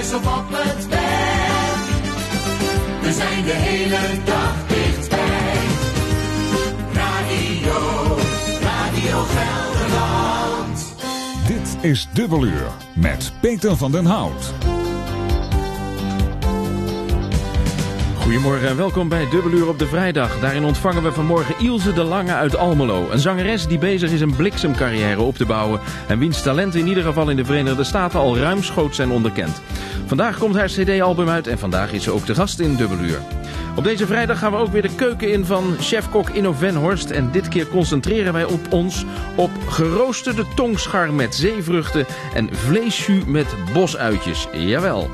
thuis of op het werk. We zijn de hele dag dichtbij. Radio, Radio Gelderland. Dit is Dubbeluur met Peter van den Hout. Goedemorgen en welkom bij Dubbeluur op de vrijdag. Daarin ontvangen we vanmorgen Ilse de Lange uit Almelo. Een zangeres die bezig is een bliksemcarrière op te bouwen. En wiens talenten in ieder geval in de Verenigde Staten al ruimschoots zijn onderkend. Vandaag komt haar cd-album uit en vandaag is ze ook de gast in Dubbeluur. Op deze vrijdag gaan we ook weer de keuken in van chefkok Inno Venhorst. En dit keer concentreren wij op ons op geroosterde tongschar met zeevruchten en vleesjus met bosuitjes. Jawel.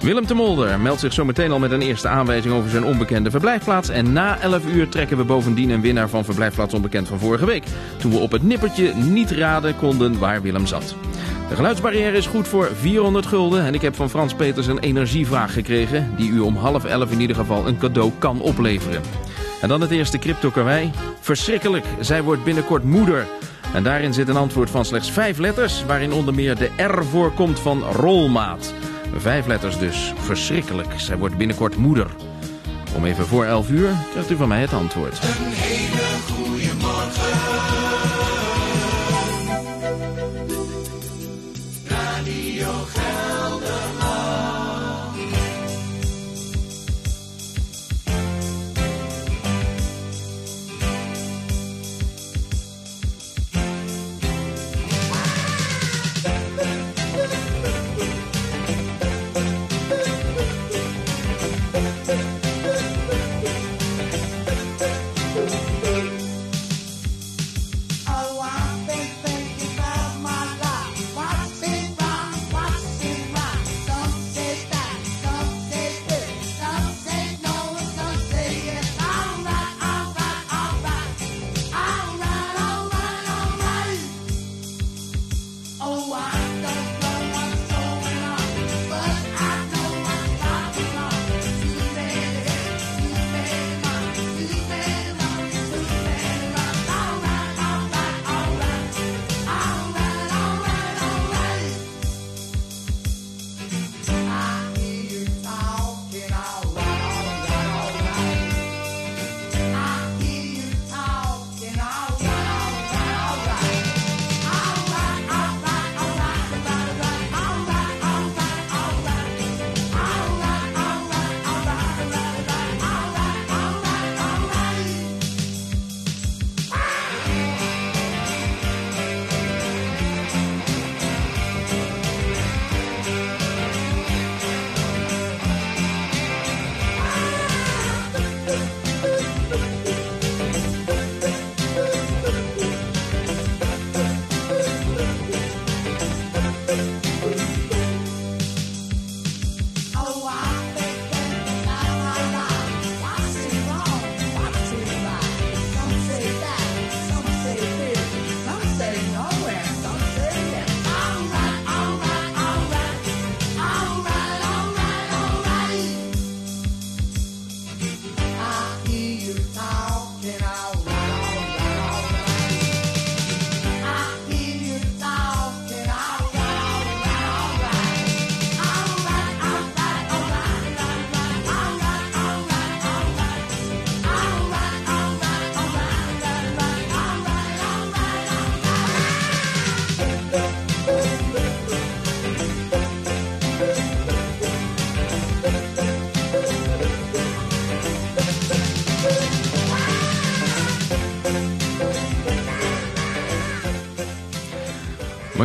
Willem de Molder meldt zich zo meteen al met een eerste aanwijzing over zijn onbekende verblijfplaats. En na 11 uur trekken we bovendien een winnaar van Verblijfplaats Onbekend van vorige week. Toen we op het nippertje niet raden konden waar Willem zat. De geluidsbarrière is goed voor 400 gulden. En ik heb van Frans Peters een energievraag gekregen. Die u om half 11 in ieder geval een cadeau kan opleveren. En dan het eerste crypto karwei. Verschrikkelijk, zij wordt binnenkort moeder. En daarin zit een antwoord van slechts vijf letters. Waarin onder meer de R voorkomt van rolmaat. Vijf letters dus. Verschrikkelijk. Zij wordt binnenkort moeder. Om even voor 11 uur krijgt u van mij het antwoord. Een hele goede morgen.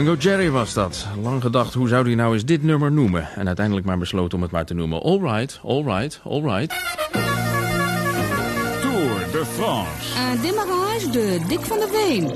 Mungo Jerry was dat. Lang gedacht, hoe zou hij nou eens dit nummer noemen? En uiteindelijk maar besloten om het maar te noemen. Alright, alright, alright. Tour de France. Un démarrage de Dick van der Veen.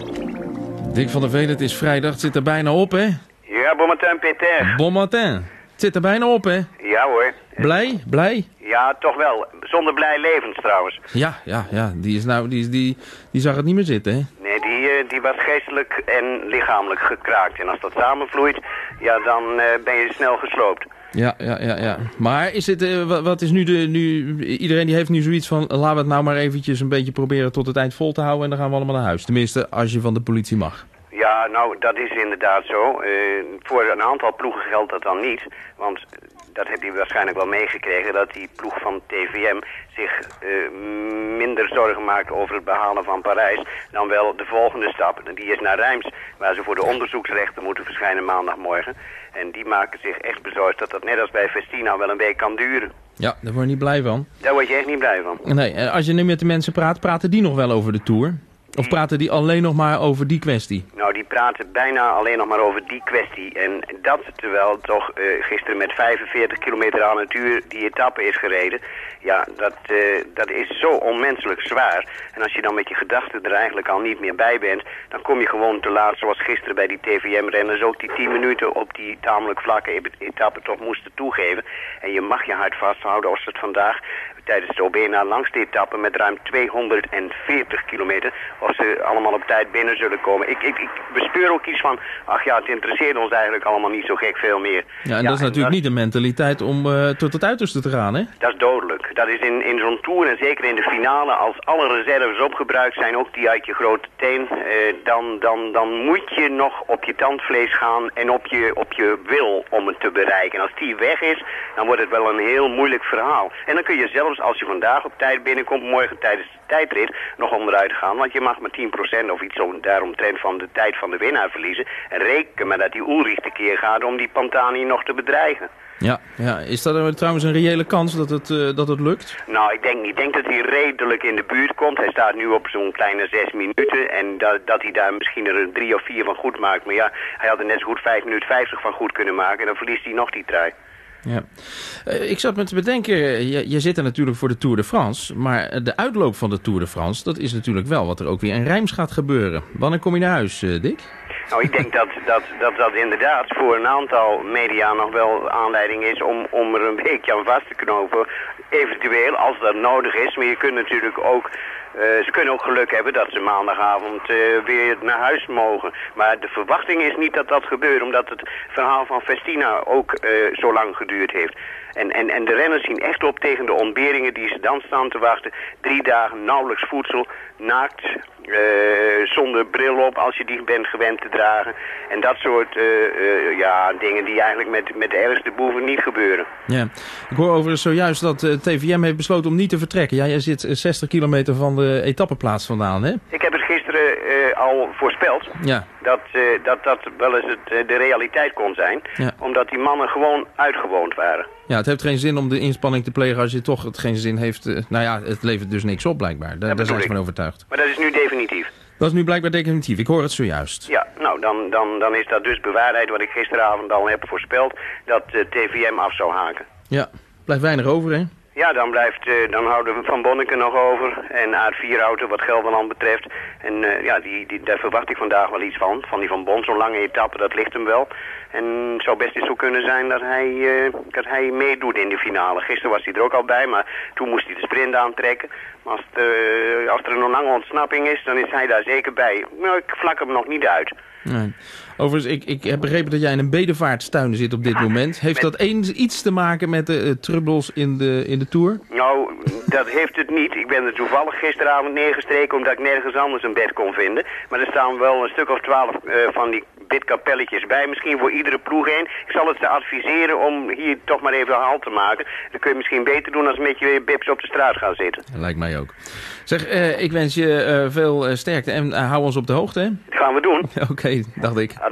Dick van der Veen, het is vrijdag, het zit er bijna op, hè? Ja, bon matin, Peter. Bon matin. Het zit er bijna op, hè? Ja hoor. Blij? Blij? Ja, toch wel. Zonder blij levens trouwens. Ja, ja, ja. Die, is nou, die, is, die, die zag het niet meer zitten, hè? Die, die was geestelijk en lichamelijk gekraakt. En als dat samenvloeit, ja, dan eh, ben je snel gesloopt. Ja, ja, ja, ja. Maar is het, eh, wa- wat is nu de, nu, iedereen die heeft nu zoiets van, laten we het nou maar eventjes een beetje proberen tot het eind vol te houden en dan gaan we allemaal naar huis. Tenminste, als je van de politie mag. Ja, nou, dat is inderdaad zo. Eh, voor een aantal ploegen geldt dat dan niet. Want dat heb je waarschijnlijk wel meegekregen, dat die ploeg van TVM zich eh, minder zorgen maakt over het behalen van Parijs dan wel de volgende stap. Die is naar Rijms, waar ze voor de onderzoeksrechten moeten verschijnen maandagmorgen. En die maken zich echt bezorgd dat dat net als bij Festina wel een week kan duren. Ja, daar word je niet blij van. Daar word je echt niet blij van. Nee, eh, als je nu met de mensen praat, praten die nog wel over de Tour? Of praten die alleen nog maar over die kwestie? Nou, die praten bijna alleen nog maar over die kwestie. En dat terwijl toch eh, gisteren met 45 kilometer aan het uur die etappe is gereden. Ja, dat, eh, dat is zo onmenselijk zwaar. En als je dan met je gedachten er eigenlijk al niet meer bij bent... dan kom je gewoon te laat, zoals gisteren bij die TVM-renners... ook die 10 minuten op die tamelijk vlakke etappe toch moesten toegeven. En je mag je hart vasthouden als het vandaag tijdens de OB na langste etappe met ruim 240 kilometer. Of ze allemaal op tijd binnen zullen komen. Ik, ik, ik bespeur ook iets van, ach ja, het interesseert ons eigenlijk allemaal niet zo gek veel meer. Ja, en dat is natuurlijk niet de mentaliteit om eh, tot het uiterste te gaan, hè? Dat is dodelijk. Dat is in, in zo'n tour en zeker in de finale, als alle reserves opgebruikt zijn, ook die uit je grote teen, eh, dan, dan, dan moet je nog op je tandvlees gaan en op je, op je wil om het te bereiken. En als die weg is, dan wordt het wel een heel moeilijk verhaal. En dan kun je als je vandaag op tijd binnenkomt, morgen tijdens de tijdrit nog onderuit gaan. Want je mag maar 10% of iets zo daaromtrent van de tijd van de winnaar verliezen. En reken maar dat die Ulrich tekeer gaat om die Pantani nog te bedreigen. Ja, ja. is dat trouwens een reële kans dat het, eh, dat het lukt? Nou, ik denk niet. Ik denk dat hij redelijk in de buurt komt. Hij staat nu op zo'n kleine zes minuten. En dat, dat hij daar misschien er een drie of vier van goed maakt. Maar ja, hij had er net zo goed vijf minuten vijftig van goed kunnen maken. En dan verliest hij nog die trui. Ja. Eh, ik zat me te bedenken, je, zit er natuurlijk voor de Tour de France. Maar de uitloop van de Tour de France, dat is natuurlijk wel wat er ook weer in Rijms gaat gebeuren. Wanneer kom je naar huis, eh, Dick? Nou, ik denk dat dat, dat dat inderdaad voor een aantal media nog wel aanleiding is om, om er een beetje aan vast te knopen. Eventueel, als dat nodig is. Maar je kunt natuurlijk ook... eh, ze kunnen ook geluk hebben dat ze maandagavond eh, weer naar huis mogen. Maar de verwachting is niet dat dat gebeurt, omdat het verhaal van Festina ook eh, zo lang geduurd heeft. En, en, en de renners zien echt op tegen de ontberingen die ze dan staan te wachten. Drie dagen nauwelijks voedsel, naakt, eh, zonder bril op als je die bent gewend te dragen. En dat soort eh, eh, ja, dingen die eigenlijk met, met de ergste boeven niet gebeuren. Ja. Ik hoor overigens zojuist dat TVM heeft besloten om niet te vertrekken. Ja, jij zit eh, 60 kilometer van de etappeplaats vandaan, hè? Ik heb het gisteren eh, al voorspeld. Ja. Dat, eh, dat dat wel eens het, eh, de realiteit kon zijn. Ja. Omdat die mannen gewoon uitgewoond waren. Ja, het heeft geen zin om de inspanning te plegen als je toch het geen zin heeft. nou ja, het levert dus niks op blijkbaar. Daar, daar zijn ze ik. van overtuigd. Maar dat is nu definitief. Dat is nu blijkbaar definitief. Ik hoor het zojuist. Ja, nou dan, dan, dan is dat dus bewaarheid wat ik gisteravond al heb voorspeld. Dat TVM af zou haken. Ja, blijft weinig over, hè? Ja, dan, blijft, eh, dan houden we Van Bonneke nog over. En A4-auto wat Gelderland betreft. En eh, ja, die, die, daar verwacht ik vandaag wel iets van. Van die Van Bon, zo'n lange etappe, dat ligt hem wel. En het zou best eens zo kunnen zijn dat hij, eh, dat hij meedoet in de finale. Gisteren was hij er ook al bij, maar toen moest hij de sprint aantrekken. Maar als, als er een lange ontsnapping is, dan is hij daar zeker bij. Nou, ik vlak hem nog niet uit. Nee. Overigens, ik, ik heb begrepen dat jij in een bedevaartstuin zit op dit moment. Heeft dat eens iets te maken met de uh, trubbels in de, in de Tour? Nou, dat heeft het niet. Ik ben er toevallig gisteravond neergestreken omdat ik nergens anders een bed kon vinden. Maar er staan wel een stuk of twaalf uh, van die bidkapelletjes bij. Misschien voor iedere ploeg heen. Ik zal het ze adviseren om hier toch maar even halt te maken. Dat kun je misschien beter doen als met je bips op de straat gaan zitten. Lijkt mij ook. Zeg, uh, ik wens je uh, veel uh, sterkte en hou ons op de hoogte, hè? Dat gaan we doen. Oké, okay, dacht ik. Ah,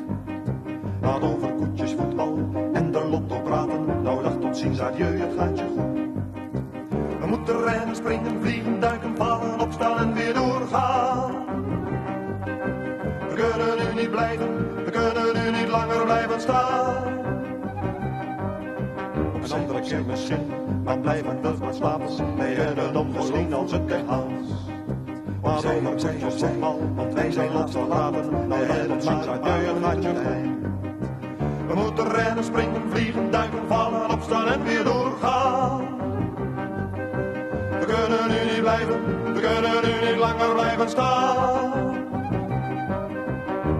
Laat over koetjes, voetbal en de lotto praten. Nou dag tot ziens, adieu, het gaat je goed. We moeten rennen, springen, vliegen, duiken, vallen, opstaan en weer doorgaan. We kunnen nu niet blijven, we kunnen nu niet langer blijven staan. Een andere keer misschien, dan blijven we maar slapen. Wij hebben ongeschreven als het haast. Ook zij of zij, want wij zijn laatst verlaten. Wij hebben maar uit lijn. We moeten rennen, springen, vliegen, duiken, vallen, opstaan en weer doorgaan. We kunnen nu niet blijven, we kunnen nu niet langer blijven staan.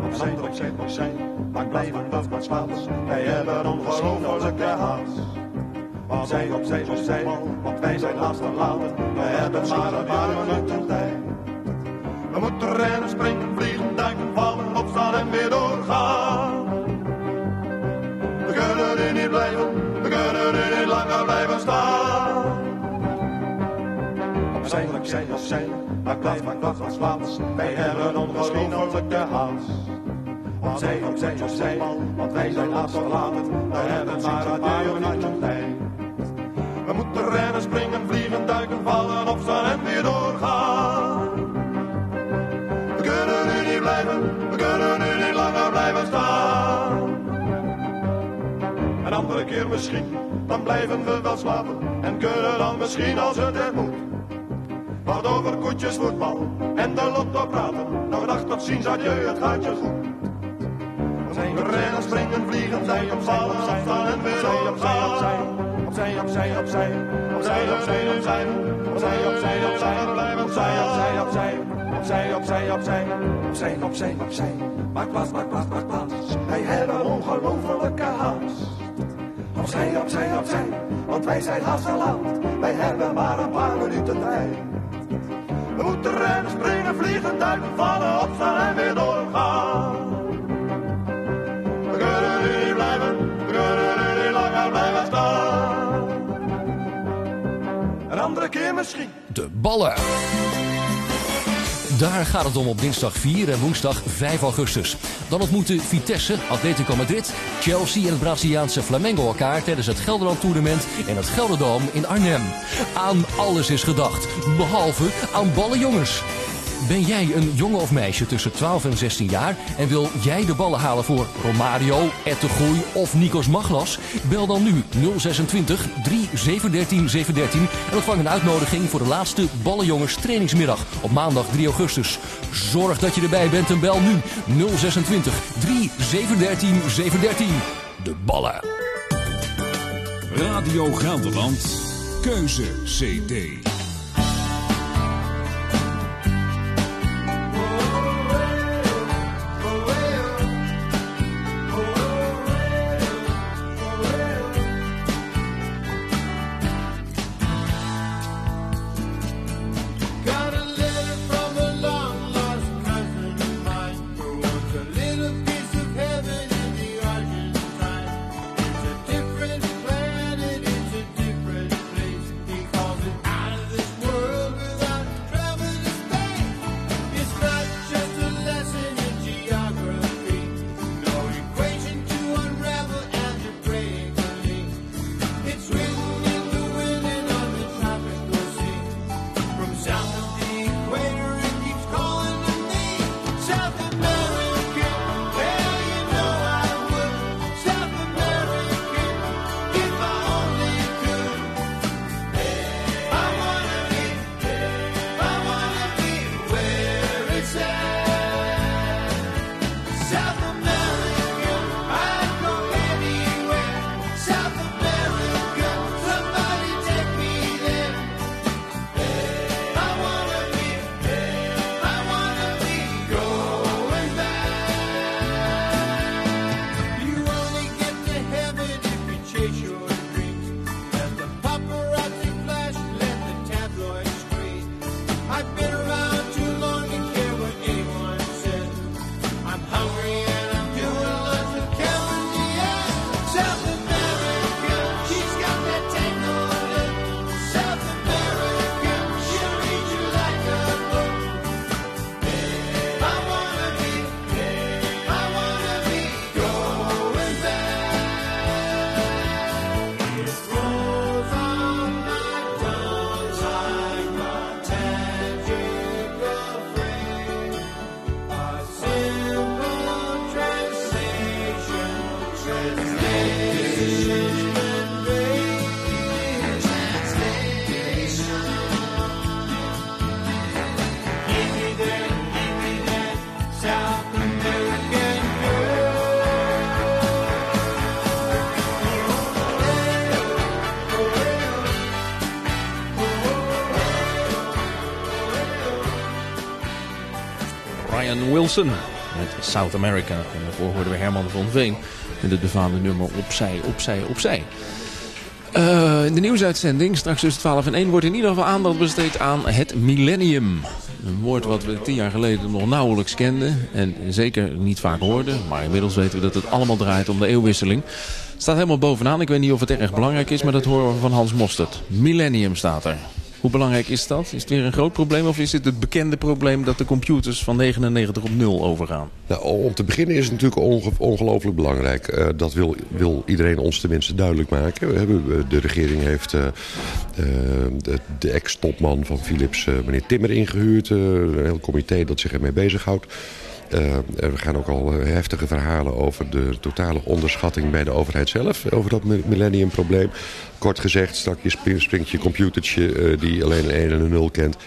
Opzij, opzij, opzij, maar blijven we maar slapen. Wij hebben ongelofelijke haast. Opzij, opzij, opzij, want wij zijn haast verlaten. We hebben maar een paar minuten. Opzij, opzij, opzij, maar blijf maar wacht wat slapen. Wij hebben ongelofelijke haast. Opzij, opzij, opzij, want wij zijn laatst verlaten. We hebben maar een minuten tijd. We moeten rennen, springen, vliegen, duiken, vallen, opstaan en weer doorgaan. We kunnen nu niet blijven, we kunnen nu niet langer blijven staan. Een andere keer misschien, dan blijven we wel slapen. En kunnen dan misschien als het er moet. Wat over koetjes, voetbal en de lotto praten. Nog dag tot ziens, adieu, het gaat je goed. We rennen, springen, vliegen, zij op vallen, opstaan en weer opstaan. Opzij, opzij, opzij, opzij, opzij, opzij, opzij, opzij, opzij, blijven opzij, opzij, opzij, opzij, opzij, opzij, opzij, opzij, opzij. Maak plaats, maak plaats, maak plaats. Wij hebben ongelofelijke haast. Opzij, opzij, opzij, want wij zijn haast te laat. Wij hebben maar een paar minuten tijd. We moeten rennen, springen, vliegen, duiken, vallen, opstaan en weer doorgaan. We kunnen niet blijven, we kunnen niet langer blijven staan. Een andere keer misschien. De ballen. Daar gaat het om op dinsdag 4 en woensdag 5 augustus. Dan ontmoeten Vitesse, Atletico Madrid, Chelsea en het Braziliaanse Flamengo elkaar tijdens het Gelderland Tournament in het Gelderdoom in Arnhem. Aan alles is gedacht, behalve aan ballenjongens. Ben jij een jongen of meisje tussen 12 en 16 jaar en wil jij de ballen halen voor Romario, Ettegooi of Nikos Maglas? Bel dan nu 026 3713 713 en ontvang een uitnodiging voor de laatste Ballenjongens trainingsmiddag op maandag 3 augustus. Zorg dat je erbij bent en bel nu 026 3713 713. De ballen. Radio Gelderland. Keuze CD. Wilson met South America. En daarvoor hoorden we Herman van Veen met het befaamde nummer Opzij, Opzij, Opzij. Eh, in de nieuwsuitzending, straks tussen 12 en 1, wordt in ieder geval aandacht besteed aan het millennium. Een woord wat we tien jaar geleden nog nauwelijks kenden en zeker niet vaak hoorden. Maar inmiddels weten we dat het allemaal draait om de eeuwwisseling. Het staat helemaal bovenaan. Ik weet niet of het erg belangrijk is, maar dat horen we van Hans Mostert. Millennium staat er. Hoe belangrijk is dat? Is het weer een groot probleem of is het het bekende probleem dat de computers van 99 op 0 overgaan? Nou, om te beginnen is het natuurlijk onge ongelooflijk belangrijk. Uh, dat wil, wil iedereen ons tenminste duidelijk maken. We hebben, de regering heeft uh, de, de ex-topman van Philips, meneer Timmer, ingehuurd. een heel comité dat zich ermee bezighoudt. Uh, er gaan ook al heftige verhalen over de totale onderschatting bij de overheid zelf. Over dat millenniumprobleem. Kort gezegd, straks springt je computertje die alleen een 1 en een 0 kent.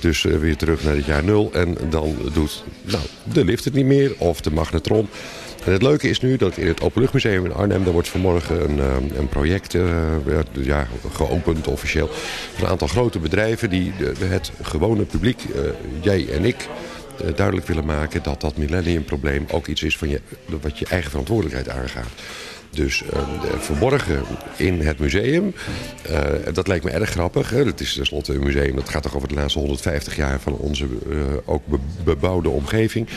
Dus weer terug naar het jaar 0. En dan doet nou, de lift het niet meer of de magnetron. En het leuke is nu dat in het Openluchtmuseum in Arnhem... daar wordt vanmorgen een, een project ja, geopend officieel... van een aantal grote bedrijven die het gewone publiek, jij en ik duidelijk willen maken dat dat millenniumprobleem ook iets is van je, wat je eigen verantwoordelijkheid aangaat. Dus uh, verborgen in het museum. Uh, dat lijkt me erg grappig. Hè. Het is tenslotte een museum dat gaat toch over de laatste 150 jaar van onze uh, ook be bebouwde omgeving.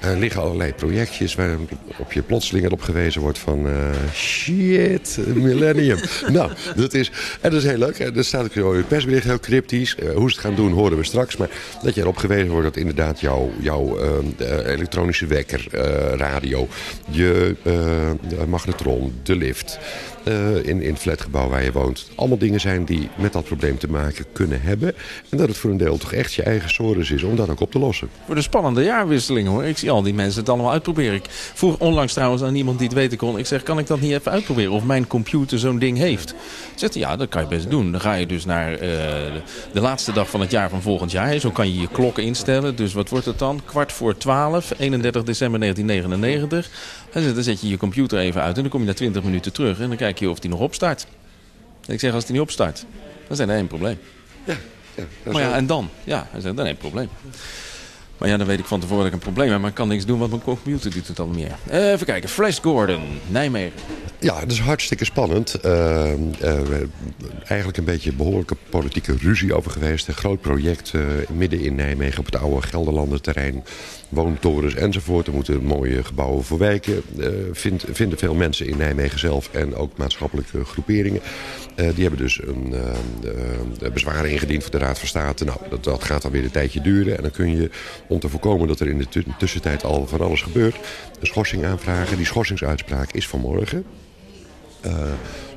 Er liggen allerlei projectjes waarop je plotseling erop gewezen wordt van... shit, millennium. nou, dat is, en dat is heel leuk. Er staat ook in persbericht heel cryptisch. hoe ze het gaan doen horen we straks. Maar dat je erop gewezen wordt dat inderdaad jouw, jouw elektronische wekker, radio, je magnetron, de lift... Uh, in, in het flatgebouw waar je woont. Allemaal dingen zijn die met dat probleem te maken kunnen hebben. En dat het voor een deel toch echt je eigen sores is om dat ook op te lossen. Voor de spannende jaarwisseling hoor. Ik zie al die mensen het allemaal uitproberen. Ik vroeg onlangs trouwens aan iemand die het weten kon. Ik zeg, kan ik dat niet even uitproberen of mijn computer zo'n ding heeft? Zegt hij, ja, dat kan je best doen. Dan ga je dus naar uh, de, laatste dag van het jaar van volgend jaar. Zo kan je je klok instellen. Dus wat wordt het dan? Kwart voor 12, 31 december 1999. Dan zet je je computer even uit en dan kom je na 20 minuten terug. En dan kijk je of die nog opstart. En ik zeg, als die niet opstart, dan is er een probleem. Ja, ja, maar ja, en dan? Ja, hij zegt, dan een probleem. Maar ja, dan weet ik van tevoren dat ik een probleem heb. Maar ik kan niks doen, want mijn computer doet het al meer. Uh, even kijken. Flash Gordon, Nijmegen. Ja, dat is hartstikke spannend. Uh, uh, eigenlijk een beetje behoorlijke politieke ruzie over geweest. Een groot project midden in Nijmegen op het oude Gelderlander terrein. Woontorens enzovoort. Er moeten mooie gebouwen voor wijken. Vind, vinden veel mensen in Nijmegen zelf en ook maatschappelijke groeperingen. die hebben dus een bezwaar ingediend voor de Raad van State. Nou, dat, dat gaat dan weer een tijdje duren. En dan kun je om te voorkomen dat er in de tussentijd al van alles gebeurt... een schorsing aanvragen. Die schorsingsuitspraak is vanmorgen. Uh,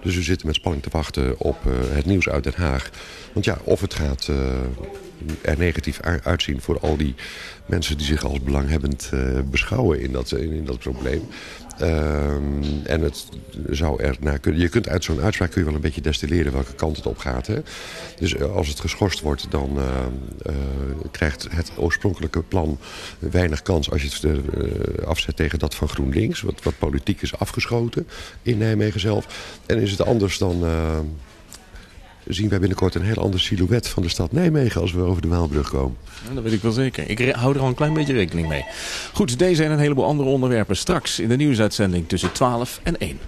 dus we zitten met spanning te wachten op uh, het nieuws uit Den Haag. Want ja, of het gaat uh, er negatief uitzien voor al die mensen die zich als belanghebbend beschouwen in dat, in dat probleem. Um, en het zou er naar kunnen. Je kunt uit zo'n uitspraak kun je wel een beetje destilleren welke kant het op gaat. Hè? Dus als het geschorst wordt, dan uh, uh, krijgt het oorspronkelijke plan weinig kans als je het afzet tegen dat van GroenLinks. Wat, wat politiek is afgeschoten in Nijmegen zelf. En is het anders dan zien wij binnenkort een heel ander silhouet van de stad Nijmegen als we over de Waalbrug komen. Ja, dat weet ik wel zeker. Ik hou er al een klein beetje rekening mee. Goed, deze en een heleboel andere onderwerpen straks in de nieuwsuitzending tussen 12 en 1.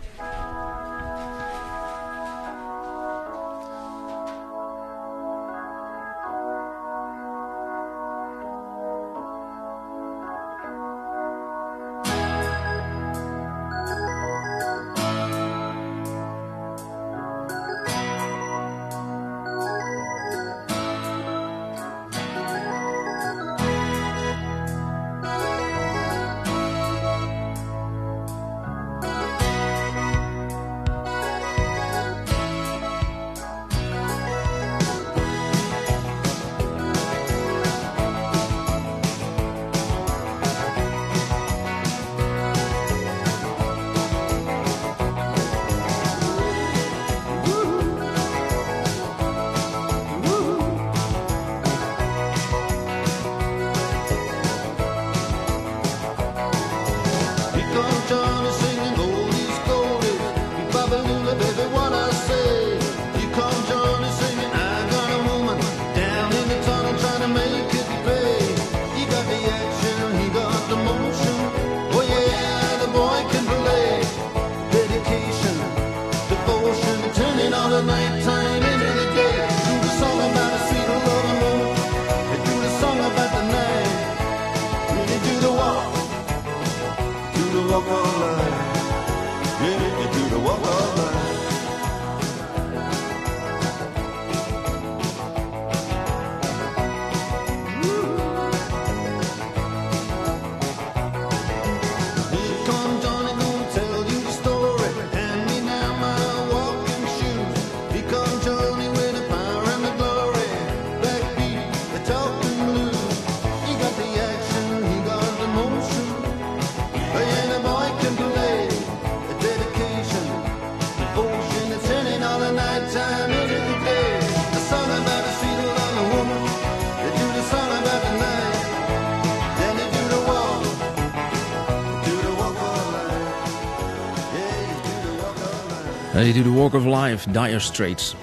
They do the walk of life, Dire Straits.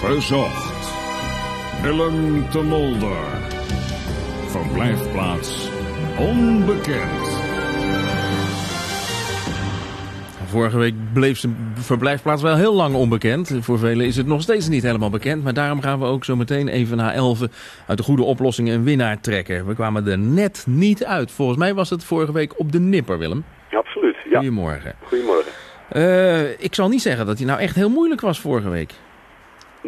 Gezocht. Willem de Molder. Verblijfplaats onbekend. Vorige week bleef zijn verblijfplaats wel heel lang onbekend. Voor velen is het nog steeds niet helemaal bekend. Maar daarom gaan we ook zo meteen even na 11 uit de goede oplossingen een winnaar trekken. We kwamen er net niet uit. Volgens mij was het vorige week op de nipper, Willem. Absoluut, ja. Goedemorgen. Goedemorgen. Eh, ik zal niet zeggen dat hij nou echt heel moeilijk was vorige week.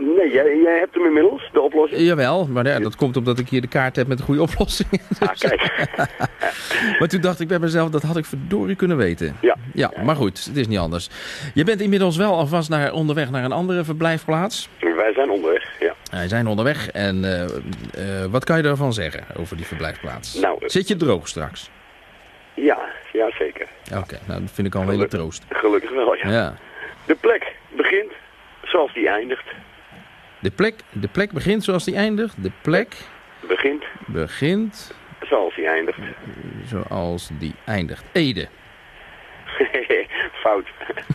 Nee, jij, jij hebt hem inmiddels, de oplossing. Jawel, maar ja, dat komt omdat ik hier de kaart heb met de goede oplossingen. Ah, kijk. Maar toen dacht ik bij mezelf, dat had ik verdorie kunnen weten. Ja. Ja, maar goed, het is niet anders. Je bent inmiddels wel alvast naar, onderweg naar een andere verblijfplaats. Wij zijn onderweg, ja. Wij zijn onderweg en eh, eh, wat kan je daarvan zeggen over die verblijfplaats? Nou, eh, Zit je droog straks? Ja, ja zeker. Oké, nou dat vind ik al een hele troost. Gelukkig wel, ja. Ja. De plek begint zoals die eindigt. De plek, de plek begint zoals die eindigt. De plek Begint begint zoals die eindigt. zoals die eindigt. Ede. Fout.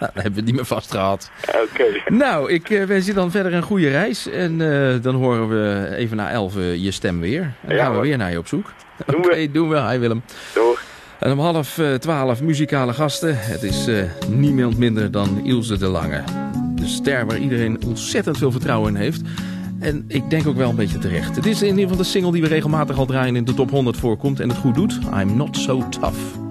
Nou, dan hebben we het niet meer vastgehad. Oké. Nou, ik eh, wens je dan verder een goede reis. En eh, dan horen we even na 11 je stem weer. En dan Ja, gaan we hoor. weer naar je op zoek. Oké, Doen we. doen we. Hi Willem. Door. En om half eh, twaalf muzikale gasten. Het is eh, niemand minder dan Ilse de Lange. De ster waar iedereen ontzettend veel vertrouwen in heeft. En ik denk ook wel een beetje terecht. Het is in ieder geval de single die we regelmatig al draaien in de top 100 voorkomt. En het goed doet. I'm not so tough.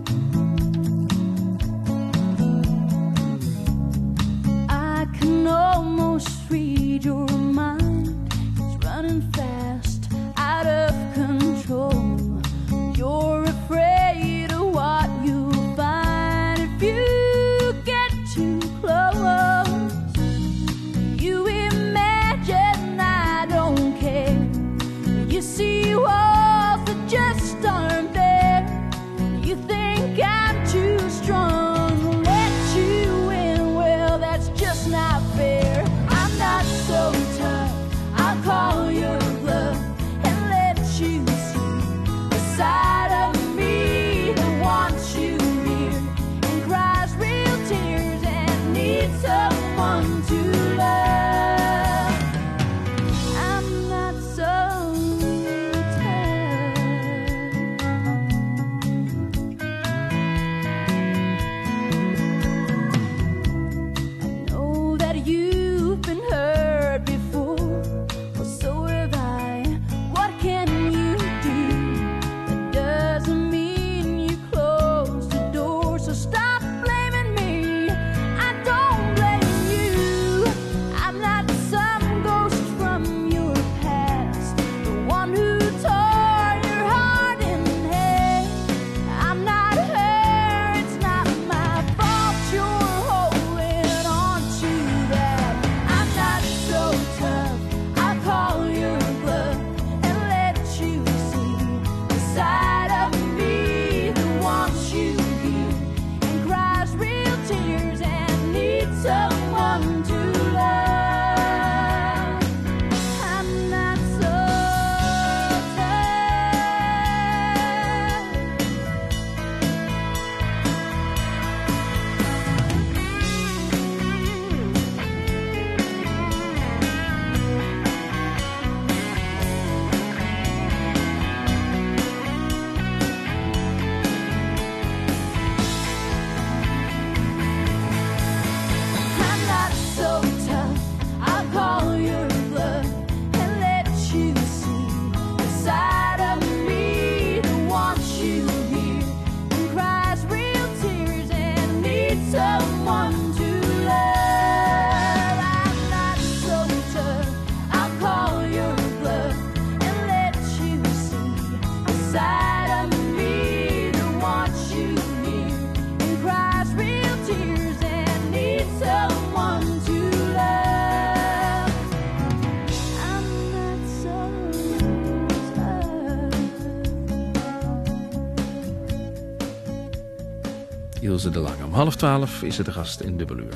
Half twaalf is het de gast in Dubbeluur.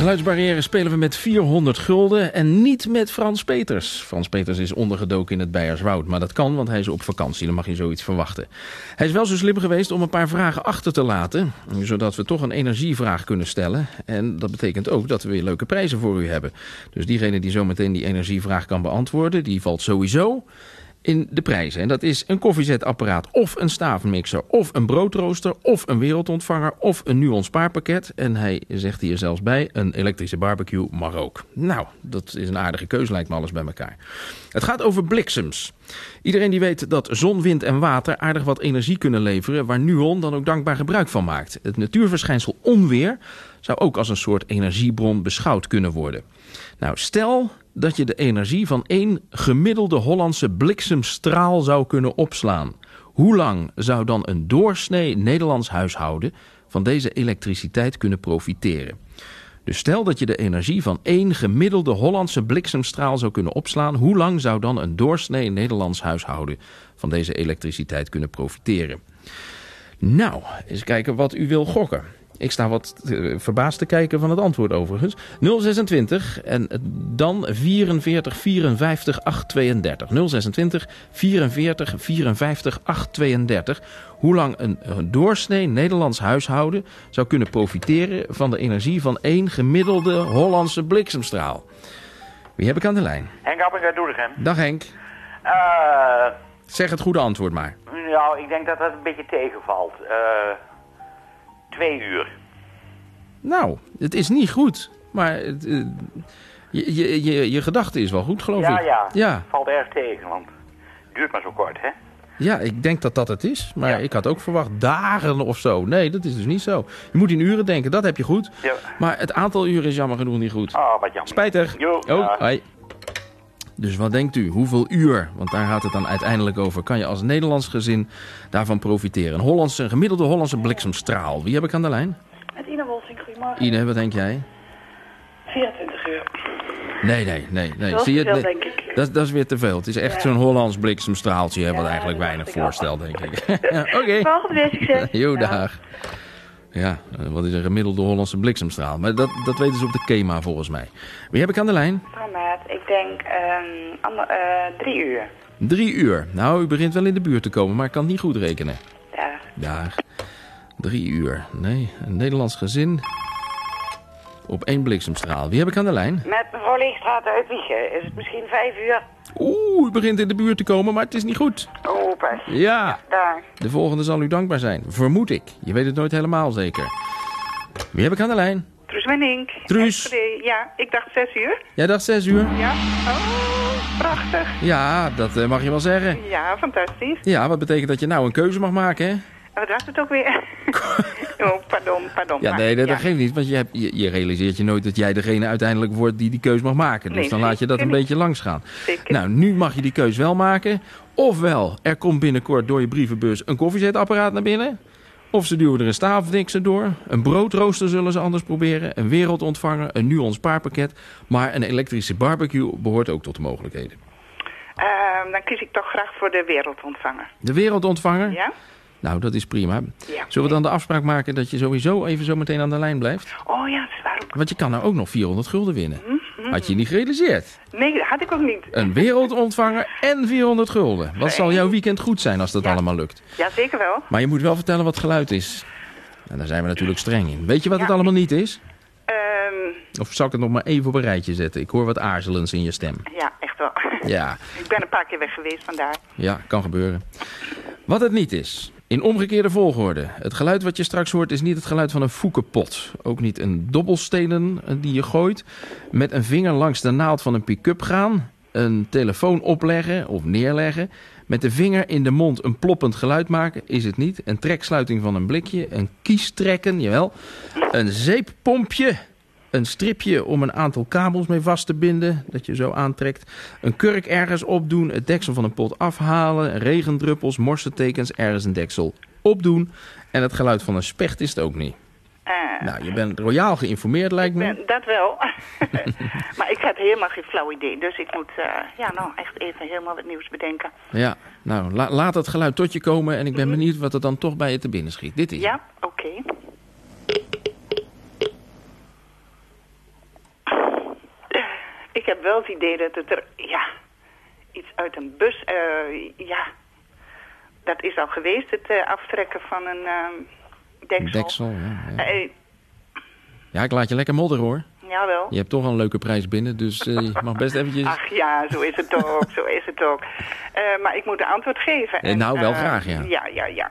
Geluidsbarrière spelen we met 400 gulden en niet met Frans Peters. Frans Peters is ondergedoken in het Beierswoud, maar dat kan, want hij is op vakantie. Dan mag je zoiets verwachten. Hij is wel zo slim geweest om een paar vragen achter te laten, zodat we toch een energievraag kunnen stellen. En dat betekent ook dat we weer leuke prijzen voor u hebben. Dus diegene die zometeen die energievraag kan beantwoorden, die valt sowieso in de prijzen. En dat is een koffiezetapparaat of een staafmixer of een broodrooster of een wereldontvanger of een Nuon spaarpakket. En hij zegt hier zelfs bij, een elektrische barbecue mag ook. Nou, dat is een aardige keuze lijkt me alles bij elkaar. Het gaat over bliksems. Iedereen die weet dat zon, wind en water aardig wat energie kunnen leveren... waar Nuon dan ook dankbaar gebruik van maakt. Het natuurverschijnsel onweer zou ook als een soort energiebron beschouwd kunnen worden. Nou, stel dat je de energie van één gemiddelde Hollandse bliksemstraal zou kunnen opslaan. Hoe lang zou dan een doorsnee Nederlands huishouden van deze elektriciteit kunnen profiteren? Dus stel dat je de energie van één gemiddelde Hollandse bliksemstraal zou kunnen opslaan. Hoe lang zou dan een doorsnee Nederlands huishouden van deze elektriciteit kunnen profiteren? Nou, eens kijken wat u wil gokken. Ik sta wat eh, verbaasd te kijken van het antwoord overigens. 026 en dan 44 54 832. 026 44 54 832. Hoe lang een, doorsnee Nederlands huishouden zou kunnen profiteren van de energie van één gemiddelde Hollandse bliksemstraal. Wie heb ik aan de lijn? Henk Apping uit Doetinchem. Dag Henk. Eh, Zeg het goede antwoord maar. nou, ik denk dat dat een beetje tegenvalt. Eh, twee uur. Nou, het is niet goed. Maar het, eh, je, je, je, je gedachte is wel goed, geloof ja, ik. ja, ja. Valt erg tegen, want het duurt maar zo kort, hè? Ja, ik denk dat dat het is. Maar ik had ook verwacht dagen of zo. Nee, dat is dus niet zo. Je moet in uren denken, dat heb je goed. Ja. Maar het aantal uren is jammer genoeg niet goed. Oh, wat jammer. Spijtig. Jo, oh, hoi. Dus wat denkt u? Hoeveel uur? Want daar gaat het dan uiteindelijk over. Kan je als Nederlands gezin daarvan profiteren? Een, Hollandse, een gemiddelde Hollandse bliksemstraal. Wie heb ik aan de lijn? Met Ine Wolsing, goedemorgen. Ine, wat denk jij? 24 uur. Nee, nee, nee. nee. Dat Zie je denk ik. Dat, dat is weer te veel. Het is echt Ja. zo'n Hollands bliksemstraaltje, wat eigenlijk weinig voorstelt, denk ik. Oké. Volgende weer, succes. Jo, dag. Ja, eh, wat is een gemiddelde Hollandse bliksemstraal? Maar dat, dat weten ze op de KEMA volgens mij. Wie heb ik aan de lijn? Maat, ik denk ehm, ander- eh, drie uur. Drie uur. Nou, u begint wel in de buurt te komen, maar ik kan het niet goed rekenen. Ja. Dag. Drie uur. Nee, een Nederlands gezin op één bliksemstraal. Wie heb ik aan de lijn? Met mevrouw Leegstraat uit Wiegen. Is het misschien vijf uur? Oeh, u begint in de buurt te komen, maar het is niet goed. Oh, pas. Ja. Daar. De volgende zal u dankbaar zijn. Vermoed ik. Je weet het nooit helemaal zeker. Wie heb ik aan de lijn? Truus Wenink. Truus. Ja, ik dacht zes uur. Jij dacht zes uur? Ja. Oh, prachtig. Ja, dat eh, mag je wel zeggen. Ja, fantastisch. Ja, wat betekent dat je nou een keuze mag maken, hè? Wat was het ook weer? oh, pardon, pardon. Ja, nee, dat, ja. geeft niet. Want je, hebt, je, je realiseert je nooit dat jij degene uiteindelijk wordt die die keus mag maken. Dus Nee, dan laat je dat een beetje langs gaan. Zeker. Nou, nu mag je die keus wel maken. Ofwel, er komt binnenkort door je brievenbus een koffiezetapparaat naar binnen. Of ze duwen er een staafdikser door. Een broodrooster zullen ze anders proberen. Een wereldontvanger, een Nuon spaarpakket. Maar een elektrische barbecue behoort ook tot de mogelijkheden. Ehm, dan kies ik toch graag voor de wereldontvanger. De wereldontvanger? Ja? Nou, dat is prima. Ja. Zullen we dan de afspraak maken dat je sowieso even zo meteen aan de lijn blijft? Oh ja, dat is waar ook. Want je kan nou ook nog 400 gulden winnen. Mhm. Had je niet gerealiseerd. Nee, dat had ik ook niet. Een wereldontvanger en 400 gulden. Wat zal jouw weekend goed zijn als dat allemaal lukt? Ja, zeker wel. Maar je moet wel vertellen wat geluid is. En daar zijn we natuurlijk streng in. Weet je wat het allemaal niet is? Ehm, Of zal ik het nog maar even op een rijtje zetten? Ik hoor wat aarzelens in je stem. ja, echt wel. Ja, ik ben een paar keer weg geweest vandaar. ja, kan gebeuren. Wat het niet is. In omgekeerde volgorde. Het geluid wat je straks hoort is niet het geluid van een foekenpot. Ook niet een dobbelstenen eh, die je gooit. Met een vinger langs de naald van een pick-up gaan. Een telefoon opleggen of neerleggen. Met de vinger in de mond een ploppend geluid maken is het niet. Een treksluiting van een blikje. Een kies trekken, jawel. Een zeeppompje. Een stripje om een aantal kabels mee vast te binden, dat je zo aantrekt. Een kurk ergens opdoen, het deksel van een pot afhalen. Regendruppels, morsetekens, ergens een deksel opdoen. En het geluid van een specht is het ook niet. Eh, Nou, je bent royaal geïnformeerd, lijkt me. ben- dat wel. maar ik had helemaal geen flauw idee. Dus ik moet eh, ja, nou, echt even helemaal wat nieuws bedenken. Ja, nou, la- laat het geluid tot je komen en ik ben benieuwd wat er dan toch bij je te binnen schiet. Dit is. Ja, oké. Wel het idee dat het er, ja, iets uit een bus, eh, ja, dat is al geweest, het eh, aftrekken van een ehm, deksel. Deksel, ja. Ja, Eh, ja ik laat je lekker modderen hoor. jawel. Je hebt toch al een leuke prijs binnen, dus je mag best eventjes... Ach ja, zo is het ook, zo is het ook. Maar ik moet een antwoord geven. Eh, nou, wel graag, ja. Ja, ja, ja.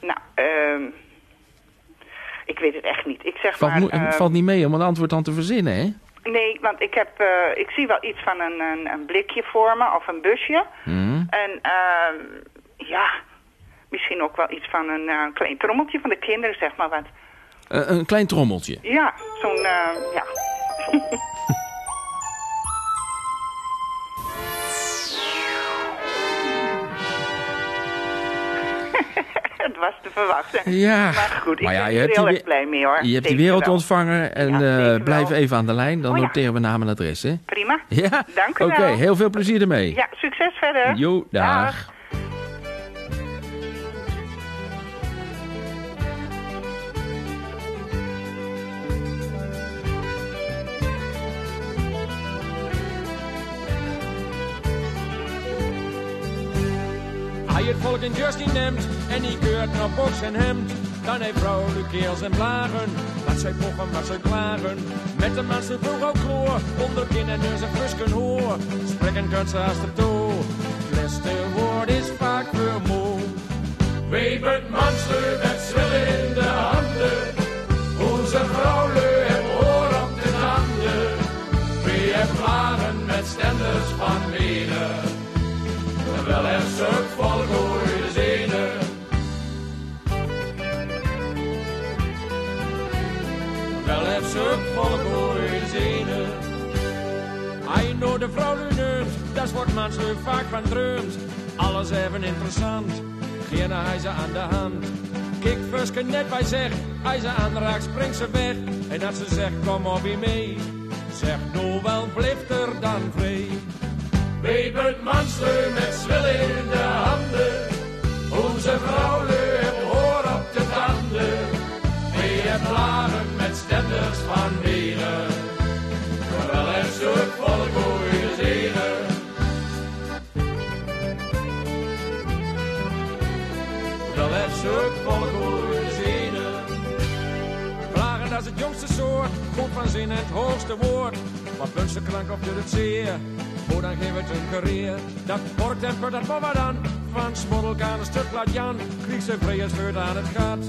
Nou, ehm ik weet het echt niet. Ik zeg Valt, maar... mo- eh, valt niet mee om een antwoord dan te verzinnen, hè? Want ik, heb, eh, ik zie wel iets van een, een, een blikje voor me of een busje. Hm? En ehm ja, misschien ook wel iets van een eh, klein trommeltje van de kinderen, zeg maar wat. Eh, een klein trommeltje. Ja, zo'n, eh, ja. Het was te verwachten. Ja. Maar goed, ik Maar ja, ben je er hebt heel die erg blij mee hoor. Je hebt die Zeker wereld wel. ontvangen en Ja, eh, zeker blijf wel. even aan de lijn. Dan Oh ja. noteren we naam en adres, hè? Prima. Ja? Dank u Oké, wel. heel veel plezier ermee. Ja, succes verder. Jo, dag. Het volk in just niet neemt en die keurt naar box en hemd. Dan heeft de keels en blagen, wat zij pochen, wat zij klagen. Met de man ze vroeg ook kloor, onder kin en neus en fusken hoor. Spreken kunt ze de toe, het laatste woord is vaak vermoe. Weep het mansleu met zwillen in de handen. Onze vrouwlui heb oor op de tanden. Wie heeft vlagen met stenders van mede. Wel er zoek vol Wel er zoek vol goede zenen. Hij nou de vrouw nu neumt, dat wordt mansleu vaak van dreumt. Alles even interessant, geen ze aan de hand. Kijk Fuske net bij zeg, hij ze aanraakt springt ze weg. En als ze zegt kom op je mee, zegt nou wel blijft er dan. Weep het mansleu met zwillen in de handen. Onze vrouwlui van bieren. Wel heeft zoek vol goede zenen. Wel heeft zoek vol goede zenen. Vlagen dat is het jongste soort, goed van zin het hoogste woord. Maar punsen klank op het zeer, hoe dan geven het een career. Dat portemper, dat mama dan, van smoddelkaan een stuk laat Jan. Ze vreesbeurt aan het gat,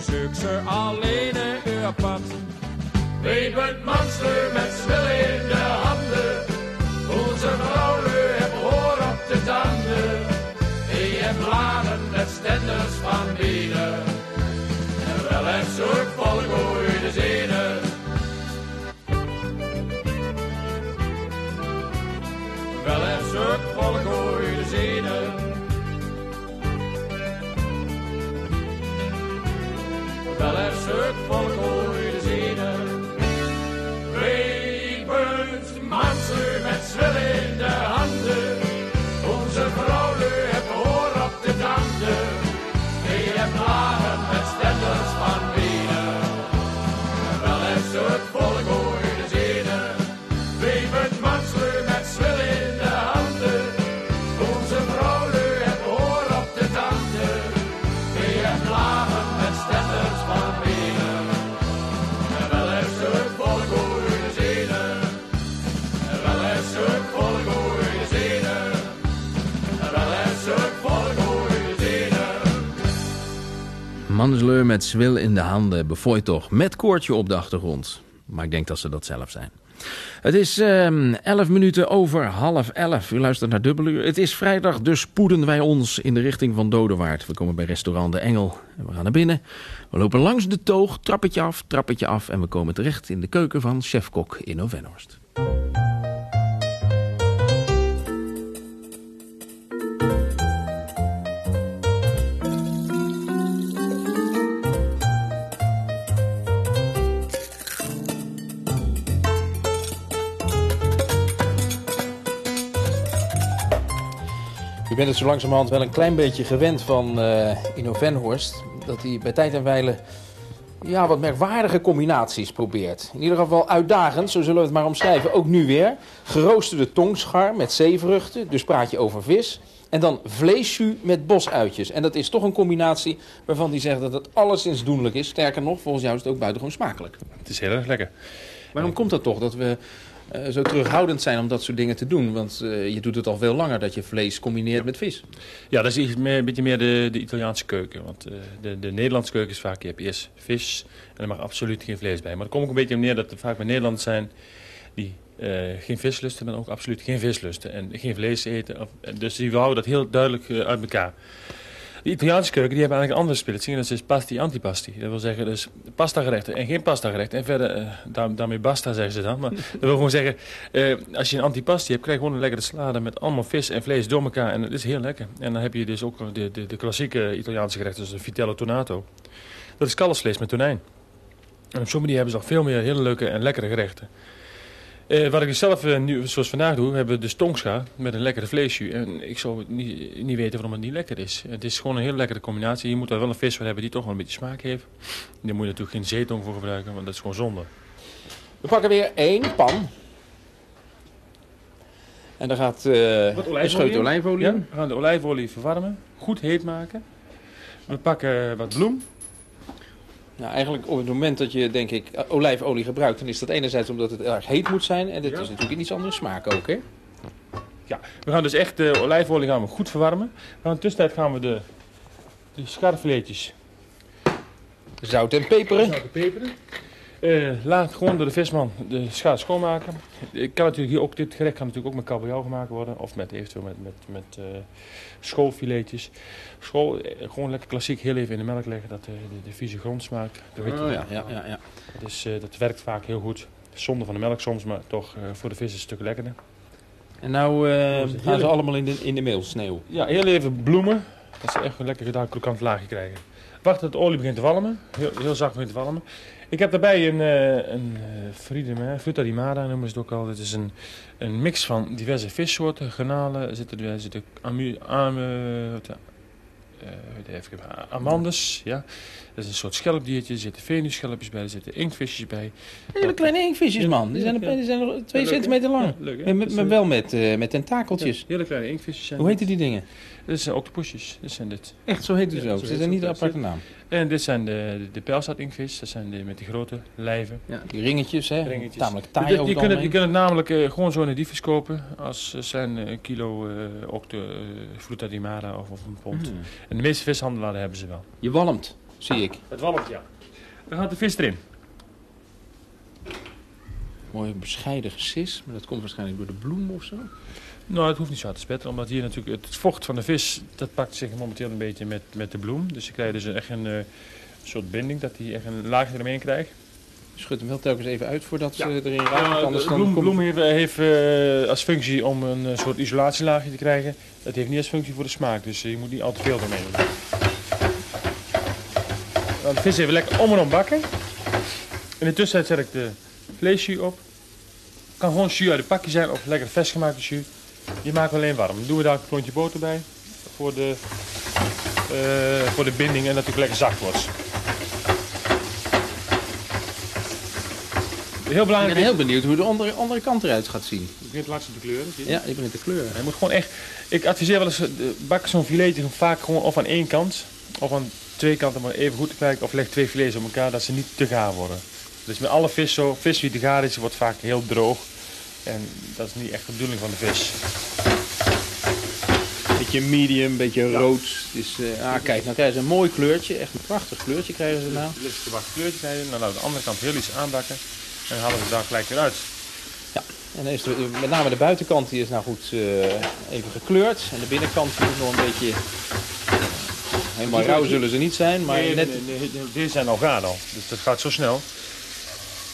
zoek ze alleen een uurpad. Het mansleu met zwillen in de handen. Onze vrouwlui heb hoor op de tanden. Die heb bladen met stenders van bieden. En wel heeft zoek vol goede zenen. Wel heeft zoek vol goede zenen. Wel heeft zoek vol Mansleur met zwil in de handen, befooi toch, met koortje op de achtergrond. Maar ik denk dat ze dat zelf zijn. Het is ehm 11 minuten over half 11. U luistert naar Dubbeluur. Het is vrijdag, dus spoeden wij ons in de richting van Dodewaard. We komen bij restaurant De Engel en we gaan naar binnen. We lopen langs de toog, trappetje af, trappetje af... en we komen terecht in de keuken van chefkok Inno Venhorst. U bent het zo langzamerhand wel een klein beetje gewend van eh Inno Venhorst. Dat hij bij tijd en wijle ja, wat merkwaardige combinaties probeert. In ieder geval uitdagend, zo zullen we het maar omschrijven. Ook nu weer. Geroosterde tongschar met zeevruchten, dus praat je over vis. En dan vleesjus met bosuitjes. En dat is toch een combinatie waarvan die zegt dat het alleszins doenlijk is. Sterker nog, volgens jou is het ook buitengewoon smakelijk. Het is heel erg lekker. Waarom komt dat toch, dat we eh, zo terughoudend zijn om dat soort dingen te doen? Want eh, je doet het al veel langer, dat je vlees combineert met vis. Ja, dat is iets meer, een beetje meer de, de Italiaanse keuken. Want eh, de, de Nederlandse keuken is vaak, je hebt eerst vis en er mag absoluut geen vlees bij. Maar er komt ook een beetje neer dat er vaak bij Nederlanders zijn die geen vis lusten, maar ook absoluut geen vis lusten. En geen vlees eten. Of, dus die houden dat heel duidelijk uit elkaar. De Italiaanse keuken die hebben eigenlijk een andere splitsing. Dat is pasti antipasti. Dat wil zeggen dus pasta gerechten en geen pasta gerechten. En verder, eh, daar, daarmee basta zeggen ze dan. Maar dat wil gewoon zeggen, eh, als je een antipasti hebt, krijg je gewoon een lekkere salade met allemaal vis en vlees door elkaar. En dat is heel lekker. En dan heb je dus ook de, de, de klassieke Italiaanse gerechten, zoals de vitello tonato. Dat is kalfsvlees met tonijn. En op zo'n manier hebben ze nog veel meer hele leuke en lekkere gerechten. Eh, wat ik dus zelf eh, nu, zoals vandaag doe, hebben we de stongscha met een lekkere vleesje. En ik zou niet, niet weten waarom het niet lekker is. Het is gewoon een hele lekkere combinatie. Je moet er wel een vis voor hebben die toch wel een beetje smaak heeft. Daar moet je natuurlijk geen zeetong voor gebruiken, want dat is gewoon zonde. We pakken weer één pan. En daar gaat eh Wat een scheut olijfolie Ja, we gaan de olijfolie verwarmen, goed heet maken. We pakken wat bloem. Nou, eigenlijk op het moment dat je, denk ik, olijfolie gebruikt, dan is dat enerzijds omdat het erg heet moet zijn. En dit is natuurlijk een iets andere smaak ook, hè? Ja, we gaan dus echt de olijfolie gaan we goed verwarmen. Gaan in de tussentijd gaan we de, de scharfiletjes Zout en peperen. Zout en peperen. Eh, laat gewoon door de visman de schaar schoonmaken. Ik kan natuurlijk hier ook, dit gerecht kan natuurlijk ook met kabeljauw gemaakt worden. Of met eventueel met, met, met eh, schoolfiletjes. School, eh, gewoon lekker klassiek heel even in de melk leggen. Dat de, de, de vieze grond smaakt. Dat weet je Oh, ja, ja, ja, ja. Dat, is, eh, dat werkt vaak heel goed. Zonde van de melk soms, maar toch voor de vis is het een stuk lekkerder. En nou gaan ze allemaal in de, in de meel sneeuw. Ja, heel even bloemen. Dat ze echt een lekker gedaan krokant laagje krijgen. Wacht tot de olie begint te walmen. Heel, heel zacht begint te walmen. Ik heb daarbij een, eh een eh Friede Frutta di Mara noemen ze het ook al. Het is een, een mix van diverse vissoorten, garnalen. Er zitten, er zitten amu, am, wat, eh, amandes, ja. Dat is een soort schelpdiertje. Er zitten venusschelpjes bij, er zitten inktvisjes bij. Hele kleine inktvisjes, man. Die zijn, ja. die zijn nog twee leuk, centimeter lang. Ja, leuk, hè? En met- maar eh, wel met, eh, met tentakeltjes. Ja, hele kleine inktvisjes zijn Hoe heten die dingen? Dit zijn octopusjes. Dit zijn dit. Echt, zo heet het Ja, ook. zo Ze zijn niet een aparte naam. En dit zijn de, de, de. Dat zijn de met die grote lijven. Ja, die ringetjes, hè. Ringetjes. Tamelijk Die- taai die, die het kunnen, die kunnen het namelijk eh, gewoon zo in de diefjes kopen. Als ze zijn eh, een kilo eh octo, eh, Fruta di Mara of, of een pond. Hmm. En de meeste vishandelaren hebben ze wel. Je walmt, zie ik. Het walmt, ja. Dan gaat de vis erin. Mooi bescheiden gesis, maar dat komt waarschijnlijk door de bloem of zo. Nou, het hoeft niet zo hard te spetteren, omdat hier natuurlijk het vocht van de vis, dat pakt zich momenteel een beetje met, met de bloem. Dus je krijgt dus echt een eh, soort binding, dat hij echt een laagje eromheen krijgt. Schud hem wel telkens even uit voordat Ja. ze erin raken. Ja, want anders de dan bloem, komt- bloem heeft, heeft, eh, als functie om een eh, soort isolatielaagje te krijgen. Dat heeft niet als functie voor de smaak, dus eh, je moet niet al te veel ermee doen. Dan de vis even lekker om en om bakken. In de tussentijd zet ik de vleesjus op. kan gewoon jus uit het pakje zijn of lekker versgemaakte jus. Die maken we alleen warm. Dan doen we daar een klontje boter bij voor de, eh, voor de binding en dat het lekker zacht wordt. Heel Ik belangrijk ben is- heel benieuwd hoe de andere, andere kant eruit gaat zien. je begint langzaam te kleuren. zie je? Ja, die begint te kleuren. Hij moet gewoon echt. Ik adviseer wel eens. eh, de- Bak zo'n filetje vaak gewoon of aan één kant. Of aan twee kanten maar even goed te kijken. Of leg twee filets op elkaar dat ze niet te gaar worden. Dus met alle vis zo. Vis die te gaar is, wordt vaak heel droog. En dat is niet echt de bedoeling van de vis. Beetje medium, beetje rood. Dus, eh, ah, kijk, nou krijgen ze een mooi kleurtje. Echt een prachtig kleurtje krijgen ze nou. Licht gewacht kleurtje krijgen. Dan aan de andere kant heel iets aanbakken. En dan halen we het daar gelijk weer uit. En dan is de, met name de buitenkant die is nou goed eh, even gekleurd. En de binnenkant die is nog een beetje... Helemaal rauw zullen ze niet zijn, maar nee, net nee, nee, nee, deze zijn al gaar al. Dus dat gaat zo snel.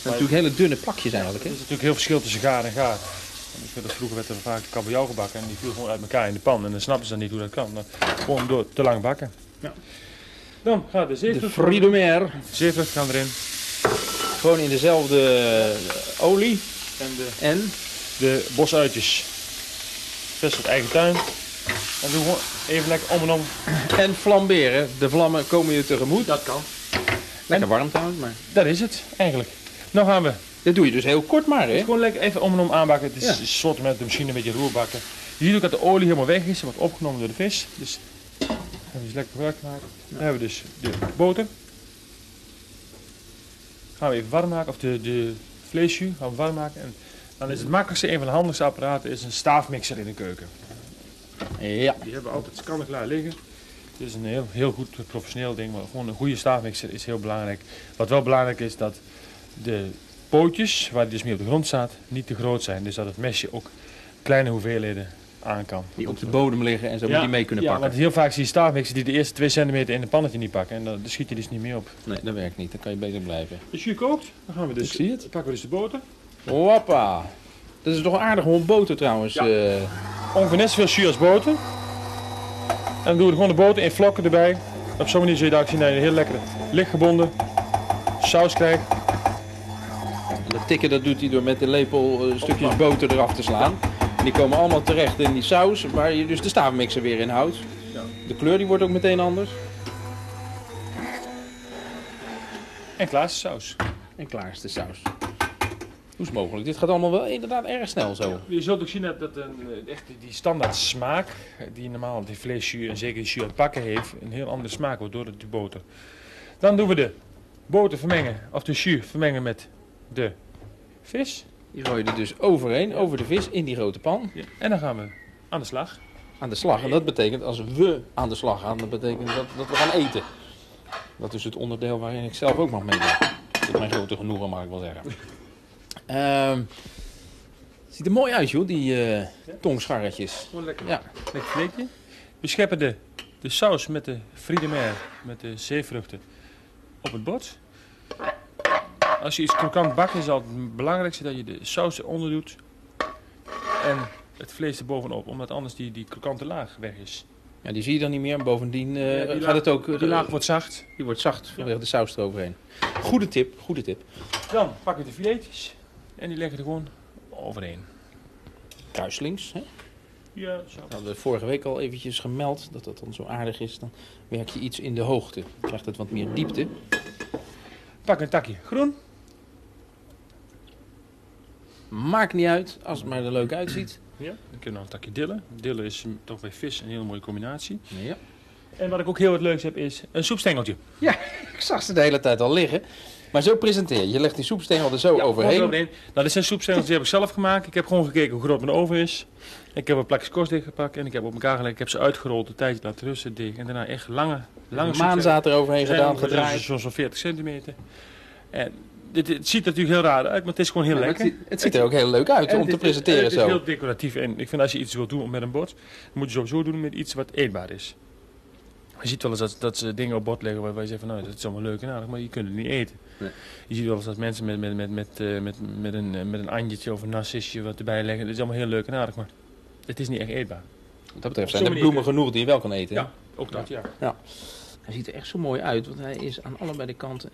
natuurlijk hele dunne plakjes eigenlijk. Hè? Er is natuurlijk heel verschil tussen gaar en gaar. Dat vroeger werd er vaak kabeljauw gebakken en die viel gewoon uit elkaar in de pan. En dan snappen ze dan niet hoe dat kan. Dan gewoon door te lang bakken. Ja. Dan gaat de De zeevrucht. Fridomer. Zeevrucht gaan erin. Gewoon in dezelfde olie. En de, En de bosuitjes. Vers uit eigen tuin. En doen gewoon even lekker om en om. En flamberen. De vlammen komen je tegemoet. Dat kan. Lekker warm trouwens, maar... Dat is het, eigenlijk. Nou gaan we... Dit doe je dus heel kort maar, Het hè? is gewoon lekker even om en om aanbakken. Het is Ja. een soort met de machine een beetje roerbakken. Je ziet ook dat de olie helemaal weg is. wordt opgenomen door de vis. Dus hebben we dus lekker gebruik gemaakt. Dan hebben we dus de boter. Gaan we even warm maken. Of de, de vleesjus gaan we warm maken. En dan is het makkelijkste, een van de handigste apparaten, is een staafmixer in de keuken. Ja. Die hebben we altijd kan klaar liggen. Het is een heel, heel goed professioneel ding, maar gewoon een goede staafmixer is heel belangrijk. Wat wel belangrijk is, dat de pootjes, waar die dus mee op de grond staat, niet te groot zijn. Dus dat het mesje ook kleine hoeveelheden aan kan. Die op de bodem liggen en zo moet die mee kunnen ja, pakken. want heel vaak zie je staafmixers die de eerste 2 centimeter in een pannetje niet pakken. En dan schiet je dus niet meer op. Nee, dat werkt niet. Dan kan je beter blijven. De jus kookt, dan gaan we dus, Ik zie het. pakken we dus de boter. Hoppa. Dat is toch een aardig hond boter trouwens. Ja. eh. Ongeveer net zoveel jus als boter. En dan doen we gewoon de boter in vlokken erbij. Op zo'n manier zul je daar zien dat je een heel lekkere lichtgebonden saus krijgt. En dat tikken dat doet hij door met de lepel eh, stukjes boter eraf te slaan. En die komen allemaal terecht in die saus waar je dus de staafmixer weer in houdt. De kleur die wordt ook meteen anders. En klaar is de saus. En klaar is de saus. Hoe is het mogelijk? Dit gaat allemaal wel inderdaad erg snel zo. Je zult ook zien dat, dat een, eh, echt die standaard smaak, eh, die normaal die vleesjus en zeker die uit pakken heeft, een heel andere smaak wordt door de boter. Dan doen we de boter vermengen, of de jus vermengen met de vis. Die gooi je er dus overheen, over de vis, in die grote pan. En dan gaan we aan de slag. Aan de slag. En dat betekent, als we aan de slag gaan, dat betekent dat, dat we gaan eten. Dat is het onderdeel waarin ik zelf ook mag meedoen. Tot mijn grote genoegen, mag ik wel zeggen. Ehm ziet er mooi uit, joh, die eh tongscharretjes. Gewoon lekker. Ja. Lekker vleetje. We scheppen de, de saus met de friedemer, met de zeevruchten, op het bord. Als je iets krokant bakt, is het belangrijkste dat je de saus eronder doet. En het vlees er bovenop, omdat anders die, die krokante laag weg is. Ja, die zie je dan niet meer. Bovendien eh, Ja, gaat laag- het ook... eh, die laag wordt zacht. Die wordt zacht vanwege de saus eroverheen. Goede tip, goede tip. Dan pak ik de filetjes en die leggen er gewoon overheen. Kruislings, hè? Ja, zo. Dat hadden we vorige week al eventjes gemeld, dat dat dan zo aardig is. Dan werk je iets in de hoogte. Dan krijgt het wat meer diepte. Pak een takje groen. Maakt niet uit, als het maar er leuk uitziet. Ja. Dan kunnen we nog een takje dillen. Dillen is toch bij vis een hele mooie combinatie. Ja. En wat ik ook heel wat leuks heb is een soepstengeltje. Ja, ik zag ze de hele tijd al liggen. Maar zo presenteer je. Je legt die soepstengel er zo overheen. Gewoon eroverheen. Nou, dit zijn soepstengels die heb ik zelf gemaakt. Ik heb gewoon gekeken hoe groot mijn oven is. Ik heb een plakje korstdicht gepakt en ik heb op elkaar gelegd. Ik heb ze uitgerold, een tijdje laten rusten, dik. En daarna echt lange, lange maanzaad eroverheen gedaan, gedraaid. Zo'n zo'n 40 centimeter. En dit, het ziet er natuurlijk heel raar uit, maar het is gewoon heel Ja, lekker. het ziet- het ziet er ook heel leuk uit om te presenteren en Het is zo. heel decoratief en ik vind als je iets wilt doen met een bord, moet je sowieso doen met iets wat eetbaar is. Je ziet wel eens dat, dat ze dingen op bord leggen waarvan je zegt van nou, dat is allemaal leuk en aardig, maar je kunt het niet eten. Nee. Je ziet wel eens dat mensen met, met, met, met, eh, met, met, een, eh, met een anjetje of een narcisje wat erbij leggen. Dat is allemaal heel leuk en aardig, maar het is niet echt eetbaar. Wat dat betreft zijn er bloemen genoeg die je wel kan eten. Ja, ook dat, ja. ja. Hij ziet er echt zo mooi uit, want hij is aan allebei de kanten.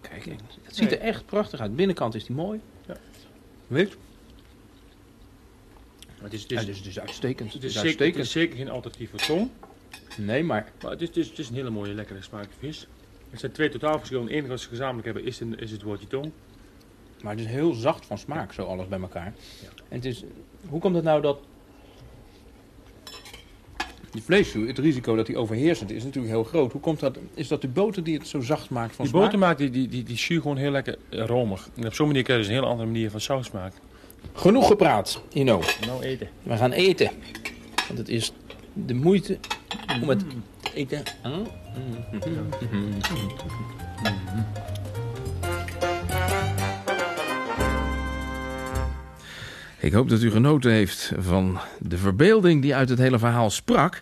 Kijk, het ziet er echt prachtig uit. Binnenkant is hij mooi. Ja. Weet? Het is, het Ja, is, dus, dus uitstekend. het Het is, is zeker, het is zeker geen alternatief voor tong. Nee, maar Maar het is, het is, het is een hele mooie, lekkere smakelijke vis. Er zijn twee totaal verschillende. Het enige wat ze gezamenlijk hebben is, een, is het woordje tong. Maar het is heel zacht van smaak, zo alles bij elkaar. En het is, hoe komt het nou dat die vleesjus, het risico dat die overheersend is, natuurlijk heel groot. Hoe komt dat? Is dat de boter die het zo zacht maakt van Die smaak? boter maakt die, die, die, die jus gewoon heel lekker eh, romig. En op zo'n manier krijg je dus een hele andere manier van saus maken. Genoeg gepraat, Ino. Nou eten. We gaan eten. Want het is de moeite om het te eten. Ik hoop dat u genoten heeft van de verbeelding die uit het hele verhaal sprak.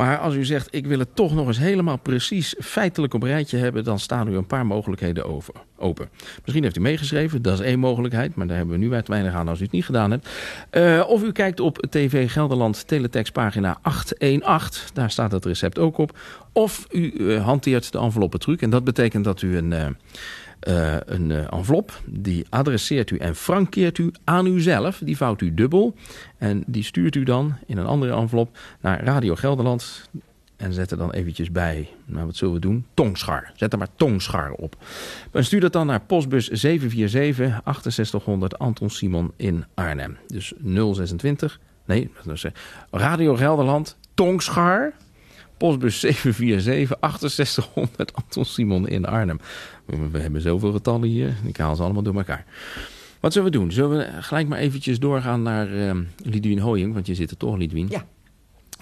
Maar als u zegt, ik wil het toch nog eens helemaal precies feitelijk op rijtje hebben, dan staan u een paar mogelijkheden over, open. Misschien heeft u meegeschreven, dat is één mogelijkheid, maar daar hebben we nu uit weinig aan als u het niet gedaan hebt. Eh, of u kijkt op TV Gelderland teletextpagina 818, daar staat het recept ook op. Of u eh, hanteert de enveloppentruc en dat betekent dat u een... eh, eh, een eh, envelop. Die adresseert u en frankeert u aan uzelf. Die vouwt u dubbel. En die stuurt u dan in een andere envelop naar Radio Gelderland. En zet er dan eventjes bij, nou wat zullen we doen? Tongschar. Zet er maar tongschar op. En stuur dat dan naar postbus 747 6800 Anton Simon in Arnhem. Dus 026, nee, zeg- Radio Gelderland, Tongschar. Postbus 747 6800 Anton Simon in Arnhem. We, hebben zoveel getallen hier, ik haal ze allemaal door elkaar. Wat zullen we doen? Zullen we gelijk maar eventjes doorgaan naar eh Lidwien Hooying? Want je zit er toch, Lidwien? Ja.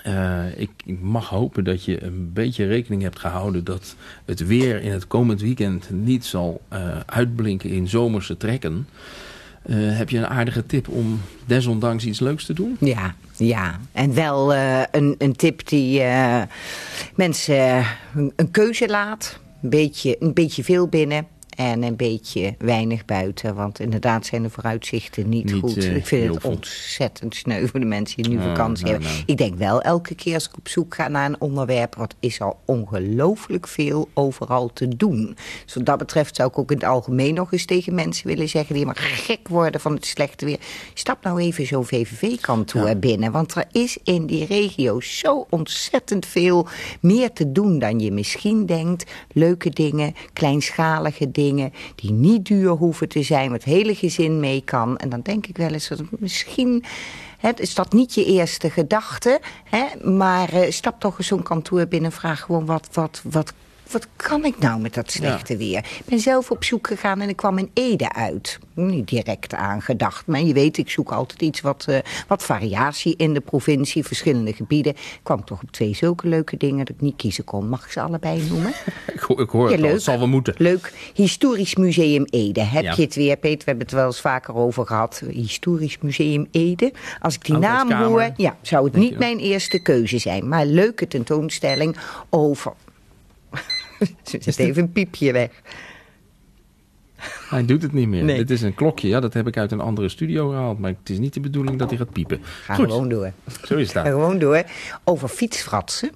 Eh, ik, ik mag hopen dat je een beetje rekening hebt gehouden dat het weer in het komend weekend niet zal eh, uitblinken in zomerse trekken. Eh, heb je een aardige tip om desondanks iets leuks te doen? Ja, ja. En wel eh, een, een tip die eh, mensen een, een keuze laat. Een beetje, een beetje veel binnen. En een beetje weinig buiten. Want inderdaad zijn de vooruitzichten niet, Niet, goed. eh, ik vind het ontzettend sneu voor de mensen die nu vakantie nou, hebben. nou. Ik denk wel elke keer als ik op zoek ga naar een onderwerp... wat is al ongelooflijk veel overal te doen. Dus wat dat betreft zou ik ook in het algemeen nog eens tegen mensen willen zeggen... die maar gek worden van het slechte weer. Stap nou even zo'n VVV-kantoor binnen. Want er is in die regio zo ontzettend veel meer te doen dan je misschien denkt. Leuke dingen, kleinschalige dingen... die niet duur hoeven te zijn, wat het hele gezin mee kan. En dan denk ik wel eens dat het misschien... Hè, is dat niet je eerste gedachte? Maar eh, stap toch eens zo'n kantoor binnen en vraag gewoon wat, wat, wat, wat kan ik nou met dat slechte weer? Ik ben zelf op zoek gegaan en ik kwam in Ede uit. Niet direct aangedacht, maar je weet, ik zoek altijd iets wat, eh, wat variatie in de provincie, verschillende gebieden. Ik kwam toch op twee zulke leuke dingen dat ik niet kiezen kon. Mag ik ze allebei noemen? Ik, ho- ik hoor het Ja, al, het zal wel moeten. Leuk. Historisch Museum Ede. Heb Ja. je het weer, Peter? We hebben het wel eens vaker over gehad. Historisch Museum Ede. Als ik die naam hoor, ja, zou het niet mijn eerste keuze zijn. Maar leuke tentoonstelling over... Ze zet even een piepje weg. Hij doet het niet meer. Nee. Dit is een klokje, ja, dat heb ik uit een andere studio gehaald. Maar het is niet de bedoeling dat hij gaat piepen. Ga Goed, gewoon door. zo is Ga dat. gewoon door. Over fietsfratsen.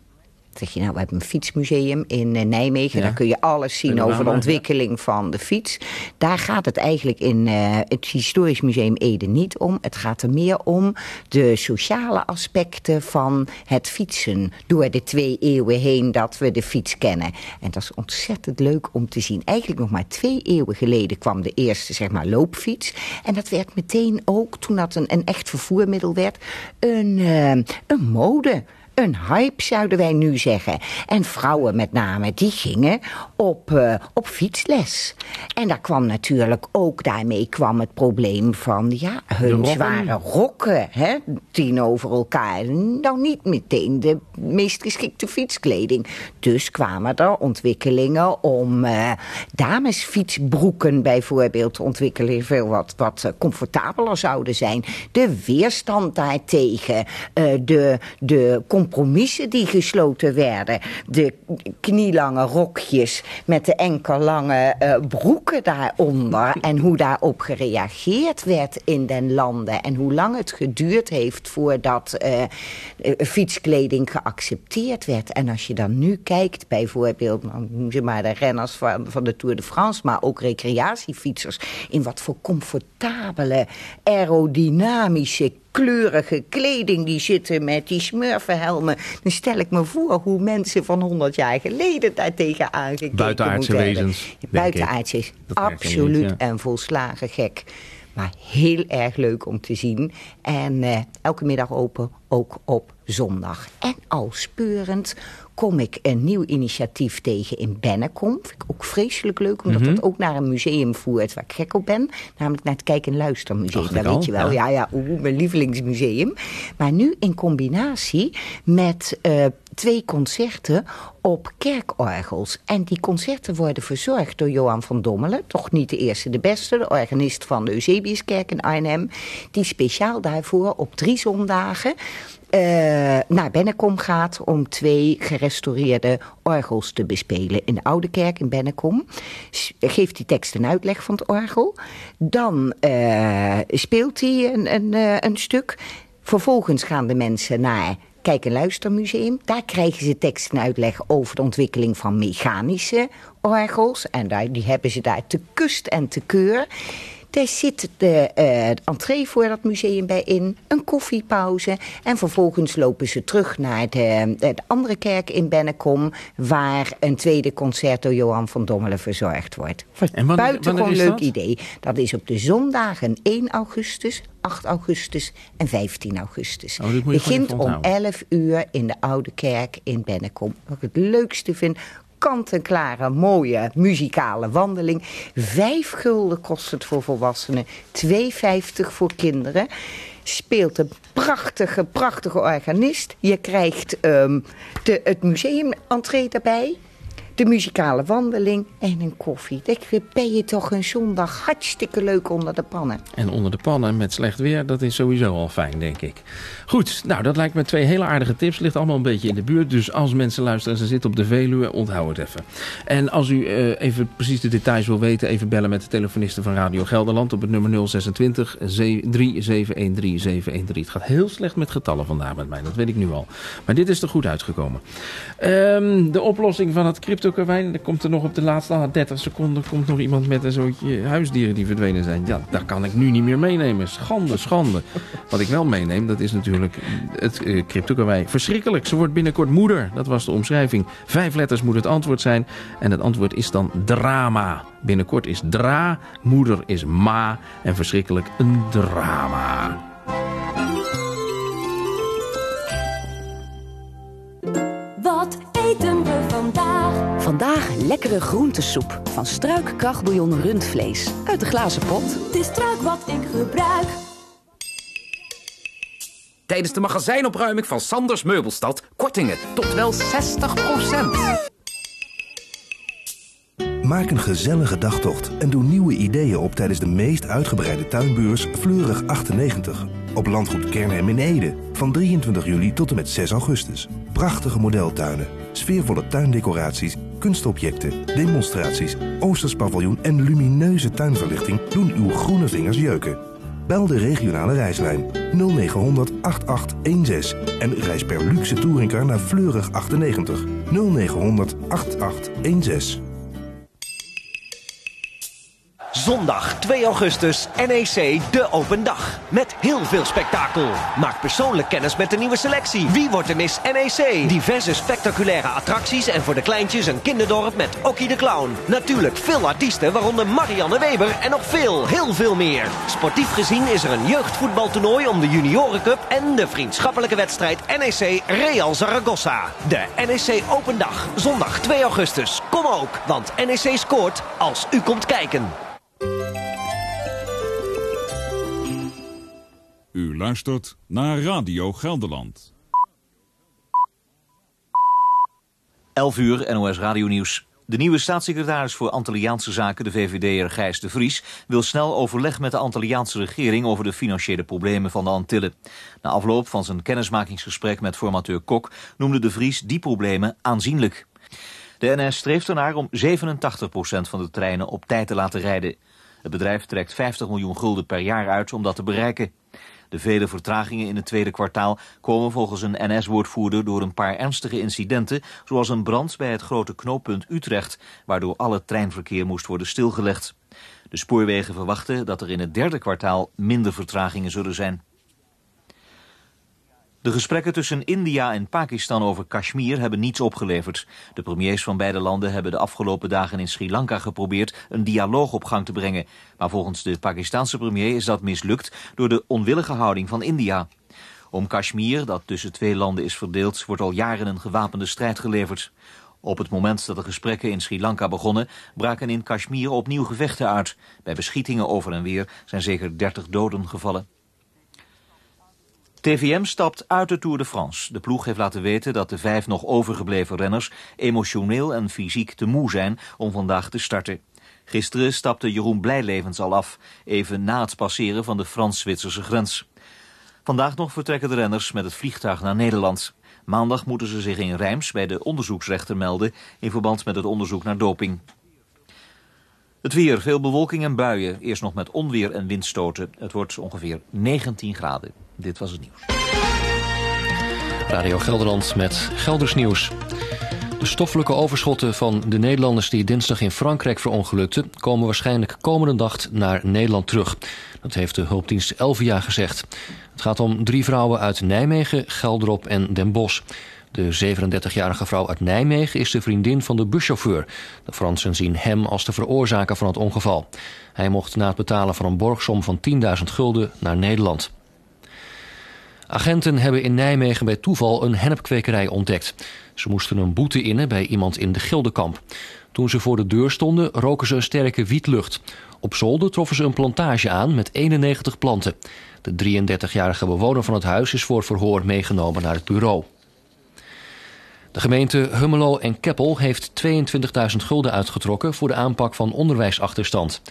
Zeg je nou, we hebben een fietsmuseum in eh, Nijmegen. Ja. Daar kun je alles zien over de ja. ontwikkeling van de fiets. Daar gaat het eigenlijk in eh, het Historisch Museum Ede niet om. Het gaat er meer om de sociale aspecten van het fietsen. Door de twee eeuwen heen dat we de fiets kennen. En dat is ontzettend leuk om te zien. Eigenlijk nog maar twee eeuwen geleden kwam de eerste zeg maar, loopfiets. En dat werd meteen ook, toen dat een, een echt vervoermiddel werd, een, eh, een mode. Een hype, zouden wij nu zeggen. En vrouwen met name, die gingen op, eh, op fietsles. En daar kwam natuurlijk ook, daarmee kwam het probleem van, ja, hun rokken. zware rokken, hè, tien over elkaar. Nou, niet meteen de meest geschikte fietskleding. Dus kwamen er ontwikkelingen om eh damesfietsbroeken bijvoorbeeld te ontwikkelen. Veel wat, wat eh, comfortabeler zouden zijn. De weerstand daartegen, eh, de, de compromissen die gesloten werden. De knielange rokjes met de enkellange eh, broeken daaronder. En hoe daarop gereageerd werd in den landen. En hoe lang het geduurd heeft voordat eh, eh, fietskleding geaccepteerd werd. En als je dan nu kijkt, bijvoorbeeld, nou, noem ze maar de renners van, van de Tour de France, maar ook recreatiefietsers, in wat voor comfortabele, aerodynamische kleurige kleding die zitten met die smurfenhelmen. Dan stel ik me voor hoe mensen van 100 jaar geleden daartegen aangekeken Buitenaardse wezens, denk Buitenaards is Dat werkt absoluut niet, ja. en volslagen gek. Maar heel erg leuk om te zien. En eh, elke middag open, ook op zondag. En al speurend kom ik een nieuw initiatief tegen in Bennekom. Vind ik ook vreselijk leuk, omdat Mhm. het ook naar een museum voert waar ik gek op ben. Namelijk naar het Kijk- en Luistermuseum. Dat al, weet je wel. ja. Ja, ja, mijn lievelingsmuseum. Maar nu in combinatie met eh, twee concerten op kerkorgels. En die concerten worden verzorgd door Johan van Dommelen. Toch niet de eerste, de beste. De organist van de Eusebiuskerk in Arnhem. Die speciaal daarvoor op drie zondagen eh, naar Bennekom gaat om twee gerestaureerde orgels te bespelen. In de Oude Kerk in Bennekom geeft hij tekst en uitleg van het orgel. Dan eh, speelt hij een, een, eh, een stuk. Vervolgens gaan de mensen naar Kijk- en Luistermuseum. Daar krijgen ze tekst en uitleg over de ontwikkeling van mechanische orgels. En daar, die hebben ze daar te kust en te keur. Daar zit de eh, entree voor dat museum bij in, een koffiepauze. En vervolgens lopen ze terug naar de, de andere kerk in Bennekom... waar een tweede concert door Johan van Dommelen verzorgd wordt. En wanneer- Buitengewoon wanneer leuk idee. Dat is op de zondagen 1 augustus, 8 augustus en 15 augustus. Oh, Begint om onthouden. 11 uur in de Oude Kerk in Bennekom. Wat ik het leukste vind, kant-en-klare, mooie muzikale wandeling. Vijf gulden kost het voor volwassenen, 2,50 voor kinderen. Speelt een prachtige, prachtige organist. Je krijgt ehm, de, het museum-entree daarbij. De muzikale wandeling en een koffie. Dan ben je toch een zondag hartstikke leuk onder de pannen. En onder de pannen met slecht weer, dat is sowieso al fijn, denk ik. Goed, nou dat lijkt me twee hele aardige tips. Ligt allemaal een beetje in de buurt. Dus als mensen luisteren en ze zitten op de Veluwe, onthoud het even. En als u eh, even precies de details wil weten, even bellen met de telefonisten van Radio Gelderland op het nummer 026 3713 713. Het gaat heel slecht met getallen vandaag met mij, dat weet ik nu al. Maar dit is er goed uitgekomen. Ehm, de oplossing van het cryptokarwijn, er komt er nog op de laatste ah, 30 seconden komt nog iemand met een soortje huisdieren die verdwenen zijn. Ja, dat kan ik nu niet meer meenemen. Schande, schande. Wat ik wel meeneem, dat is natuurlijk het eh, cryptokarwei. Verschrikkelijk, ze wordt binnenkort moeder. Dat was de omschrijving. Vijf letters moet het antwoord zijn. En het antwoord is dan drama. Binnenkort is dra, moeder is ma. En verschrikkelijk een drama. Wat eten we vandaag? Vandaag lekkere groentesoep van struikkrachtbouillon rundvlees uit de glazen pot. Het is struik wat ik gebruik. Tijdens de magazijnopruiming van Sanders Meubelstad kortingen tot wel 60% Maak een gezellige dagtocht en doe nieuwe ideeën op tijdens de meest uitgebreide tuinbeurs Fleurig 98 op landgoed Kernhem in Ede van 23 juli tot en met 6 augustus. Prachtige modeltuinen, sfeervolle tuindecoraties, kunstobjecten, demonstraties, Oosters paviljoen en lumineuze tuinverlichting doen uw groene vingers jeuken. Bel de regionale reislijn. 0900 8816 en reis per luxe touringcar naar Fleurig 98 0900 8816. Zondag 2 augustus, NEC De Open Dag. Met heel veel spektakel. Maak persoonlijk kennis met de nieuwe selectie. Wie wordt de Miss NEC? Diverse spectaculaire attracties en voor de kleintjes een kinderdorp met Okkie de Clown. Natuurlijk veel artiesten, waaronder Marianne Weber en nog veel, heel veel meer. Sportief gezien is er een jeugdvoetbaltoernooi om de Juniorencup en de vriendschappelijke wedstrijd NEC Real Zaragoza. De NEC Open Dag, zondag 2 augustus. Kom ook, want NEC scoort als u komt kijken. U luistert naar Radio Gelderland. 11 uur NOS Radio Nieuws. De nieuwe staatssecretaris voor Antilliaanse Zaken, de VVD'er Gijs de Vries... wil snel overleg met de Antilliaanse regering over de financiële problemen van de Antillen. Na afloop van zijn kennismakingsgesprek met formateur Kok... noemde de Vries die problemen aanzienlijk. De NS streeft ernaar om 87% van de treinen op tijd te laten rijden. Het bedrijf trekt 50 miljoen gulden per jaar uit om dat te bereiken. De vele vertragingen in het tweede kwartaal komen volgens een NS-woordvoerder door een paar ernstige incidenten, zoals een brand bij het grote knooppunt Utrecht, waardoor alle treinverkeer moest worden stilgelegd. De spoorwegen verwachten dat er in het derde kwartaal minder vertragingen zullen zijn. De gesprekken tussen India en Pakistan over Kashmir hebben niets opgeleverd. De premiers van beide landen hebben de afgelopen dagen in Sri Lanka geprobeerd een dialoog op gang te brengen. Maar volgens de Pakistanse premier is dat mislukt door de onwillige houding van India. Om Kashmir, dat tussen twee landen is verdeeld, wordt al jaren een gewapende strijd geleverd. Op het moment dat de gesprekken in Sri Lanka begonnen, braken in Kashmir opnieuw gevechten uit. Bij beschietingen over en weer zijn zeker 30 doden gevallen. TVM stapt uit de Tour de France. De ploeg heeft laten weten dat de vijf nog overgebleven renners emotioneel en fysiek te moe zijn om vandaag te starten. Gisteren stapte Jeroen Blijlevens al af, even na het passeren van de Frans-Zwitserse grens. Vandaag nog vertrekken de renners met het vliegtuig naar Nederland. Maandag moeten ze zich in Rijms bij de onderzoeksrechter melden in verband met het onderzoek naar doping. Het weer, veel bewolking en buien. Eerst nog met onweer en windstoten. Het wordt ongeveer 19 graden. Dit was het nieuws. Radio Gelderland met Gelders Nieuws. De stoffelijke overschotten van de Nederlanders die dinsdag in Frankrijk verongelukten... komen waarschijnlijk komende dag naar Nederland terug. Dat heeft de hulpdienst Elvia gezegd. Het gaat om drie vrouwen uit Nijmegen, Gelderop en Den Bosch. De 37-jarige vrouw uit Nijmegen is de vriendin van de buschauffeur. De Fransen zien hem als de veroorzaker van het ongeval. Hij mocht na het betalen van een borgsom van 10.000 gulden naar Nederland. Agenten hebben in Nijmegen bij toeval een hennepkwekerij ontdekt. Ze moesten een boete innen bij iemand in de Gildekamp. Toen ze voor de deur stonden, roken ze een sterke wietlucht. Op zolder troffen ze een plantage aan met 91 planten. De 33-jarige bewoner van het huis is voor verhoor meegenomen naar het bureau. De gemeente Hummelo en Keppel heeft 22.000 gulden uitgetrokken voor de aanpak van onderwijsachterstand.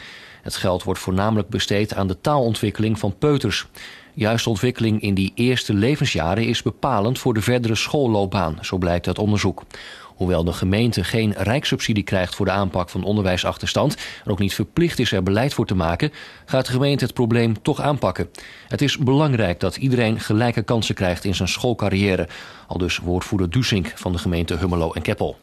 Het geld wordt voornamelijk besteed aan de taalontwikkeling van peuters. Juist ontwikkeling in die eerste levensjaren is bepalend voor de verdere schoolloopbaan, zo blijkt uit onderzoek. Hoewel de gemeente geen rijkssubsidie krijgt voor de aanpak van onderwijsachterstand en ook niet verplicht is er beleid voor te maken, gaat de gemeente het probleem toch aanpakken. Het is belangrijk dat iedereen gelijke kansen krijgt in zijn schoolcarrière, al dus woordvoerder Dusink van de gemeente Hummelo en Keppel.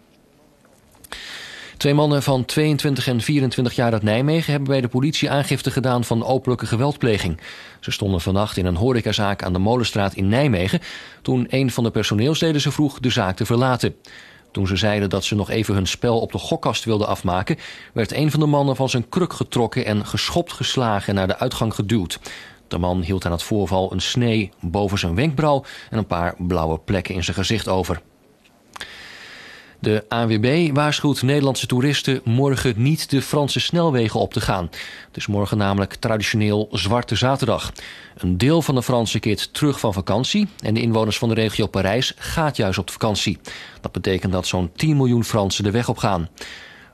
Twee mannen van 22 en 24 jaar uit Nijmegen hebben bij de politie aangifte gedaan van openlijke geweldpleging. Ze stonden vannacht in een horecazaak aan de Molenstraat in Nijmegen toen een van de personeelsleden ze vroeg de zaak te verlaten. Toen ze zeiden dat ze nog even hun spel op de gokkast wilden afmaken, werd een van de mannen van zijn kruk getrokken en geschopt geslagen en naar de uitgang geduwd. De man hield aan het voorval een snee boven zijn wenkbrauw en een paar blauwe plekken in zijn gezicht over. De ANWB waarschuwt Nederlandse toeristen morgen niet de Franse snelwegen op te gaan. Het is morgen namelijk traditioneel Zwarte Zaterdag. Een deel van de Fransen keert terug van vakantie en de inwoners van de regio Parijs gaat juist op vakantie. Dat betekent dat zo'n 10 miljoen Fransen de weg op gaan.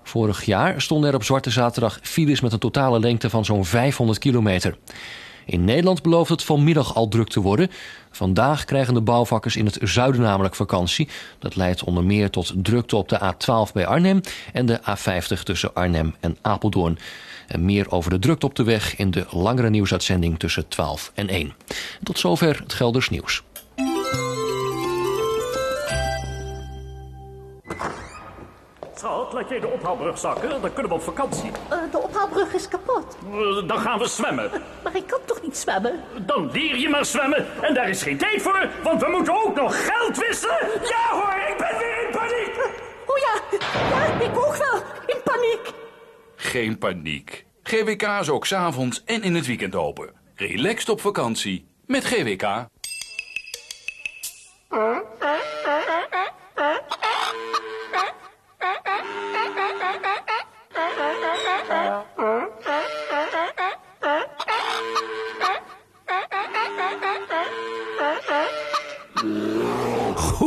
Vorig jaar stonden er op Zwarte Zaterdag files met een totale lengte van zo'n 500 kilometer. In Nederland belooft het vanmiddag al druk te worden. Vandaag krijgen de bouwvakkers in het zuiden namelijk vakantie. Dat leidt onder meer tot drukte op de A12 bij Arnhem en de A50 tussen Arnhem en Apeldoorn. En meer over de drukte op de weg in de langere nieuwsuitzending tussen 12 en 1. Tot zover het Gelders nieuws. Schat, laat jij de ophaalbrug zakken? Dan kunnen we op vakantie. Eh, de ophaalbrug is kapot. Eh, Dan gaan we zwemmen. Maar ik kan toch niet zwemmen? Dan leer je maar zwemmen. En daar is geen tijd voor, want we moeten ook nog geld wisselen. Ja hoor, ik ben weer in paniek. Oh ja, ja, ik ook wel. In paniek. Geen paniek. GWK is ook s'avonds en in het weekend open. Relaxed op vakantie met GWK.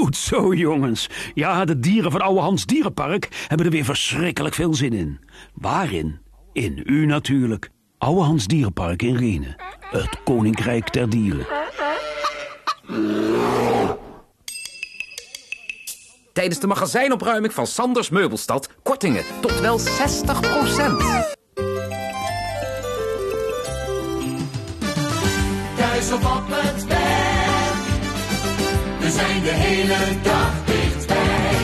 Goed zo, jongens. Ja, de dieren van Oude Hans Dierenpark hebben er weer verschrikkelijk veel zin in. Waarin? In u natuurlijk. Oude Hans Dierenpark in Renen. Het Koninkrijk der Dieren. Tijdens de magazijnopruiming van Sanders Meubelstad kortingen tot wel 60 Thuis of op werk, we zijn de hele dag dichtbij.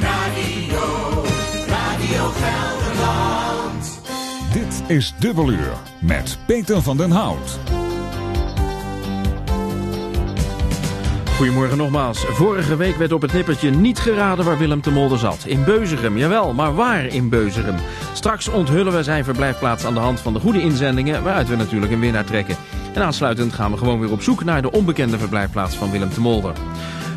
Radio, Radio Gelderland. Dit is Dubbeluur met Peter van den Hout. Goedemorgen nogmaals. Vorige week werd op het nippertje niet geraden waar Willem de Molder zat. In Beuzegem, jawel, maar waar in Beuzegem? Straks onthullen we zijn verblijfplaats aan de hand van de goede inzendingen, waaruit we natuurlijk een winnaar trekken. En aansluitend gaan we gewoon weer op zoek naar de onbekende verblijfplaats van Willem de Molder.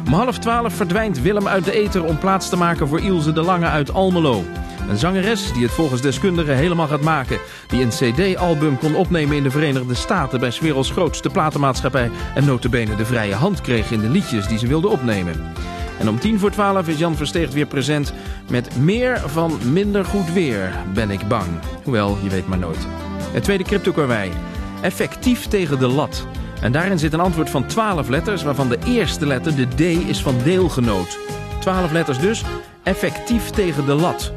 Om half twaalf verdwijnt Willem uit de eter om plaats te maken voor Ilse de Lange uit Almelo. Een zangeres die het volgens deskundigen helemaal gaat maken. Die een cd-album kon opnemen in de Verenigde Staten bij werelds grootste platenmaatschappij. En notabene de vrije hand kreeg in de liedjes die ze wilde opnemen. En om tien voor twaalf is Jan Versteegd weer present met meer van minder goed weer, ben ik bang. Hoewel, je weet maar nooit. Het tweede cryptokarwei. Effectief tegen de lat. En daarin zit een antwoord van 12 letters, waarvan de eerste letter, de D, is van deelgenoot. 12 letters dus, effectief tegen de lat.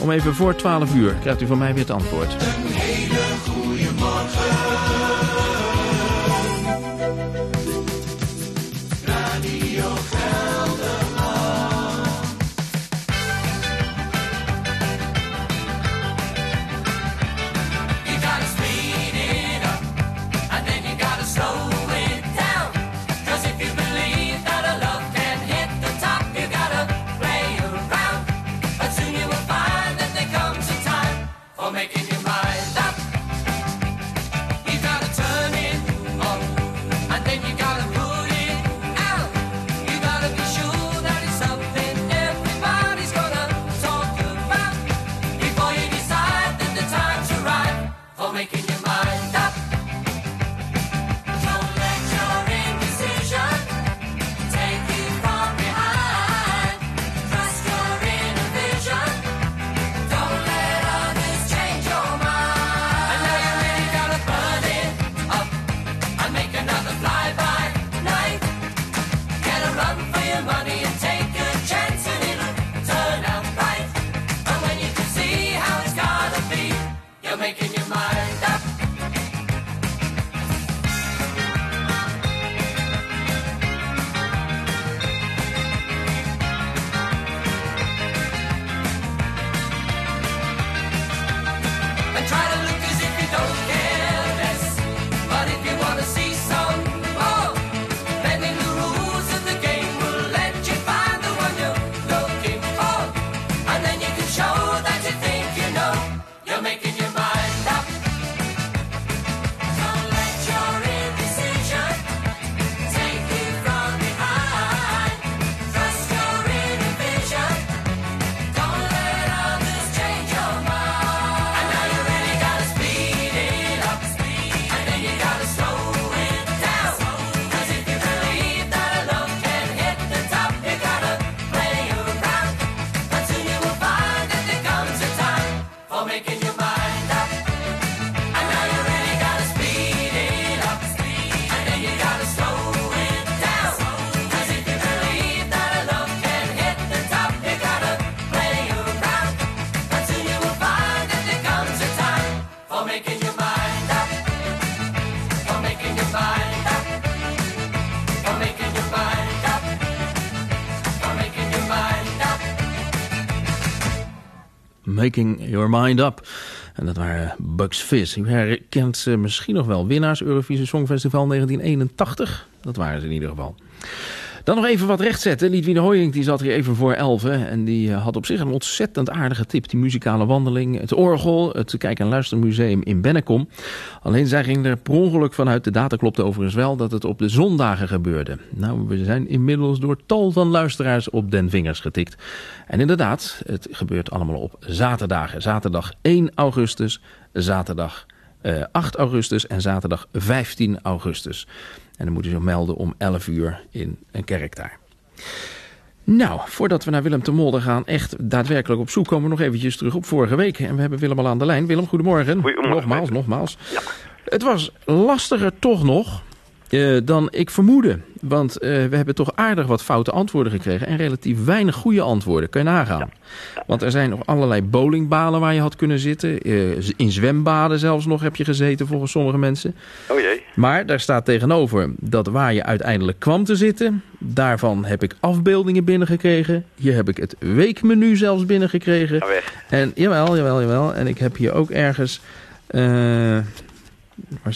Om even voor 12 uur krijgt u van mij weer het antwoord. Making Your Mind Up. En dat waren Bugs Fizz. U herkent ze misschien nog wel. Winnaars Eurovisie Songfestival 1981. Dat waren ze in ieder geval. Dan nog even wat rechtzetten. Liedwine Hoying die zat hier even voor elven. En die eh, had op zich een ontzettend aardige tip. Die muzikale wandeling, het orgel, het kijk- en luistermuseum in Bennekom. Alleen zij ging er per ongeluk vanuit. De data klopte overigens wel dat het op de zondagen gebeurde. Nou, we zijn inmiddels door tal van luisteraars op den vingers getikt. En inderdaad, het gebeurt allemaal op zaterdagen. Zaterdag 1 augustus, zaterdag eh, 8 augustus en zaterdag 15 augustus. En dan moet u zich melden om 11 uur in een kerk daar. Nou, voordat we naar Willem de Molder gaan, echt daadwerkelijk op zoek, komen we nog eventjes terug op vorige week. En we hebben Willem al aan de lijn. Willem, goedemorgen. Goedemorgen, Nogmaals, nogmaals. Het was lastiger toch nog eh, dan ik vermoedde. Want eh, we hebben toch aardig wat foute antwoorden gekregen en relatief weinig goede antwoorden. Kun je nagaan. Want er zijn nog allerlei bowlingbanen waar je had kunnen zitten. Eh, in zwembaden zelfs nog heb je gezeten volgens sommige mensen. Oh jee. Maar daar staat tegenover dat waar je uiteindelijk kwam te zitten, daarvan heb ik afbeeldingen binnengekregen. Hier heb ik het weekmenu zelfs binnengekregen. En jawel, jawel, jawel. En ik heb hier ook ergens,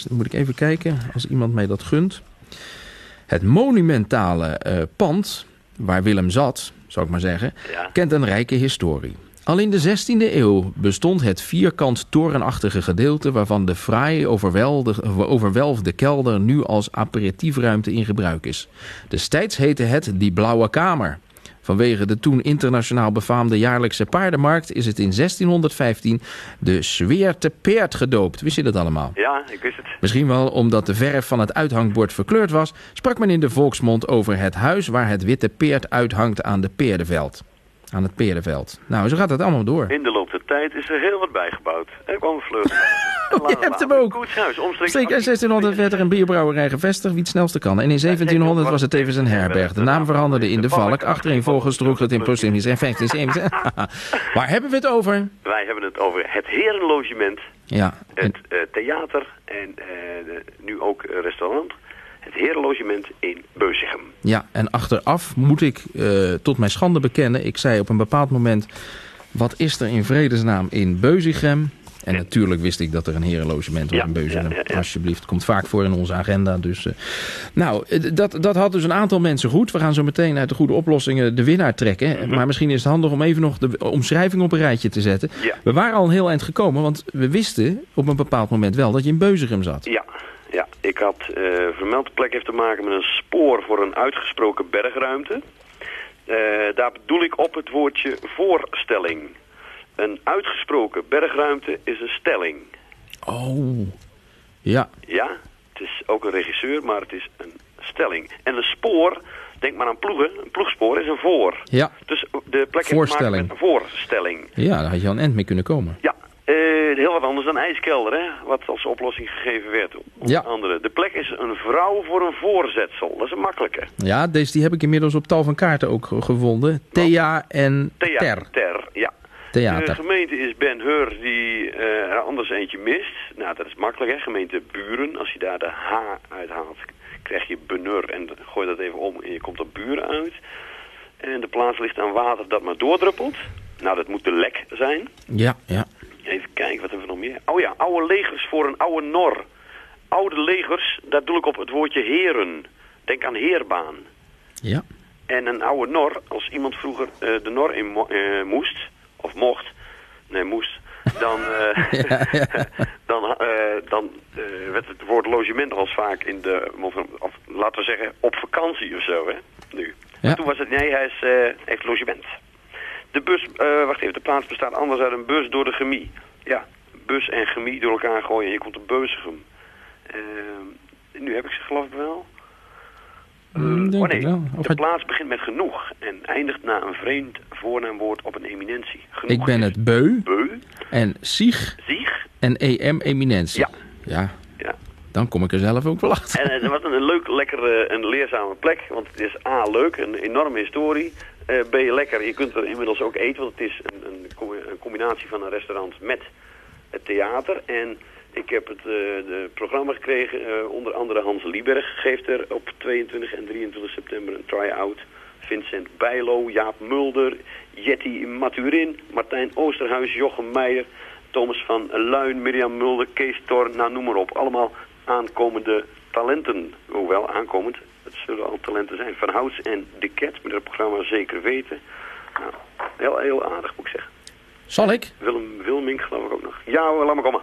moet ik even kijken, als iemand mij dat gunt. Het monumentale eh, pand waar Willem zat, zou ik maar zeggen, kent een rijke historie. Al in de 16e eeuw bestond het vierkant torenachtige gedeelte waarvan de fraai overwelfde kelder nu als aperitiefruimte in gebruik is. Destijds heette het die Blauwe Kamer. Vanwege de toen internationaal befaamde jaarlijkse paardenmarkt is het in 1615 de Zweerte Peert gedoopt. Wist je dat allemaal? Ja, ik wist het. Misschien wel omdat de verf van het uithangbord verkleurd was, sprak men in de volksmond over het huis waar het witte peert uithangt aan de peerdenveld. Aan het peerdenveld. Nou, zo gaat het allemaal door. In de loop der tijd is er heel wat bijgebouwd. Er kwam een vleugel. Je hebt hem ook. Koetshuis, omstreeks Streek in 1600 werd er een bierbrouwerij gevestigd, wie het snelste kan. En in 1700 was het tevens een herberg. De naam veranderde in de Valk. Achtereenvolgens droeg het in Postinius en 1570. Waar hebben we het over? Wij hebben het over het herenlogement, Ja, het eh, theater en eh, nu ook eh, restaurant. Het herenlogement in Beuzichem. Ja, en achteraf moet ik eh, tot mijn schande bekennen. Ik zei op een bepaald moment, wat is er in vredesnaam in Beuzigem? En natuurlijk wist ik dat er een herenlogement was in Beuzigem. Alsjeblieft, komt vaak voor in onze agenda. Dus, eh, nou, eh, dat, dat had dus een aantal mensen goed. We gaan zo meteen uit de goede oplossingen de winnaar trekken. Maar misschien is het handig om even nog de omschrijving op een rijtje te zetten. Ja. We waren al een heel eind gekomen, want we wisten op een bepaald moment wel dat je in Beuzigem zat. Ja, ja. ik had eh, vermeld de plek heeft te maken met een spoor voor een uitgesproken bergruimte. Eh, daar bedoel ik op het woordje voorstelling. Een uitgesproken bergruimte is een stelling. Oh, ja. Ja, het is ook een regisseur, maar het is een stelling. En een spoor, denk maar aan ploegen, een ploegspoor is een voor. Ja, Dus de plek heeft te maken met een voorstelling. ja daar had je al een end mee kunnen komen. Ja, eh, heel wat anders dan ijskelder, hè? wat als oplossing gegeven werd. Ja. andere. De plek is een vrouw voor een voorzetsel. Dat is een makkelijke. Ja, deze die heb ik inmiddels op tal van kaarten ook ge- gevonden. Thea en Ter. Ter, ja. De Theater. gemeente is Ben Hur die eh, er anders eentje mist. Nou, dat is makkelijk, hè. Gemeente Buren. Als je daar de H uithaalt, krijg je Benur. En gooi dat even om en je komt op Buren uit. En de plaats ligt aan water dat maar doordruppelt. Nou, dat moet de lek zijn. Ja, ja. Even kijken, wat hebben we nog meer? Oh ja, oude legers voor een oude nor. Oude legers, daar doe ik op het woordje heren. Denk aan heerbaan. Ja. En een oude nor, als iemand vroeger eh, de nor in mo- eh, moest, of mocht, nee moest, dan, eh, dan, dan werd het woord logement als vaak in de, of, laten we zeggen, op vakantie of zo, hè, nu. Maar toen was het, nee, hij is, heeft logement. De bus, eh, wacht even, de plaats bestaat anders uit een bus door de chemie. Ja, bus en chemie door elkaar gooien en je komt op Beuzegem. Eh, nu heb ik ze geloof ik wel. Denk oh nee, de plaats begint met genoeg en eindigt na een vreemd voornaamwoord op een eminentie. Genoeg ik ben het beu. beu, En Sieg. Sieg. En EM eminentie. Ja. Ja. Ja. Dan kom ik er zelf ook wel achter. En het was een leuk, lekkere en leerzame plek, want het is A, leuk, een enorme historie. Eh B, lekker, je kunt er inmiddels ook eten, want het is een, een, combi- een combinatie van een restaurant met het theater. En ik heb het, eh, de programma gekregen, eh, onder andere Hans Lieberg geeft er op 22 en 23 september een try-out Vincent Bijlo, Jaap Mulder, Jetty Maturin, Martijn Oosterhuis, Jochem Meijer, Thomas van Luin, Mirjam Mulder, Kees Thor, nou noem maar op. Allemaal aankomende talenten. Hoewel aankomend, zullen al talenten zijn. Van Houts en De Cat, met het programma zeker weten. Nou, heel, heel aardig moet ik zeggen. Zal ik? Willem Wilmink geloof ik ook nog. Ja hoor, laat maar komen.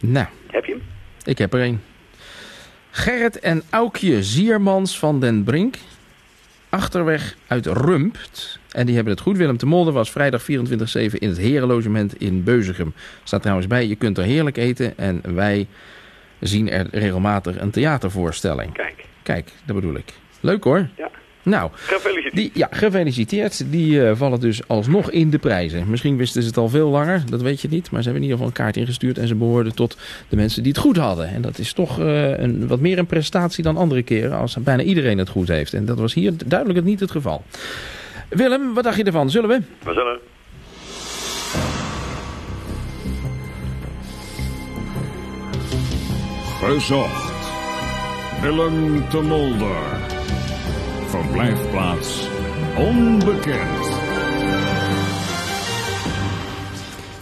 Nou, Heb je hem? ik heb er een. Gerrit en Aukje Ziermans van den Brink. Achterweg uit Rumpt. En die hebben het goed. Willem de Molde was vrijdag 24-7 in het herenlogement in Beuzegem. Staat trouwens bij, je kunt er heerlijk eten. En wij zien er regelmatig een theatervoorstelling. Kijk. Kijk, dat bedoel ik. Leuk hoor. Ja. Nou, Gefeliciteerd. die, ja, gefeliciteerd. Die eh, vallen dus alsnog in de prijzen. Misschien wisten ze het al veel langer, dat weet je niet. Maar ze hebben in ieder geval een kaart ingestuurd en ze behoorden tot de mensen die het goed hadden. En dat is toch eh, een, wat meer een prestatie dan andere keren als bijna iedereen het goed heeft. En dat was hier duidelijk niet het geval. Willem, wat dacht je ervan? Zullen we? We zullen. Gezocht. Willem te Mulder. Verblijfplaats onbekend.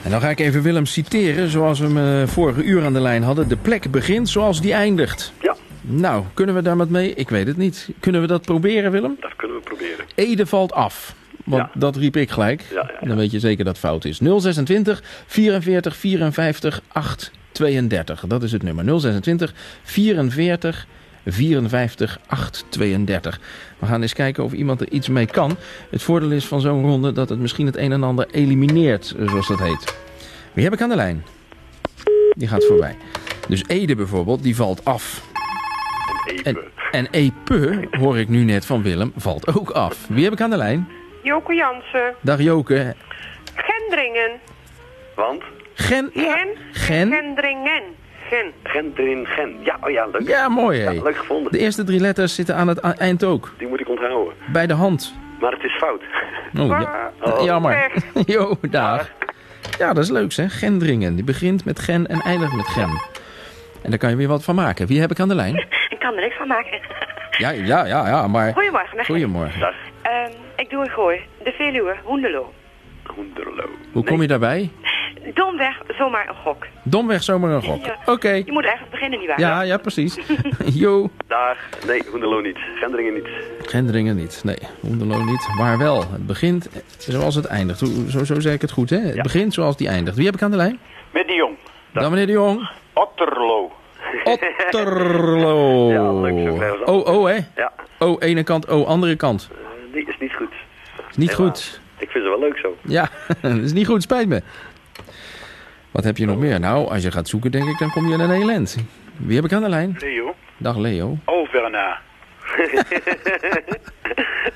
En dan ga ik even Willem citeren zoals we hem eh, vorige uur aan de lijn hadden. De plek begint zoals die eindigt. Ja. Nou, kunnen we daar wat mee? Ik weet het niet. Kunnen we dat proberen, Willem? Dat kunnen we proberen. Ede valt af. Want dat riep ik gelijk. Ja, ja, Dan weet je zeker dat het fout is. 026 44 54 8 32. Dat is het nummer. 026 44 54 8 32. We gaan eens kijken of iemand er iets mee kan. Het voordeel is van zo'n ronde dat het misschien het een en ander elimineert, zoals dat heet. Wie heb ik aan de lijn? Die gaat voorbij. Dus Ede bijvoorbeeld, die valt af. En, en Epe, hoor ik nu net van Willem, valt ook af. Wie heb ik aan de lijn? Joke Jansen. Dag Joke. Gendringen. Want? Gen, Gen. Gen. Gendringen. Gen. Genterin Gen. Ja, oh ja, leuk. Ja, mooi hé. Ja, leuk gevonden. De eerste drie letters zitten aan het eind ook. Die moet ik onthouden. Bij de hand. Maar het is fout. Oh, ja. Oh. Jammer. Jo, daar. Ja, dat is leuk zeg. Gendringen. Die begint met gen en eindigt met gen. En daar kan je weer wat van maken. Wie heb ik aan de lijn? Ik kan er niks van maken. Ja, ja, ja, ja, maar... Goedemorgen. dag. Goedemorgen. Ik doe een gooi. De Veluwe, Hoenderloo. Hoenderlo. Hoe kom je daarbij? Domweg, zomaar een gok. Domweg zomaar een gok. Oké. Je moet ergens beginnen, nietwaar? Ja, ja, precies. Jo. Dag. Nee, Hoenderlo niet. Gendringen niet. Gendringen niet. Nee, Hoenderloo niet. Maar wel. Het begint zoals het eindigt. Zo, zo zeg ik het goed, hè? Het begint zoals die eindigt. Wie heb ik aan de lijn? Met de Jong. Dan meneer de Jong. Otterlo. Otterlo. Ja, leuk, zo ver is Oh, oh, hè? Ja. Oh, ene kant, oh, andere kant. Eh, die is niet goed. Is niet Helaas. goed. Ik vind ze wel leuk zo. Ja, dat is niet goed, spijt me. Wat heb je nog meer? Nou, als je gaat zoeken, denk ik, dan kom je in een elend. Wie heb ik aan de lijn? Leo. Dag Leo. Overna.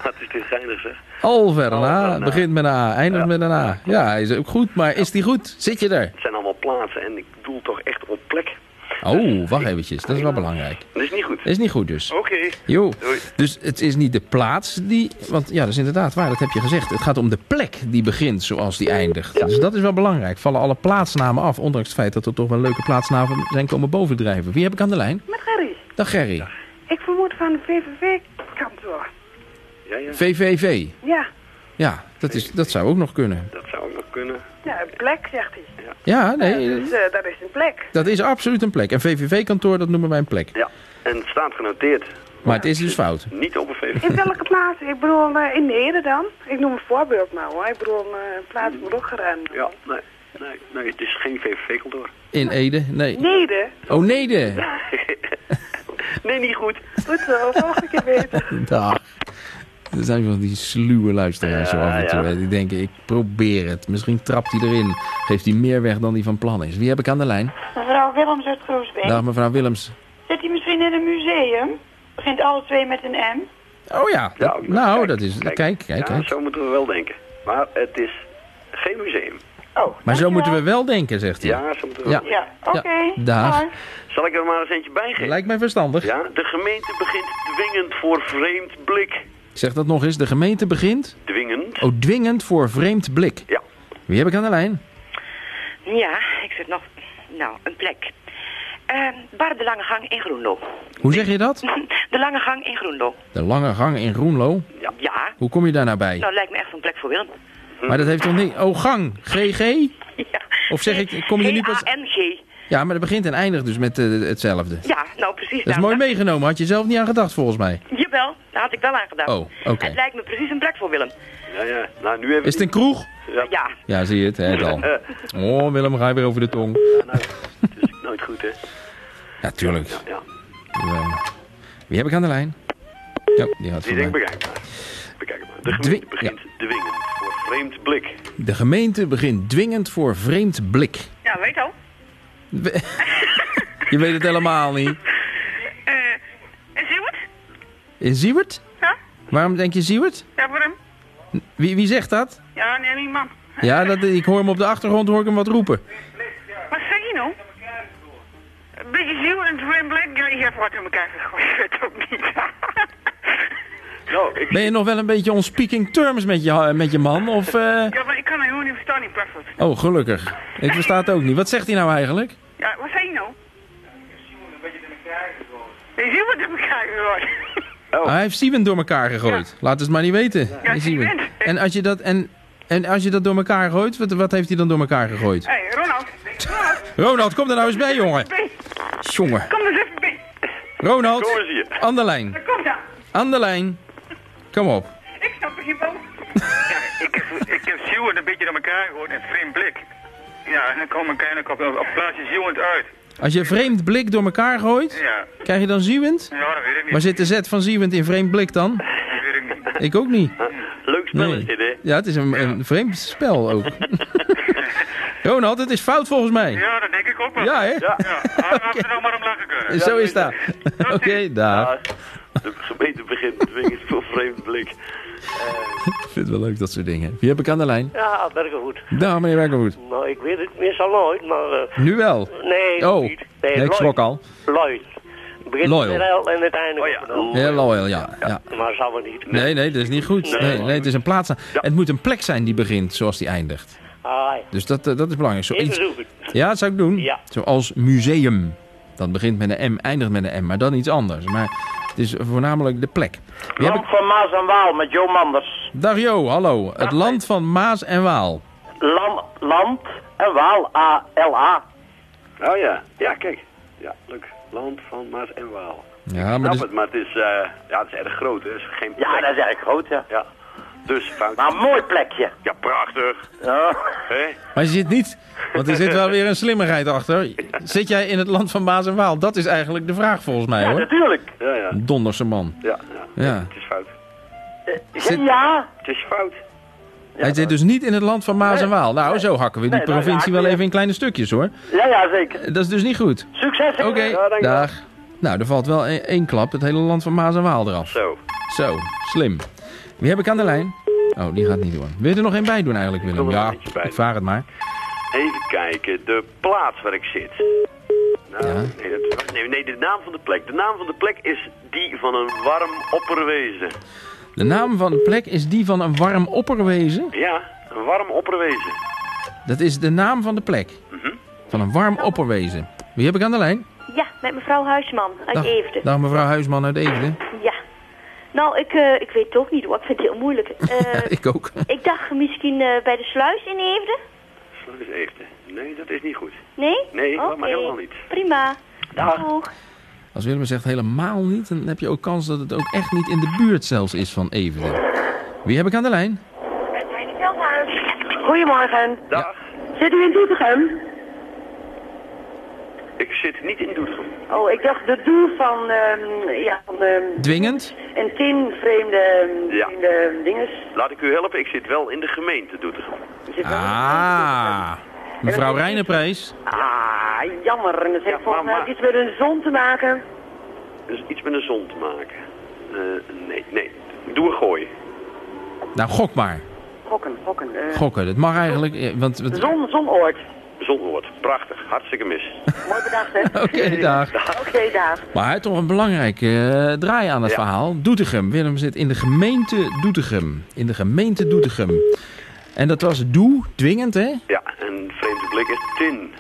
Wat is dit geinig zeg. Alverna, begint met een A, eindigt met een A. Ja, hij is ook goed, maar is die goed? Zit je er? Het zijn allemaal plaatsen en ik doel toch echt op plek. Oh, wacht eventjes, dat is wel belangrijk. Dat is niet goed. Dat is niet goed dus. Oké. Jo, Doei. dus het is niet de plaats die... Want ja, dat is inderdaad waar, dat heb je gezegd. Het gaat om de plek die begint zoals die eindigt. Dus dat is wel belangrijk. Vallen alle plaatsnamen af, ondanks het feit dat er toch wel leuke plaatsnamen zijn komen bovendrijven. Wie heb ik aan de lijn? Met Gerry. Dag Gerry. Ik vermoed van het VVV-kantoor. Ja, ja. VVV. Ja. Ja, dat, is, dat zou ook nog kunnen. Dat zou ook nog kunnen. Ja, een plek, zegt hij. Ja, nee, Dus dat is een plek. dat is absoluut een plek. En VVV-kantoor, dat noemen wij een plek. Ja. En het staat genoteerd. Maar het is dus fout. Niet op een VVV. In welke plaats? Ik bedoel, eh, in Neder dan? Ik noem een voorbeeld nou hoor. Ik bedoel, eh, een plaats moet ook gerend. Ja, nee. Nee, nee, het is geen VVV-kantoor. In Ede? Nee. Neder? Oh, Nede. Nee, niet goed. Goed zo, volgende keer beter. Dag. Er zijn van die sluwe luisteraars zo af en toe. hè, Die denken, ik probeer het. Misschien trapt hij erin. Geeft hij meer weg dan hij van plan is. Wie heb ik aan de lijn? Mevrouw Willems uit Groesbeek. Dag mevrouw Willems. Zit hij misschien in een museum? Begint alle twee met een M. Oh ja, dat- nou dat is... Kijk, kijk, Ja, kijk. zo moeten we wel denken. Maar het is geen museum. Maar zo moeten we wel denken, zegt hij. Ja, zo moeten we Ja. wel Ja, oké. Dag. Zal ik er maar eens eentje bij geven? Lijkt mij verstandig. Ja, de gemeente begint dwingend voor vreemd blik. Zeg dat nog eens. De gemeente begint... Dwingend? Oh, dwingend voor vreemd blik. Ja. Wie heb ik aan de lijn? Ja, ik zit nog... Nou, een plek. Eh, bar de Lange Gang in Groenlo. Hoe zeg je dat? De Lange Gang in Groenlo. De lange gang in Groenlo. Ja. Hoe kom je daar nou bij? Nou, lijkt me echt een plek voor Willem. Maar dat heeft toch niet... Oh, gang. GG? Of zeg ik, kom je nu pas... G-A-N-G. Ja, maar dat begint en eindigt dus met eh, hetzelfde. Ja, nou precies. Dat is mooi meegenomen. Had je zelf niet aan gedacht, volgens mij. Jawel, daar had ik wel aan gedacht. Oh, oké. Het lijkt me precies een plek voor Willem. Ja, ja. Nou, nu hebben Is het een kroeg? Ja. Ja. Ja, zie je het, hè, dan. Oh, Willem, ga je weer over de tong. Nooit goed, hè? Ja, tuurlijk. Ja. Wie heb ik aan de lijn? Ja, die had Die denk bekijk maar. Bekijk maar. De gemeente begint dwingend voor vreemd blik. De gemeente begint dwingend voor vreemd blik. Ja, weet al. Je weet het helemaal niet. Eh, en Siewert? In Siewert? Ja? Waarom denk je Siewert? Ja, voor hem. Wie, wie zegt dat? Ja, nee, niet man. Ja, dat, ik hoor hem op de achtergrond hoor ik hem wat roepen. Wat zeg je nou? Een beetje ziel en twin. Ja, je hebt wat in elkaar gegooid. Ik weet het ook niet. Nou, ik... Ben je nog wel een beetje on speaking terms met je, met je man? Of, eh, Ja, maar ik kan gewoon niet verstaan, niet perfect. Oh, gelukkig. Ik versta het ook niet. Wat zegt hij nou eigenlijk? Ja, wat zeg je nou? Je ziet wat in elkaar gegooid. Oh. Hij heeft Siewend door elkaar gegooid. Laat het maar niet weten. Ja. En als je dat, en, en als je dat door elkaar gooit, wat, wat heeft hij dan door elkaar gegooid? Hé, hey, Ronald. Ronald. Ronald, kom er nou eens bij, jongen. Jongen. Kom eens even bij. Ronald, aan de lijn. Daar komt hij. Aan de lijn. Kom op. Ik snap er geen. Ja, ik heb, ik heb Sjoerd een beetje door elkaar gegooid en vreemd blik. Ja, en dan kom ik eindelijk op, op plaatsje Sjoerd uit. Als je vreemd blik door elkaar gooit, Ja. krijg je dan Ziewend? Ja, dat weet ik niet. Waar zit de Z van Ziewend in vreemd blik dan? Dat weet ik niet. Ik ook niet. Leuk spelletje, hè? Ja, het is een, een vreemd spel ook. Ronald, het is fout volgens mij. Ja, dat denk ik ook wel. Ja, hè? Ja. Ja, laten we er nog maar om lachen kunnen. Zo is dat. Oké, daar. Ja, de gemeente begint dwingend voor vreemd blik. Ik vind het wel leuk, dat soort dingen. Wie heb ik aan de lijn? Ja, Bergenhoed. Daar, meneer Werkenhoed. Nou, ik weet het meestal nooit, maar... eh, Nu wel. nee, Oh, niet. Nee, ja, ik schrok al. Lloyd. Het begint Loyal. met L en het eindigt op een L. Heel loyal, ja. ja. Maar zal we niet. Nee, nee, dat is niet goed. Nee, nee, het is een plaats. Het moet een plek zijn die begint zoals die eindigt. Ah, ja. Dus dat, eh, dat is belangrijk. Zoiets, zoeken. ja, dat zou ik doen. Ja. Zoals museum. Dat begint met een M, eindigt met een M, maar dan iets anders. Maar is voornamelijk de plek. Land van Maas en Waal met Jo Manders. Dag Jo, hallo. Het land van Maas en Waal. Land, land en Waal, A-L-A. Oh ja, ja, kijk. Ja, leuk. Land van Maas en Waal. Ja, Snap maar, dus, het, maar het is, eh, ja, het is erg groot, hè. Het is geen. Ja, dat is erg groot, ja. Ja. Dus fout. Maar een mooi plekje. Ja, prachtig. Ja. Maar je zit niet, want er zit wel weer een slimmigheid achter. Zit jij in het land van Maas en Waal? Dat is eigenlijk de vraag volgens mij Ja, hoor. natuurlijk. Ja, ja. Donderse man. Ja, ja. Ja. Het is fout. Zit- Ja. Het is fout. Hij zit dus niet in het land van Maas en Waal. Nou, zo hakken we die Nee, provincie wel we- even in kleine stukjes hoor. Ja, ja, zeker. Dat is dus niet goed. Succes. hè? Oké, Ja, dag. Nou, er valt wel één één klap het hele land van Maas en Waal eraf. Zo. Zo, slim. Wie heb ik aan de lijn? Oh, die gaat niet door. Wil je er nog één bij doen eigenlijk, Willem? wil Ja, ik vraag het maar. Even kijken, de plaats waar ik zit. Nou, Ja. nee, dat, wacht, nee, nee, de naam van de plek. De naam van de plek is die van een warm opperwezen. De naam van de plek is die van een warm opperwezen. Ja, een warm opperwezen. Dat is de naam van de plek. Mhm. Van een warm opperwezen. Wie heb ik aan de lijn? Ja, met mevrouw Huisman uit Dag, Eefde. dag mevrouw Huisman uit Eefde. Ja. Nou, ik, eh, ik weet het ook niet hoor. Ik vind het heel moeilijk. Eh, ik ook. ik dacht misschien eh, bij de sluis in Eefde. Sluis Eefde. Nee, dat is niet goed. Nee? Nee, Oké. maar helemaal niet. Prima. Doeg. Als Willem zegt helemaal niet, dan heb je ook kans dat het ook echt niet in de buurt zelfs is van Eefde. Wie heb ik aan de lijn? Goedemorgen. Dag. Zit u in Doetinchem? Ik zit niet in Doetinchem. Oh, ik dacht de doel van, ehm ja, van ehm Dwingend? een tien vreemde, ehm, Ja. vreemde dinges. Laat ik u helpen, ik zit wel in de gemeente Doetinchem. Je zit wel- Ah, mevrouw Rijneprijs. Ah, jammer. En dat heeft Ja, volgens mij ook iets met een zon te maken. Dus iets met een zon te maken. Eh, nee, nee. Doe een gooi. Nou, gok maar. Gokken, gokken. eh, Gokken, dat mag eigenlijk. eh, Want, want- Zon, zonoord. Zonoord. Prachtig. Hartstikke mis. Mooi bedacht, hè? Oké, dag. Oké, dag. Maar toch een belangrijke eh, draai aan het Ja. verhaal. Doetinchem. Willem zit in de gemeente Doetinchem. In de gemeente Doetinchem. En dat was doe, dwingend hè? Ja, en vreemde blik is tin.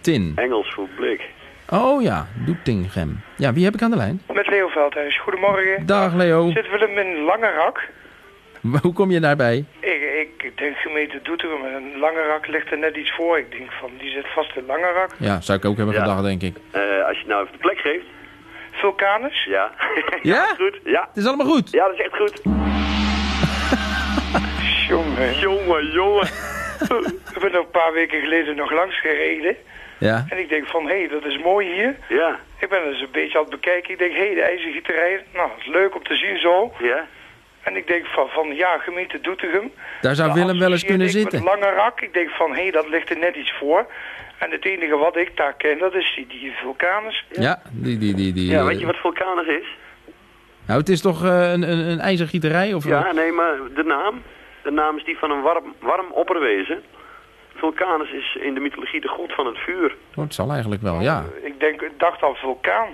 Tin. Engels voor blik. Oh ja, Doetinchem. Ja, wie heb ik aan de lijn? Met Leo Veldhuis. Goedemorgen. Dag Leo. Zit Willem in Langerak? Hoe kom je daarbij? Ik, ik denk gemeente Doetinchem. En Langerak ligt er net iets voor. Ik denk van, die zit vast in Langerak. Ja, zou ik ook hebben Ja. gedacht, denk ik. Eh, als je nou even de plek geeft. Vulkanus? Ja. Ja? goed. Ja. Het is allemaal goed. Ja, dat is echt goed. Jongen. Jongen, jongen. ik ben er een paar weken geleden nog langs gereden. Ja. En ik denk van, hé, hey, dat is mooi hier. Ja. Ik ben eens een beetje aan het bekijken. Ik denk, hé, hey, de ijzergieterij. Nou, dat is leuk om te zien zo. Ja. En ik denk van, van ja, gemeente Doetinchem. Daar zou Willem wel eens kunnen zitten. Lange rak. Ik denk van, hé, hey, dat ligt er net iets voor. En het enige wat ik daar ken, dat is die, die vulkanus. Ja, die, die, die, die. Ja, eh, weet je wat vulkanus is? Nou, het is toch eh, een, een, een ijzergieterij? Of Ja, nee, maar de naam. De naam is die van een warm, warm opperwezen. Vulcanus is in de mythologie de god van het vuur. Oh, het zal eigenlijk wel, ja. Ik denk, ik dacht al vulkaan.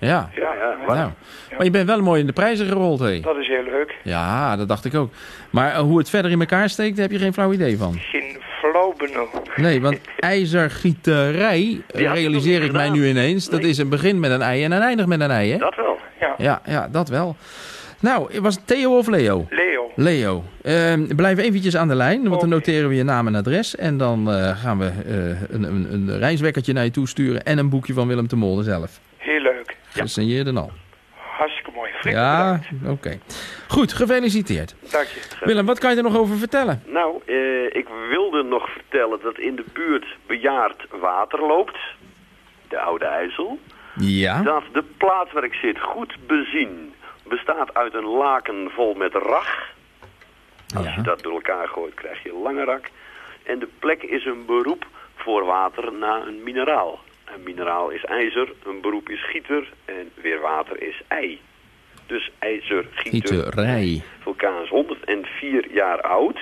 Ja. Ja, ja, Nou, maar je bent wel mooi in de prijzen gerold, hé. dat is heel leuk. Ja, dat dacht ik ook. Maar eh, hoe het verder in elkaar steekt, daar heb je geen flauw idee van. Geen flauw benul. Nee, want ijzergieterij, eh, realiseer ik mij nu ineens, dat is een begin met een ei en een eindig met een ei, hè? Dat wel. Ja. Ja, ja, dat wel. Nou, was het Theo of Leo? Leo. Leo. Ehm blijf eventjes aan de lijn, want dan noteren we je naam en adres. En dan eh, gaan we een, een, een reiswekkertje naar je toe sturen en een boekje van Willem de Molde zelf. Heel leuk. Gesigneerd en al. Hartstikke mooi. Vriendelijk Ja, oké. Goed, gefeliciteerd. Dank je. Willem, wat kan je er nog over vertellen? Nou, eh, ik wilde nog vertellen dat in de buurt bejaard water loopt. De Oude IJssel. Ja. Dat de plaats waar ik zit, goed bezien, bestaat uit een laken vol met rag. Als je dat door elkaar gooit, krijg je lange rak. En de plek is een beroep voor water na een mineraal. Een mineraal is ijzer, een beroep is gieter en weer water is ei. Dus ijzer, gieter, Gieterij. vulkaan is 104 jaar oud.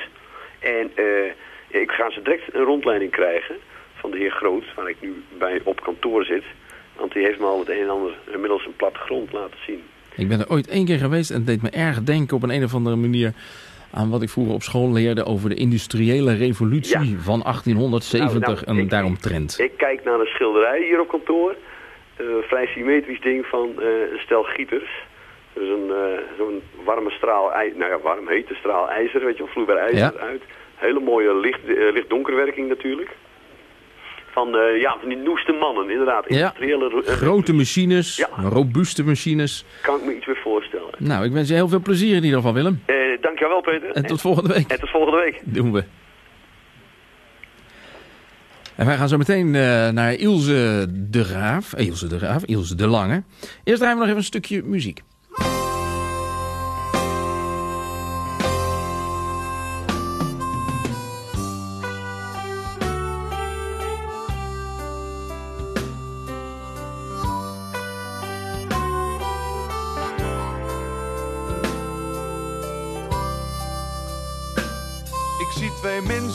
En eh, ik ga ze direct een rondleiding krijgen van de heer Groot, waar ik nu bij op kantoor zit. Want die heeft me al het een en ander inmiddels een plattegrond laten zien. Ik ben er ooit één keer geweest en het deed me erg denken op een, een of andere manier aan wat ik vroeger op school leerde over de industriële revolutie van 1870 Nou, nou, en daaromtrent. Ik kijk naar een schilderij hier op kantoor. Eh, vrij symmetrisch ding van eh, een stel gieters. Dus een, eh, zo'n warme straal, nou ja, warm, hete straal ijzer, weet je wel, vloeibaar ijzer Ja. uit. Hele mooie licht, licht-donkerwerking natuurlijk. Van, eh, ja, van die noeste mannen, inderdaad. Ja, Industriële eh, grote machines, robuuste machines. kan ik me iets weer voorstellen. Nou, ik wens je heel veel plezier in ieder geval, Willem. Eh, dankjewel, Peter. En tot volgende week. En tot volgende week. Doen we. En wij gaan zo meteen naar Ilse de Graaf. Ilse de Graaf, Ilse de Lange. Eerst draaien we nog even een stukje muziek.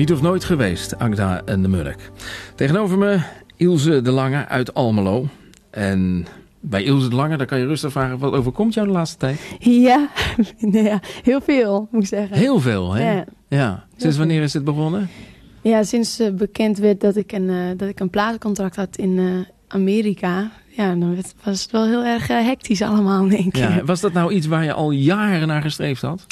Niet of nooit geweest, Agda en de Munnik. Tegenover me Ilse de Lange uit Almelo. En bij Ilse de Lange, dan kan je rustig vragen, wat overkomt jou de laatste tijd? Ja, nou ja, heel veel moet ik zeggen. Heel veel, hè? Ja. Ja. Sinds wanneer is dit begonnen? Ja, sinds eh, bekend werd dat ik een, eh, dat ik een platencontract had in eh, Amerika. Ja, dan werd- was het wel heel erg hectisch allemaal, denk ik. Ja. Was dat nou iets waar je al jaren naar gestreefd had?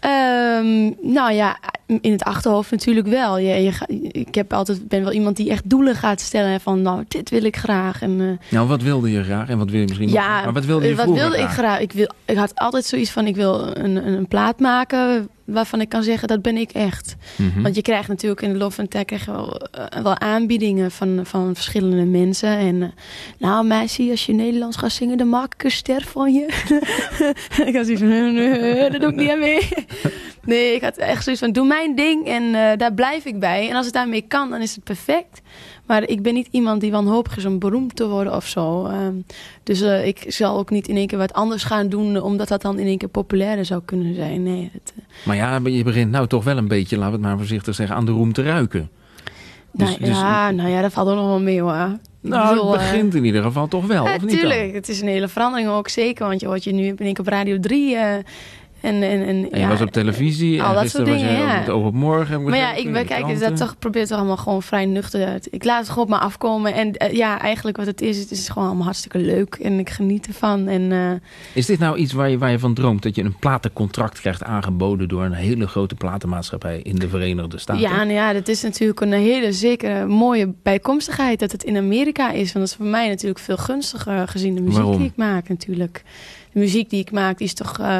Ehm, nou ja, in het achterhoofd natuurlijk wel. Je, je, ik heb altijd, ben wel iemand die echt doelen gaat stellen. Van nou, dit wil ik graag. En, eh, Nou, wat wilde je graag en wat wil je misschien nog? ja, Maar wat wilde je wat wilde ik graag? Ik, wil, ik had altijd zoiets van, ik wil een, een, een plaat maken waarvan ik kan zeggen, dat ben ik echt. Mhm. Want je krijgt natuurlijk in de loop van de tijd krijg je wel, eh, wel aanbiedingen van, van verschillende mensen. En eh, nou meisje, als je Nederlands gaat zingen, dan maak ik een ster van je. ik had zoiets van, nee, nee, dat doe ik niet aan mee. nee, ik had echt zoiets van, doe mijn ding en eh, daar blijf ik bij. En als het daarmee kan, dan is het perfect. Maar ik ben niet iemand die wanhopig is om beroemd te worden of zo. Ehm, dus eh, ik zal ook niet in één keer wat anders gaan doen, omdat dat dan in één keer populairder zou kunnen zijn. Nee, het, eh, Maar ja, je begint nou toch wel een beetje, laten we het maar voorzichtig zeggen, aan de roem te ruiken. Dus- nou, dus- ja, nou ja, dat valt ook nog wel mee hoor. Nou, bedoel, het eh, begint in ieder geval toch wel, Ja, of niet dan? tuurlijk. Het is een hele verandering ook zeker. Want je hoort je nu in één keer op Radio 3. eh, en, en, en, En je ja, was op televisie al en dat soort dingen, ja. het op morgen. heb Maar ja, ik in ben de kijk, dat toch probeer het allemaal gewoon vrij nuchter. uit. Ik laat het gewoon op me afkomen. En eh, ja, eigenlijk wat het is, het is gewoon allemaal hartstikke leuk. En ik geniet ervan. En eh, Is dit nou iets waar je, waar je van droomt? Dat je een platencontract krijgt aangeboden door een hele grote platenmaatschappij in de Verenigde Staten? ja, nou ja, dat is natuurlijk een hele zekere mooie bijkomstigheid dat het in Amerika is. Want dat is voor mij natuurlijk veel gunstiger gezien de muziek Waarom? die ik maak natuurlijk. De muziek die ik maak die is toch eh,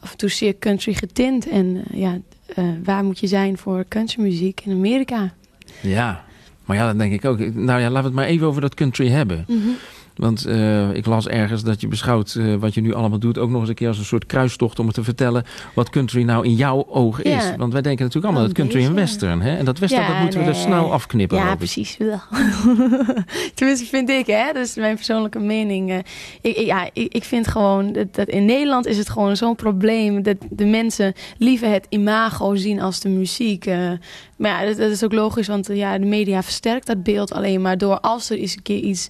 af en toe zeer country getint. En eh, ja, eh, waar moet je zijn voor countrymuziek in Amerika? Ja, maar ja, dat denk ik ook. Nou ja, laten we het maar even over dat country hebben. Mhm. Want eh, ik las ergens dat je beschouwt eh, wat je nu allemaal doet... ook nog eens een keer als een soort kruistocht om te vertellen... wat country nou in jouw ogen is. Want wij denken natuurlijk allemaal Een dat country en beetje. western. Hè? En dat western, Ja, dat moeten we er snel afknippen. Ja, precies wel. Tenminste, vind ik, hè. Dat is mijn persoonlijke mening. Eh, Ik, ja, ik, vind gewoon dat, dat in Nederland is het gewoon zo'n probleem... dat de mensen liever het imago zien als de muziek. Maar ja, dat, dat is ook logisch, want ja, de media versterkt dat beeld alleen maar door... als er eens een keer iets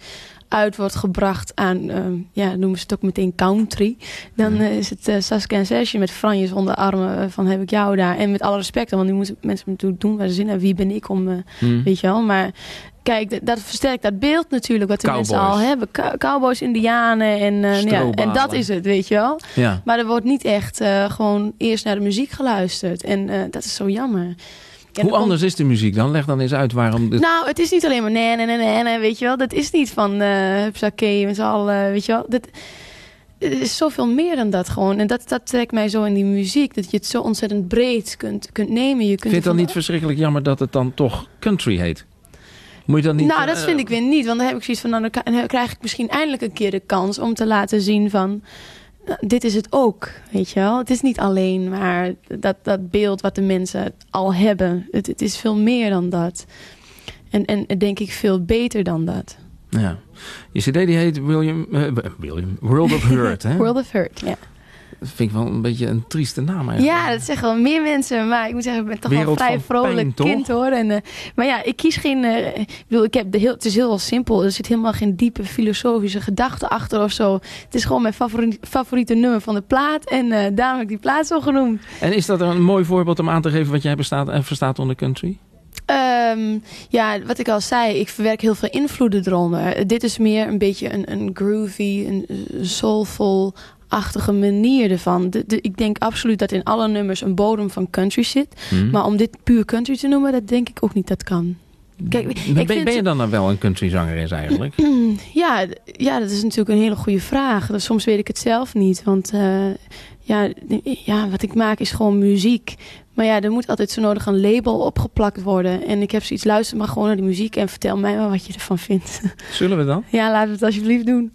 uit wordt gebracht aan, ehm, ja, noemen ze het ook meteen country. Dan eh, is het eh, Saskia en Session met franjes onder de armen eh, van heb ik jou daar. En met alle respect, want die moeten mensen natuurlijk doen waar ze zin hebben. Wie ben ik om, Hmm. weet je wel. Maar kijk, dat- dat versterkt dat beeld natuurlijk wat de mensen al hebben. Cow- Cowboys, indianen en, ja, en dat is het, weet je wel. Ja. Maar er wordt niet echt gewoon eerst naar de muziek geluisterd. En dat is zo jammer. En Hoe anders is de muziek dan? Leg dan eens uit waarom... Dit... nou, het is niet alleen maar nee, nee, nee, nee, weet je wel. Dat is niet van uh, hupsakee met z'n allen, weet je wel. Dat, het is zoveel meer dan dat gewoon. En dat, dat trekt mij zo in die muziek. Dat je het zo ontzettend breed kunt, kunt nemen. Je kunt Vind je het dan niet verschrikkelijk jammer dat het dan toch country heet? Moet je dan niet... nou, dat eh, vind ik weer niet. Want dan heb ik zoiets van, nou, dan krijg ik misschien eindelijk een keer de kans om te laten zien van... dit is het ook, weet je wel. Het is niet alleen maar dat, dat beeld wat de mensen al hebben. Het, het is veel meer dan dat. En, en denk ik veel beter dan dat. Ja. Je cd die heet William... eh, William... World of Hurt, hè? World of Hurt, ja. Dat vind ik wel een beetje een trieste naam eigenlijk. Ja, dat zeggen wel meer mensen. Maar ik moet zeggen, ik ben toch wel een vrij vrolijk pijn, kind hoor. En, eh, maar ja, ik kies geen. eh, ik bedoel, ik heb de heel, het is heel simpel. Er zit helemaal geen diepe filosofische gedachte achter of zo. Het is gewoon mijn favori- favoriete nummer van de plaat. En eh daarom heb ik die plaat zo genoemd. En is dat een mooi voorbeeld om aan te geven wat jij bestaat en verstaat onder country? Ehm, ja, wat ik al zei, ik verwerk heel veel invloeden eronder. Dit is meer een beetje een, een groovy, een eh, soulful-achtige manier ervan. De, de- ik denk absoluut dat in alle nummers een bodem van country zit. Hmm. Maar om dit puur country te noemen, dat denk ik ook niet dat kan. Kijk, ik ben, vind- ben je dan nou wel een country zangeres eigenlijk? ja, ja, dat is natuurlijk een hele goede vraag. Soms weet ik het zelf niet. Want eh, ja, ja, wat ik maak is gewoon muziek. Maar ja, er moet altijd zo nodig een label opgeplakt worden. En ik heb zoiets, luister maar gewoon naar die muziek en vertel mij maar wat je ervan vindt. Zullen we dan? ja, laten we het alsjeblieft doen.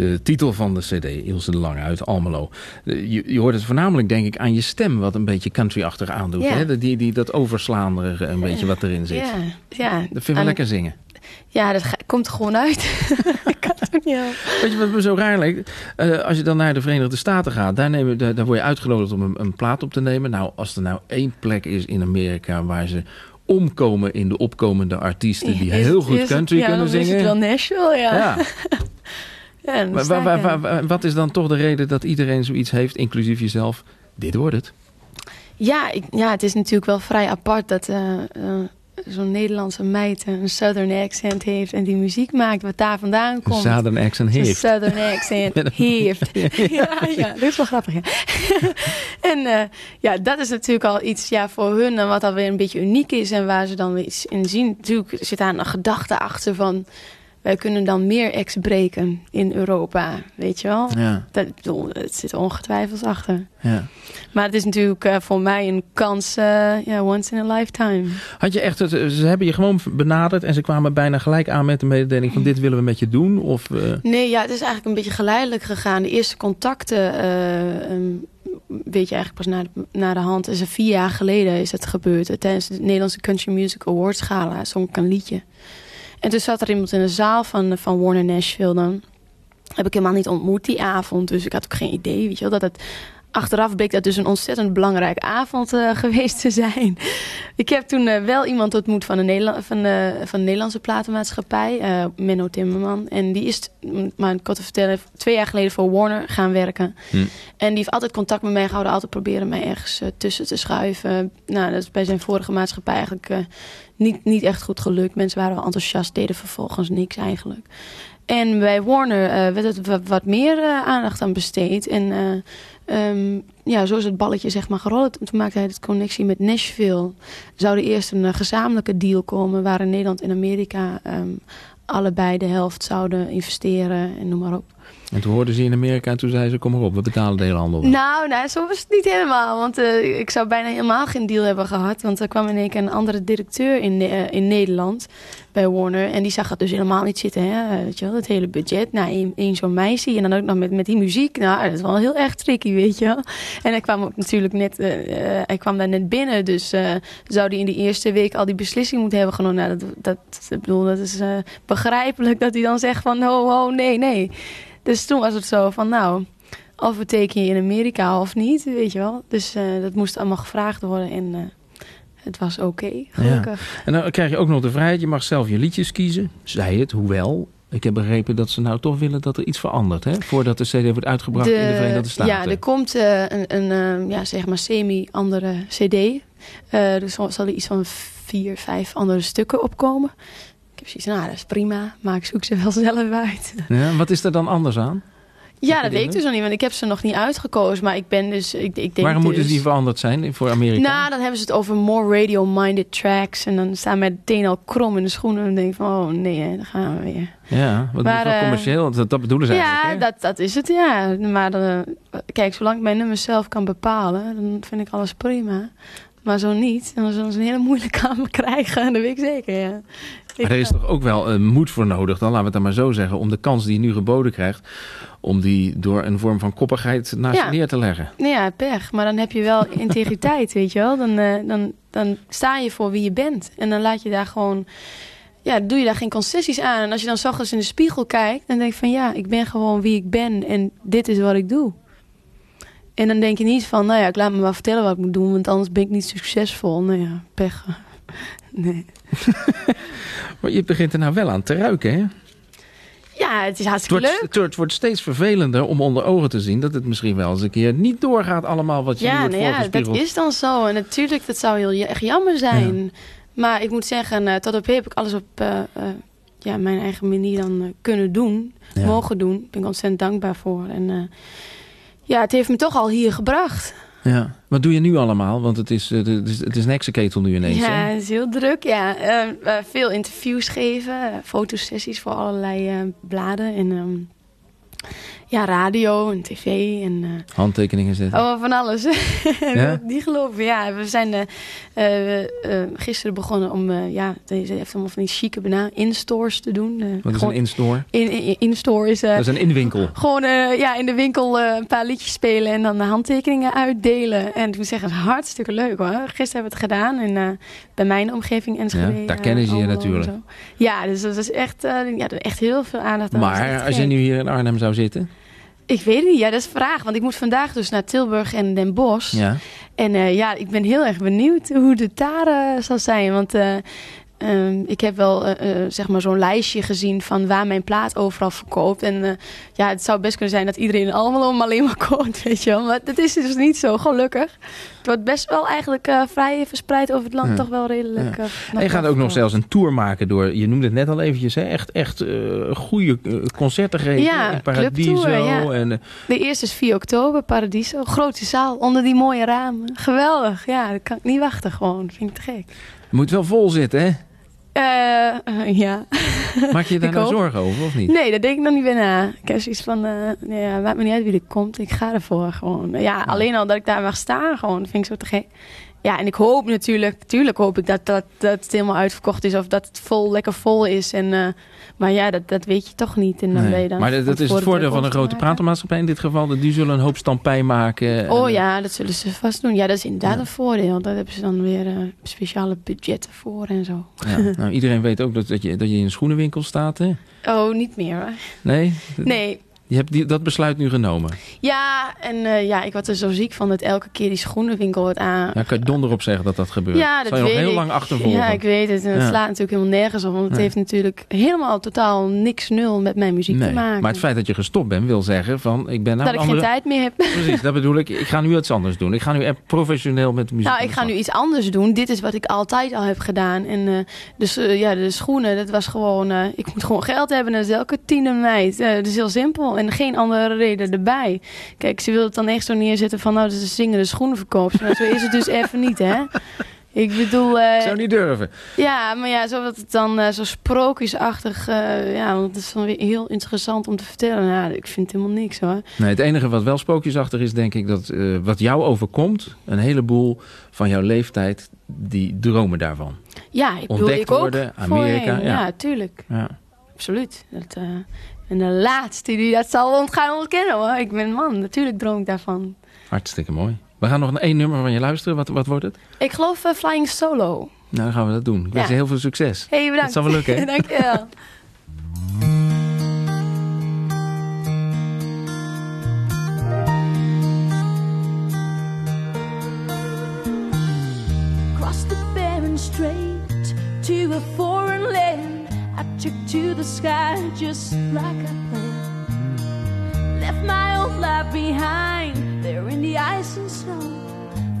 Ook de titel van de cd, Ilse de Lange uit Almelo. Eh, Je, je hoort het voornamelijk, denk ik, aan je stem... wat een beetje country-achtig aandoet. Ja. Hè? Die, die, dat overslaanderige een beetje wat erin zit. Ja, ja. Dat vind ik lekker zingen. Ja, dat ga- komt er gewoon uit. ik kan het ook niet. Weet je wat me zo raar lijkt? Eh, als je dan naar de Verenigde Staten gaat, daar, nemen, daar, daar word je uitgenodigd om een, een plaat op te nemen. Nou, als er nou één plek is in Amerika waar ze omkomen in de opkomende artiesten die heel goed is het- country ja, kunnen dan is zingen. het wel Nashville, ja. Ja. ja Maar wa- wa- wa- wat is dan toch de reden dat iedereen zoiets heeft, inclusief jezelf? Dit wordt het. Ja, ik, ja, het is natuurlijk wel vrij apart dat eh, eh, zo'n Nederlandse meid een southern accent heeft en die muziek maakt wat daar vandaan Een komt. southern accent heeft. southern accent heeft. ja, ja, dat is wel grappig. Ja. en eh, ja, dat is natuurlijk al iets ja, voor hun en wat alweer een beetje uniek is en waar ze dan weer iets in zien. Natuurlijk zit daar een gedachte achter van wij kunnen dan meer ex breken in Europa, weet je wel? Ja. Dat, het zit ongetwijfeld achter. Ja. Maar het is natuurlijk eh, voor mij een kans, eh, ja, once in a lifetime. Had je echt het, ze hebben je gewoon benaderd en ze kwamen bijna gelijk aan met de mededeling van dit willen we met je doen? Of, eh, Nee, ja, het is eigenlijk een beetje geleidelijk gegaan. De eerste contacten eh, ehm, weet je eigenlijk pas na de, na de hand. Is er vier jaar geleden is het gebeurd. eh, Tijdens de Nederlandse Country Music Awards gala zong ik een liedje. En toen zat er iemand in de zaal van, van Warner Nashville dan. Heb ik helemaal niet ontmoet die avond. Dus ik had ook geen idee, weet je wel, dat het... Achteraf bleek dat dus een ontzettend belangrijke avond eh, geweest te zijn. Ik heb toen eh, wel iemand ontmoet van de, Nederla van de, van de Nederlandse platenmaatschappij, eh, Menno Timmerman. En die is, m, maar ik kan te vertellen, twee jaar geleden voor Warner gaan werken. Hm. En die heeft altijd contact met mij gehouden, altijd proberen mij ergens eh, tussen te schuiven. Nou, dat is bij zijn vorige maatschappij eigenlijk eh, niet, niet echt goed gelukt. Mensen waren wel enthousiast, deden vervolgens niks eigenlijk. En bij Warner eh, werd het wat, meer eh, aandacht aan besteed. En eh, ehm, ja, zo is het balletje zeg maar gerold. Toen maakte hij de connectie met Nashville. Zou er eerst een gezamenlijke deal komen... waarin Nederland en Amerika ehm, allebei de helft zouden investeren en noem maar op. en toen hoorden ze in Amerika en toen zeiden ze kom maar op, we betalen de hele handel. Nou, nou, zo niet helemaal. Want eh, ik zou bijna helemaal geen deal hebben gehad. Want er kwam in één keer een andere directeur in, eh, in Nederland bij Warner. En die zag het dus helemaal niet zitten. Hè? Weet je wel, het hele budget. Nou, één, zo'n meisje. En dan ook nog met, met die muziek. Nou, dat is wel heel erg tricky, weet je wel. En hij kwam ook natuurlijk net... eh, eh, hij kwam daar net binnen. Dus eh, zou hij in die eerste week al die beslissing moeten hebben genomen. Nou, dat, dat, ik bedoel, dat is eh, begrijpelijk dat hij dan zegt van... Ho, ho, nee, nee. Dus toen was het zo van, nou... Of we tekenen je in Amerika of niet, weet je wel. Dus eh, dat moest allemaal gevraagd worden en eh, het was oké, gelukkig. Ja. En dan krijg je ook nog de vrijheid, je mag zelf je liedjes kiezen. Zij het, hoewel... Ik heb begrepen dat ze nou toch willen dat er iets verandert, hè? Voordat de CD wordt uitgebracht in de Verenigde Staten. Ja, er komt eh, een, een ja, zeg maar semi-andere CD. Eh er zal, zal er iets van vier, vijf andere stukken opkomen. Ik heb zoiets nou, dat is prima, maar ik zoek ze wel zelf uit. Ja, wat is er dan anders aan? Ja, dat weet ik dus nog niet, want ik heb ze nog niet uitgekozen. Maar ik ben dus, ik, ik denk Waarom moeten dus... die veranderd zijn voor Amerika? Nou, dan hebben ze het over more radio-minded tracks. En dan staan mij meteen al krom in de schoenen. En dan denk ik van, oh nee, daar gaan we weer. ja, wat Maar, is wel eh, commercieel? Dat, dat bedoelen ze ja, eigenlijk, hè? dat, dat is het, ja. Maar eh, kijk, zolang ik mijn nummers zelf kan bepalen, dan vind ik alles prima. Maar zo niet, dan zullen ze een hele moeilijke aan me krijgen. Dat weet ik zeker, ja. Maar er is toch ook wel een moed voor nodig, dan laten we het dan maar zo zeggen... om de kans die je nu geboden krijgt... om die door een vorm van koppigheid naast Ja. je neer te leggen. Nou ja, pech. Maar dan heb je wel integriteit, weet je wel. Dan, eh, dan, dan sta je voor wie je bent. En dan laat je daar gewoon... Ja, doe je daar geen concessies aan. En als je dan 's ochtends in de spiegel kijkt... dan denk je van ja, ik ben gewoon wie ik ben. En dit is wat ik doe. En dan denk je niet van... nou ja, ik laat me maar vertellen wat ik moet doen... want anders ben ik niet succesvol. Nou ja, pech. Nee. Maar je begint er nou wel aan te ruiken, hè? Ja, het is Het hartstikke wordt, leuk. het, wordt, het steeds vervelender om onder ogen te zien... dat het misschien wel eens een keer niet doorgaat allemaal wat je Ja, wordt nou ja, dat is dan zo. En natuurlijk, dat zou heel echt jammer zijn. Maar ik moet zeggen, eh, tot op heden heb ik alles op eh, eh, ja, mijn eigen manier dan kunnen doen. Ja. Mogen doen. Daar ben ik ontzettend dankbaar voor. En ja, het heeft me toch al hier gebracht. Ja. Wat doe je nu allemaal? Want het is, eh, het is, het is een heksenketel nu ineens, ja, hè? het is heel druk. Ja. Eh, eh, veel interviews geven. fotosessies voor allerlei bladen. En ehm, Ja, radio en tv en... eh, Handtekeningen zetten. Oh, van alles. Ja? Niet geloven. Ja, we zijn eh, gisteren begonnen om, ja, deze heeft allemaal van die chique benamingen, in-stores te doen. Wat is een in-store? In, in, in-store is... Dat is een inwinkel. Gewoon ja, in de winkel een paar liedjes spelen en dan de handtekeningen uitdelen. En moet zeggen, het is hartstikke leuk hoor. Gisteren hebben we het gedaan en bij mijn omgeving Enschede. Ja, daar eh, kennen ze je en natuurlijk. Ja, dus dat is echt, eh, ja, echt heel veel aandacht aan. Maar als je nu hier in Arnhem zou zitten... Ik weet het niet, ja, dat is de vraag. Want ik moet vandaag dus naar Tilburg en Den Bosch. Ja. En eh, ja, ik ben heel erg benieuwd hoe het daar eh, zal zijn. Want ehm, ik heb wel eh, eh, zeg maar zo'n lijstje gezien van waar mijn plaat overal verkoopt. En eh, ja, het zou best kunnen zijn dat iedereen allemaal om alleen maar koopt, weet je wel. Maar dat is dus niet zo, gelukkig. Het wordt best wel eigenlijk vrij verspreid over het land, Ja. toch wel redelijk. Ja. En je gaat ook nog zelfs een tour maken door, je noemde het net al eventjes, hè, echt, echt goede concerten geven Ja, in Paradiso. clubtour, ja. En, De eerste is 4 oktober, Paradiso. Grote zaal, onder die mooie ramen. Geweldig, ja, dat kan ik niet wachten gewoon. Vind ik te gek. het moet wel vol zitten, hè? Eh, eh, ja. Maak je je daar nou zorgen over, of niet? Nee, daar denk ik nog niet bij na. Ik heb zoiets van, eh, nee, ja, maakt me niet uit wie er komt. Ik ga ervoor gewoon. Ja, alleen al dat ik daar mag staan gewoon, dat vind ik zo te gek. Ja, en ik hoop natuurlijk, natuurlijk hoop ik dat, dat, dat het helemaal uitverkocht is. Of dat het vol, lekker vol is. En, eh, maar ja, dat, dat weet je toch niet. En dan Nee. ben je dan maar dat, is het voordeel van een grote pratenmaatschappij in dit geval. dat Die zullen een hoop stampij maken. Oh En, ja, dat zullen ze vast doen. Ja, dat is inderdaad een voordeel. Daar hebben ze dan weer eh, speciale budgetten voor en zo. Ja, nou, iedereen weet ook dat, dat, je, dat je in een schoenenwinkel staat, hè? Oh, niet meer hoor. Nee? Nee, Je hebt die, dat besluit nu genomen. Ja, en eh, ja, ik word er zo ziek van dat elke keer die schoenenwinkel wordt aan. Ja, kan je donder op zeggen dat dat gebeurt. Ja, dat Zal je nog heel ik. lang achtervolgen. Ja, ik weet het. En het Ja. slaat natuurlijk helemaal nergens op. Want het Nee. heeft natuurlijk helemaal totaal niks nul met mijn muziek Nee, te maken. maar het feit dat je gestopt bent wil zeggen van ik ben nou dat ik andere... geen tijd meer heb. Precies, dat bedoel ik. Ik ga nu iets anders doen. Ik ga nu echt professioneel met de muziek. Nou, ik ga nu iets anders doen. Dit is wat ik altijd al heb gedaan. En eh, dus eh, ja, de schoenen, dat was gewoon... ik moet gewoon geld hebben en dat is elke tiende meid. Dat is heel simpel. En geen andere reden erbij. Kijk, ze wil het dan echt zo neerzetten van... Nou, dat is een zingende schoenenverkoopster. Maar zo is het dus even niet, hè? Ik bedoel... eh, Ik zou niet durven. Ja, maar ja, zo dat het dan eh, zo sprookjesachtig... eh, ja, want het is dan weer heel interessant om te vertellen. Nou, ik vind helemaal niks, hoor. Nee, het enige wat wel spookjesachtig is, denk ik, dat wat jou overkomt, een heleboel van jouw leeftijd, die dromen daarvan. Ja, ik bedoel, Ontdekt ik ook. worden, Amerika, voorheen. ja. ja, tuurlijk. Ja. Absoluut. Dat, en de laatste die dat zal ont gaan ontkennen hoor. Ik ben man, natuurlijk droom ik daarvan. Hartstikke mooi. We gaan nog een één nummer van je luisteren. Wat, wat wordt het? Ik geloof eh, Flying Solo. Nou, dan gaan we dat doen. Ik wens Ja. je heel veel succes. Hey, bedankt. Dat zal wel lukken, hè? Dank je wel. Cross the barren strait to a foreign land. To the sky just like I planned. Left my old life behind there in the ice and snow.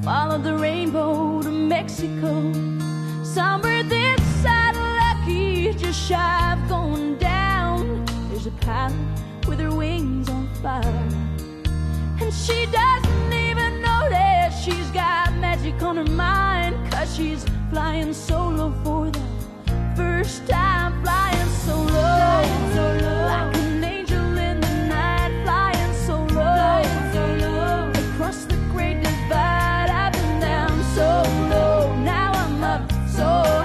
Followed the rainbow to Mexico. Somewhere this side of lucky, just shy of going down. There's a pilot with her wings on fire. And she doesn't even know that she's got magic on her mind. Cause she's flying solo for the first time. Flying solo. Like an angel in the night. Flying solo. Across the great divide. I've been down so low. Now I'm up so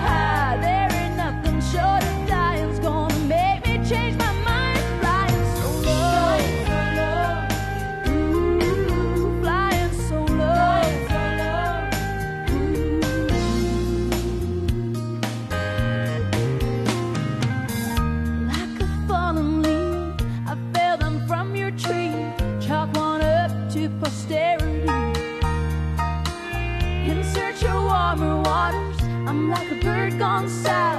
a bird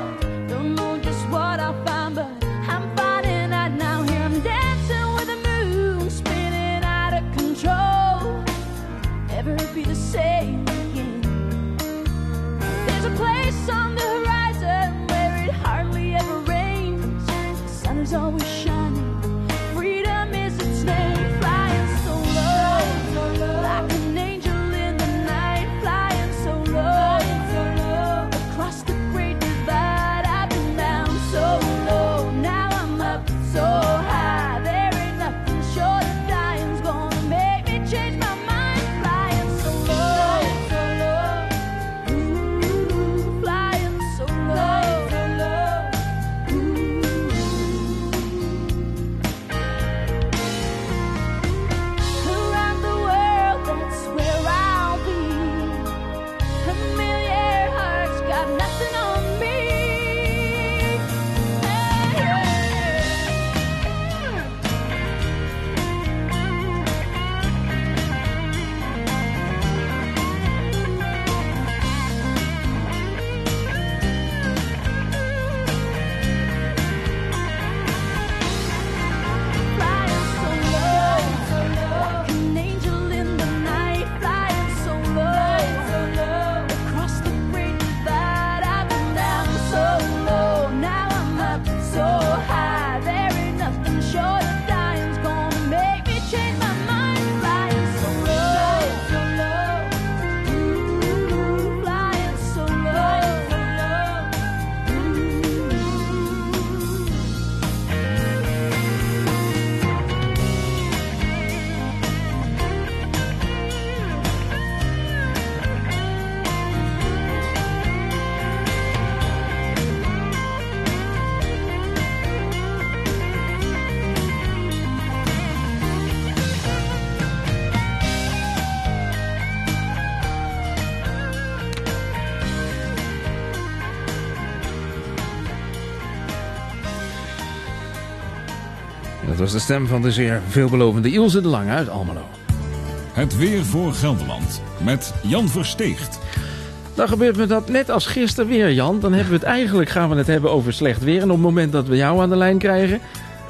was de stem van de zeer veelbelovende Ilse de Lange uit Almelo. Het weer voor Gelderland met Jan Versteegt. Dan gebeurt me dat net als gisteren weer, Jan. Dan hebben we het eigenlijk gaan we het hebben over slecht weer. En op het moment dat we jou aan de lijn krijgen,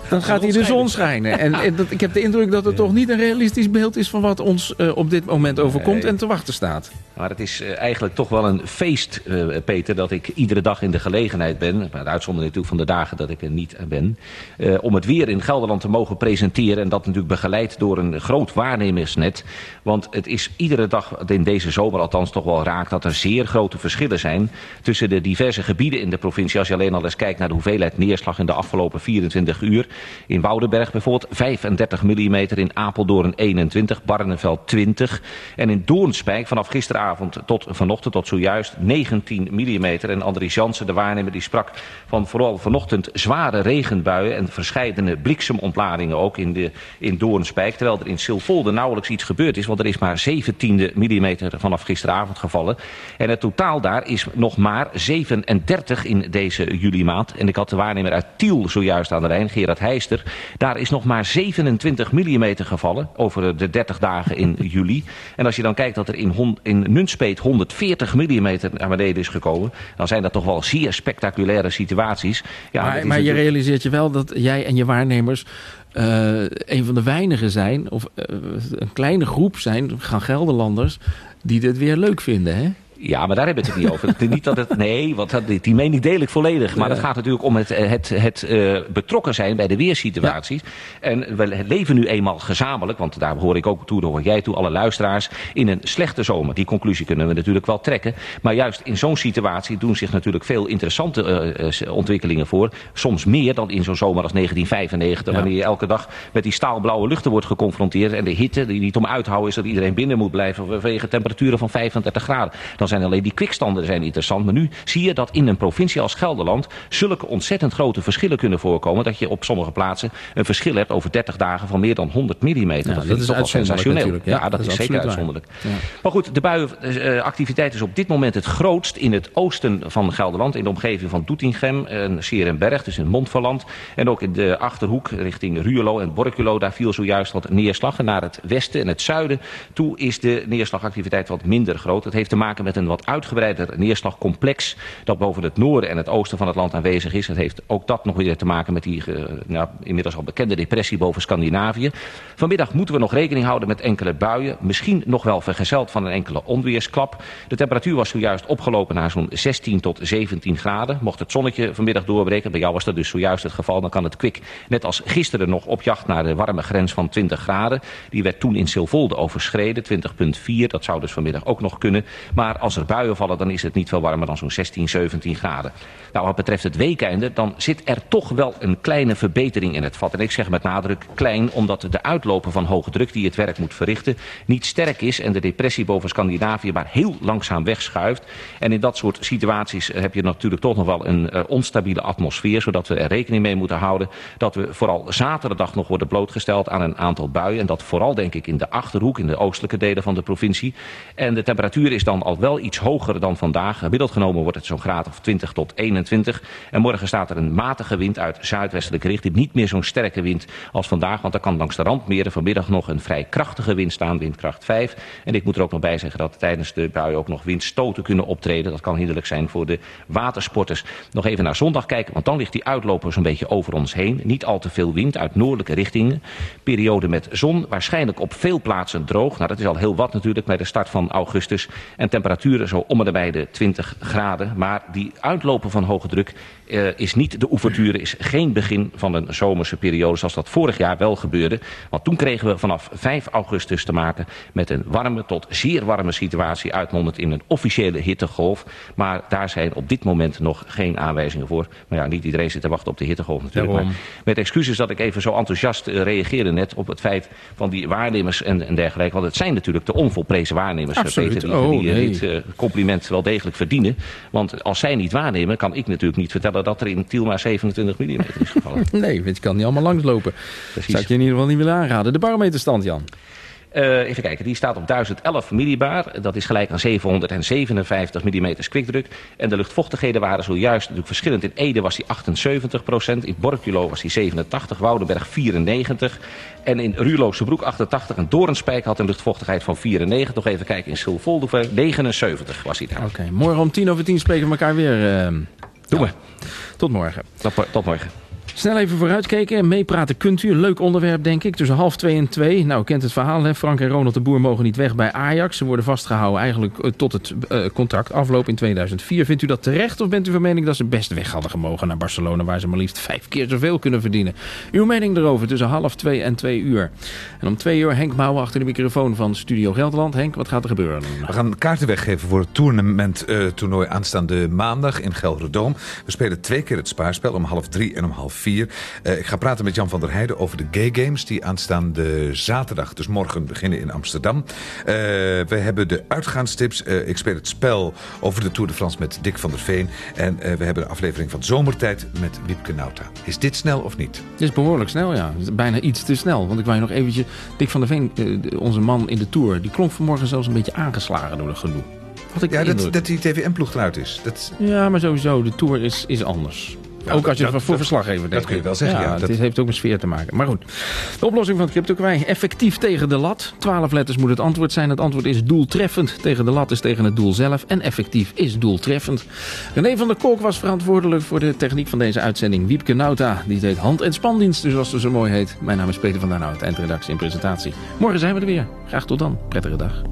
dan gaat hier de zon schijnen. En, en dat, ik heb de indruk dat het toch niet een realistisch beeld is van wat ons eh, op dit moment overkomt Nee. en te wachten staat. Maar het is eh, eigenlijk toch wel een feest, eh, Peter, dat ik iedere dag in de gelegenheid ben, maar de uitzondering natuurlijk van de dagen dat ik er niet ben, eh, om het weer in Gelderland te mogen presenteren. En dat natuurlijk begeleid door een groot waarnemersnet. Want het is iedere dag, in deze zomer althans, toch wel raak dat er zeer grote verschillen zijn tussen de diverse gebieden in de provincie. Als je alleen al eens kijkt naar de hoeveelheid neerslag in de afgelopen 24 uur. In Woudenberg bijvoorbeeld 35 mm, in Apeldoorn 21, Barneveld 20. En in Doornspijk vanaf gisteravond tot vanochtend tot zojuist 19 mm. En Andries Jansen, de waarnemer, die sprak van vooral vanochtend zware regenbuien en verscheidene bliksemontladingen ook in, de, in Doornspijk. Terwijl er in Silvolde nauwelijks iets gebeurd is, want er is maar 17 mm vanaf gisteravond gevallen. En het totaal daar is nog maar 37 in deze juli maand. En ik had de waarnemer uit Tiel zojuist aan de lijn, Gerard Heister. Daar is nog maar 27 mm gevallen over de 30 dagen in juli. En als je dan kijkt dat er in, in Nunspeet 140 mm naar beneden is gekomen, dan zijn dat toch wel zeer spectaculaire situaties. Ja, maar je realiseert je wel dat jij en je waarnemers eh, een van de weinigen zijn, of eh, een kleine groep zijn, gaan Gelderlanders, die dit weer leuk vinden, hè? Ja, maar daar hebben we het niet over. Niet dat het, nee, want dat, die mening deel ik volledig. Maar Ja. het gaat natuurlijk om het, het, het eh, betrokken zijn bij de weersituaties. En we leven nu eenmaal gezamenlijk, want daar hoor ik ook toe, daar hoor jij toe, alle luisteraars, in een slechte zomer. Die conclusie kunnen we natuurlijk wel trekken. Maar juist in zo'n situatie doen zich natuurlijk veel interessante eh, eh, ontwikkelingen voor. Soms meer dan in zo'n zomer als 1995, wanneer je elke dag met die staalblauwe luchten wordt geconfronteerd. En de hitte die niet om uit te houden is dat iedereen binnen moet blijven vanwege temperaturen van 35 graden. Dan zijn alleen die kwikstanden zijn interessant. Maar nu zie je dat in een provincie als Gelderland zulke ontzettend grote verschillen kunnen voorkomen. Dat je op sommige plaatsen een verschil hebt over 30 dagen van meer dan 100 mm. dat, dat is toch wel sensationeel. Ja, Ja, dat, dat is is zeker uitzonderlijk. Maar goed, de buienactiviteit is op dit moment het grootst in het oosten van Gelderland. In de omgeving van Doetinchem en Serenberg, dus in Montferland. En ook in de Achterhoek richting Ruurlo en Borculo. Daar viel zojuist wat neerslag. En naar het westen en het zuiden toe is de neerslagactiviteit wat minder groot. Het heeft te maken met een wat uitgebreider neerslagcomplex. Dat boven het noorden en het oosten van het land aanwezig is. Het heeft ook dat nog weer te maken met die eh, nou, inmiddels al bekende depressie boven Scandinavië. Vanmiddag moeten we nog rekening houden met enkele buien. Misschien nog wel vergezeld van een enkele onweersklap. De temperatuur was zojuist opgelopen naar zo'n 16 tot 17 graden. Mocht het zonnetje vanmiddag doorbreken, bij jou was dat dus zojuist het geval, dan kan het kwik net als gisteren nog op jacht naar de warme grens van 20 graden. Die werd toen in Silvolde overschreden, 20,4. Dat zou dus vanmiddag ook nog kunnen. Maar als er buien vallen, dan is het niet veel warmer dan zo'n 16, 17 graden. Nou, wat betreft het weekende, dan zit er toch wel een kleine verbetering in het vat. En ik zeg met nadruk klein, omdat de uitloper van hoge druk die het werk moet verrichten niet sterk is en de depressie boven Scandinavië maar heel langzaam wegschuift. En in dat soort situaties heb je natuurlijk toch nog wel een eh, onstabiele atmosfeer, zodat we er rekening mee moeten houden dat we vooral zaterdag nog worden blootgesteld aan een aantal buien. En dat vooral denk ik in de Achterhoek, in de oostelijke delen van de provincie. En de temperatuur is dan al wel iets hoger dan vandaag. Gemiddeld genomen wordt het zo'n graad of 20 tot 21. En morgen staat er een matige wind uit zuidwestelijke richting. Niet meer zo'n sterke wind als vandaag, want er kan langs de randmeren vanmiddag nog een vrij krachtige wind staan, windkracht 5. En ik moet er ook nog bij zeggen dat tijdens de buien ook nog windstoten kunnen optreden. Dat kan hinderlijk zijn voor de watersporters. Nog even naar zondag kijken, want dan ligt die uitloper zo'n beetje over ons heen. Niet al te veel wind uit noordelijke richtingen. Periode met zon, waarschijnlijk op veel plaatsen droog. Nou, dat is al heel wat natuurlijk bij de start van augustus. En temperaturen zo om en bij de 20 graden. Maar die uitloper van hoge druk eh, is niet de ouverture, is geen begin van een zomerse periode zoals dat vorig jaar wel gebeurde. Want toen kregen we vanaf 5 augustus te maken met een warme tot zeer warme situatie uitmondend in een officiële hittegolf. Maar daar zijn op dit moment nog geen aanwijzingen voor. Maar ja, niet iedereen zit te wachten op de hittegolf natuurlijk. Maar met excuses dat ik even zo enthousiast eh, reageerde net op het feit van die waarnemers en, en dergelijke. Want het zijn natuurlijk de onvolprezen waarnemers, eh, Absoluut. Peter, die, Oh, die nee. dit compliment wel degelijk verdienen. Want als zij niet waarnemen, kan ik natuurlijk niet vertellen dat er in Tiel maar 27 mm is gevallen. Nee, want je kan niet allemaal langslopen. Zou ik je in ieder geval niet willen aanraden. De barometerstand, Jan. Eh, even kijken, die staat op 1011 millibar. Dat is gelijk aan 757 mm kwikdruk. En de luchtvochtigheden waren zojuist natuurlijk verschillend. In Ede was die 78% in Borculo was die 87, Woudenberg 94... En in Ruurloze Broek 88 en Doornspijk had een luchtvochtigheid van 94. Nog even kijken, in Schilvolde 79 was hij daar. Oké, morgen om tien over tien spreken we elkaar weer. eh. Doen we. Tot morgen. Tot, tot morgen. Snel even vooruitkijken en meepraten kunt u. Een leuk onderwerp, denk ik. Tussen half twee en twee. Nou, u kent het verhaal, hè? Frank en Ronald de Boer mogen niet weg bij Ajax. Ze worden vastgehouden eigenlijk eh, tot het eh, contract afloop in 2004. Vindt u dat terecht of bent u van mening dat ze best weg hadden gemogen naar Barcelona... waar ze maar liefst vijf keer zoveel kunnen verdienen? Uw mening erover tussen half twee en twee uur. En om twee uur Henk Mouwen achter de microfoon van Studio Gelderland. Henk, wat gaat er gebeuren? We gaan kaarten weggeven voor het toernooi aanstaande maandag in Gelderdoom. We spelen twee keer het spaarspel om half drie en om half vier. Eh, ik ga praten met Jan van der Heijden over de Gay Games... die aanstaande zaterdag, dus morgen, beginnen in Amsterdam. Eh, we hebben de uitgaanstips. Eh, ik speel het spel over de Tour de France met Dick van der Veen. En we hebben de aflevering van Zomertijd met Wiepke Nauta. Is dit snel of niet? Het is behoorlijk snel, ja. Bijna iets te snel. Want ik wou je nog eventjes... Dick van der Veen, de- onze man in de Tour... die klonk vanmorgen zelfs een beetje aangeslagen door dat gedoe. Ja, de dat, dat die TVM-ploeg eruit is. Dat, Ja, maar sowieso, de Tour is, is anders. Ja, ook als je dat- het voor dat- verslaggever dat denkt. kun je wel zeggen, ja. Het Dat- is- heeft ook met sfeer te maken. Maar goed. De oplossing van het cryptokwij. Effectief tegen de lat. Twaalf letters moet het antwoord zijn. Het antwoord is doeltreffend. Tegen de lat is tegen het doel zelf. En effectief is doeltreffend. René van der Kolk was verantwoordelijk voor de techniek van deze uitzending. Wiepke Nauta, die deed hand- en spandienst, dus zoals ze zo mooi heet. Mijn naam is Peter van der Hout, eindredactie en presentatie. Morgen zijn we er weer. Graag tot dan. Prettige dag.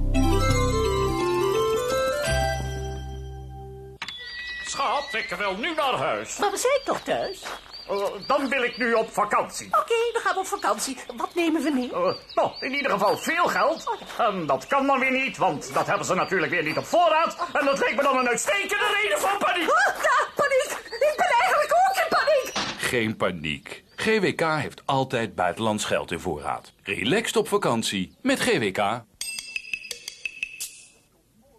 Schat, ik wil nu naar huis. Maar we zijn toch thuis? Eh, dan wil ik nu op vakantie. Oké, dan gaan we op vakantie. Wat nemen we mee? Eh, nou, in ieder geval veel geld. En dat kan dan weer niet, want dat hebben ze natuurlijk weer niet op voorraad. En dat leek me dan een uitstekende reden voor paniek. Ah, ja, paniek! Ik ben eigenlijk ook in paniek! Geen paniek. GWK heeft altijd buitenlands geld in voorraad. Relaxed op vakantie met GWK.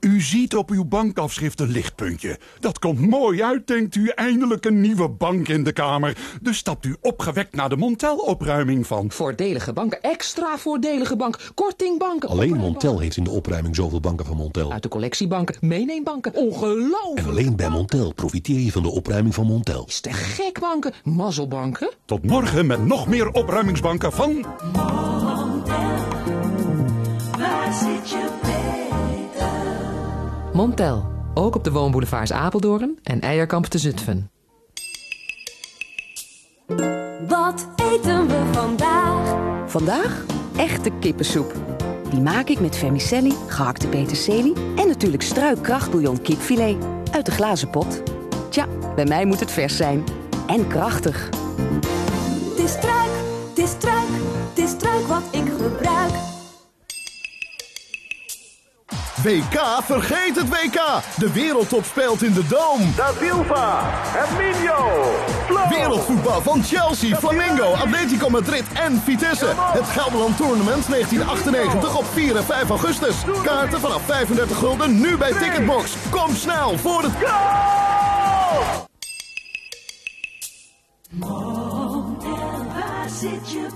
U ziet op uw bankafschrift een lichtpuntje. Dat komt mooi uit, denkt u. Eindelijk een nieuwe bank in de kamer. Dus stapt u opgewekt naar de Montel-opruiming van... Voordelige banken, extra voordelige bank, kortingbanken. Alleen Montel heeft in de opruiming zoveel banken van Montel. Uit de collectiebanken, meeneembanken, ongelooflijk. En alleen bij Montel profiteer je van de opruiming van Montel. Is te gek banken, mazzelbanken. Tot morgen met nog meer opruimingsbanken van... Waar zit je Montel, ook op de woonboulevards Apeldoorn en Eierkamp te Zutphen. Wat eten we vandaag? Vandaag echte kippensoep. Die maak ik met vermicelli, gehakte peterselie en natuurlijk struikkrachtbouillon kipfilet uit de glazen pot. Tja, bij mij moet het vers zijn en krachtig. Het is struik, het is struik, het is struik wat ik gebruik. WK, vergeet het WK! De wereldtop speelt in de Dome. Da Silva, Herminio, Wereldvoetbal van Chelsea, Flamengo, Atletico Madrid en Vitesse. Het Gelderland Tournament 1998 op 4 en 5 augustus. Kaarten vanaf 35 gulden nu bij Ticketbox. Kom snel voor het... Waar zit je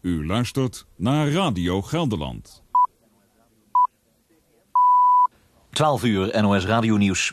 U luistert naar Radio Gelderland. 12 uur NOS Radio Nieuws.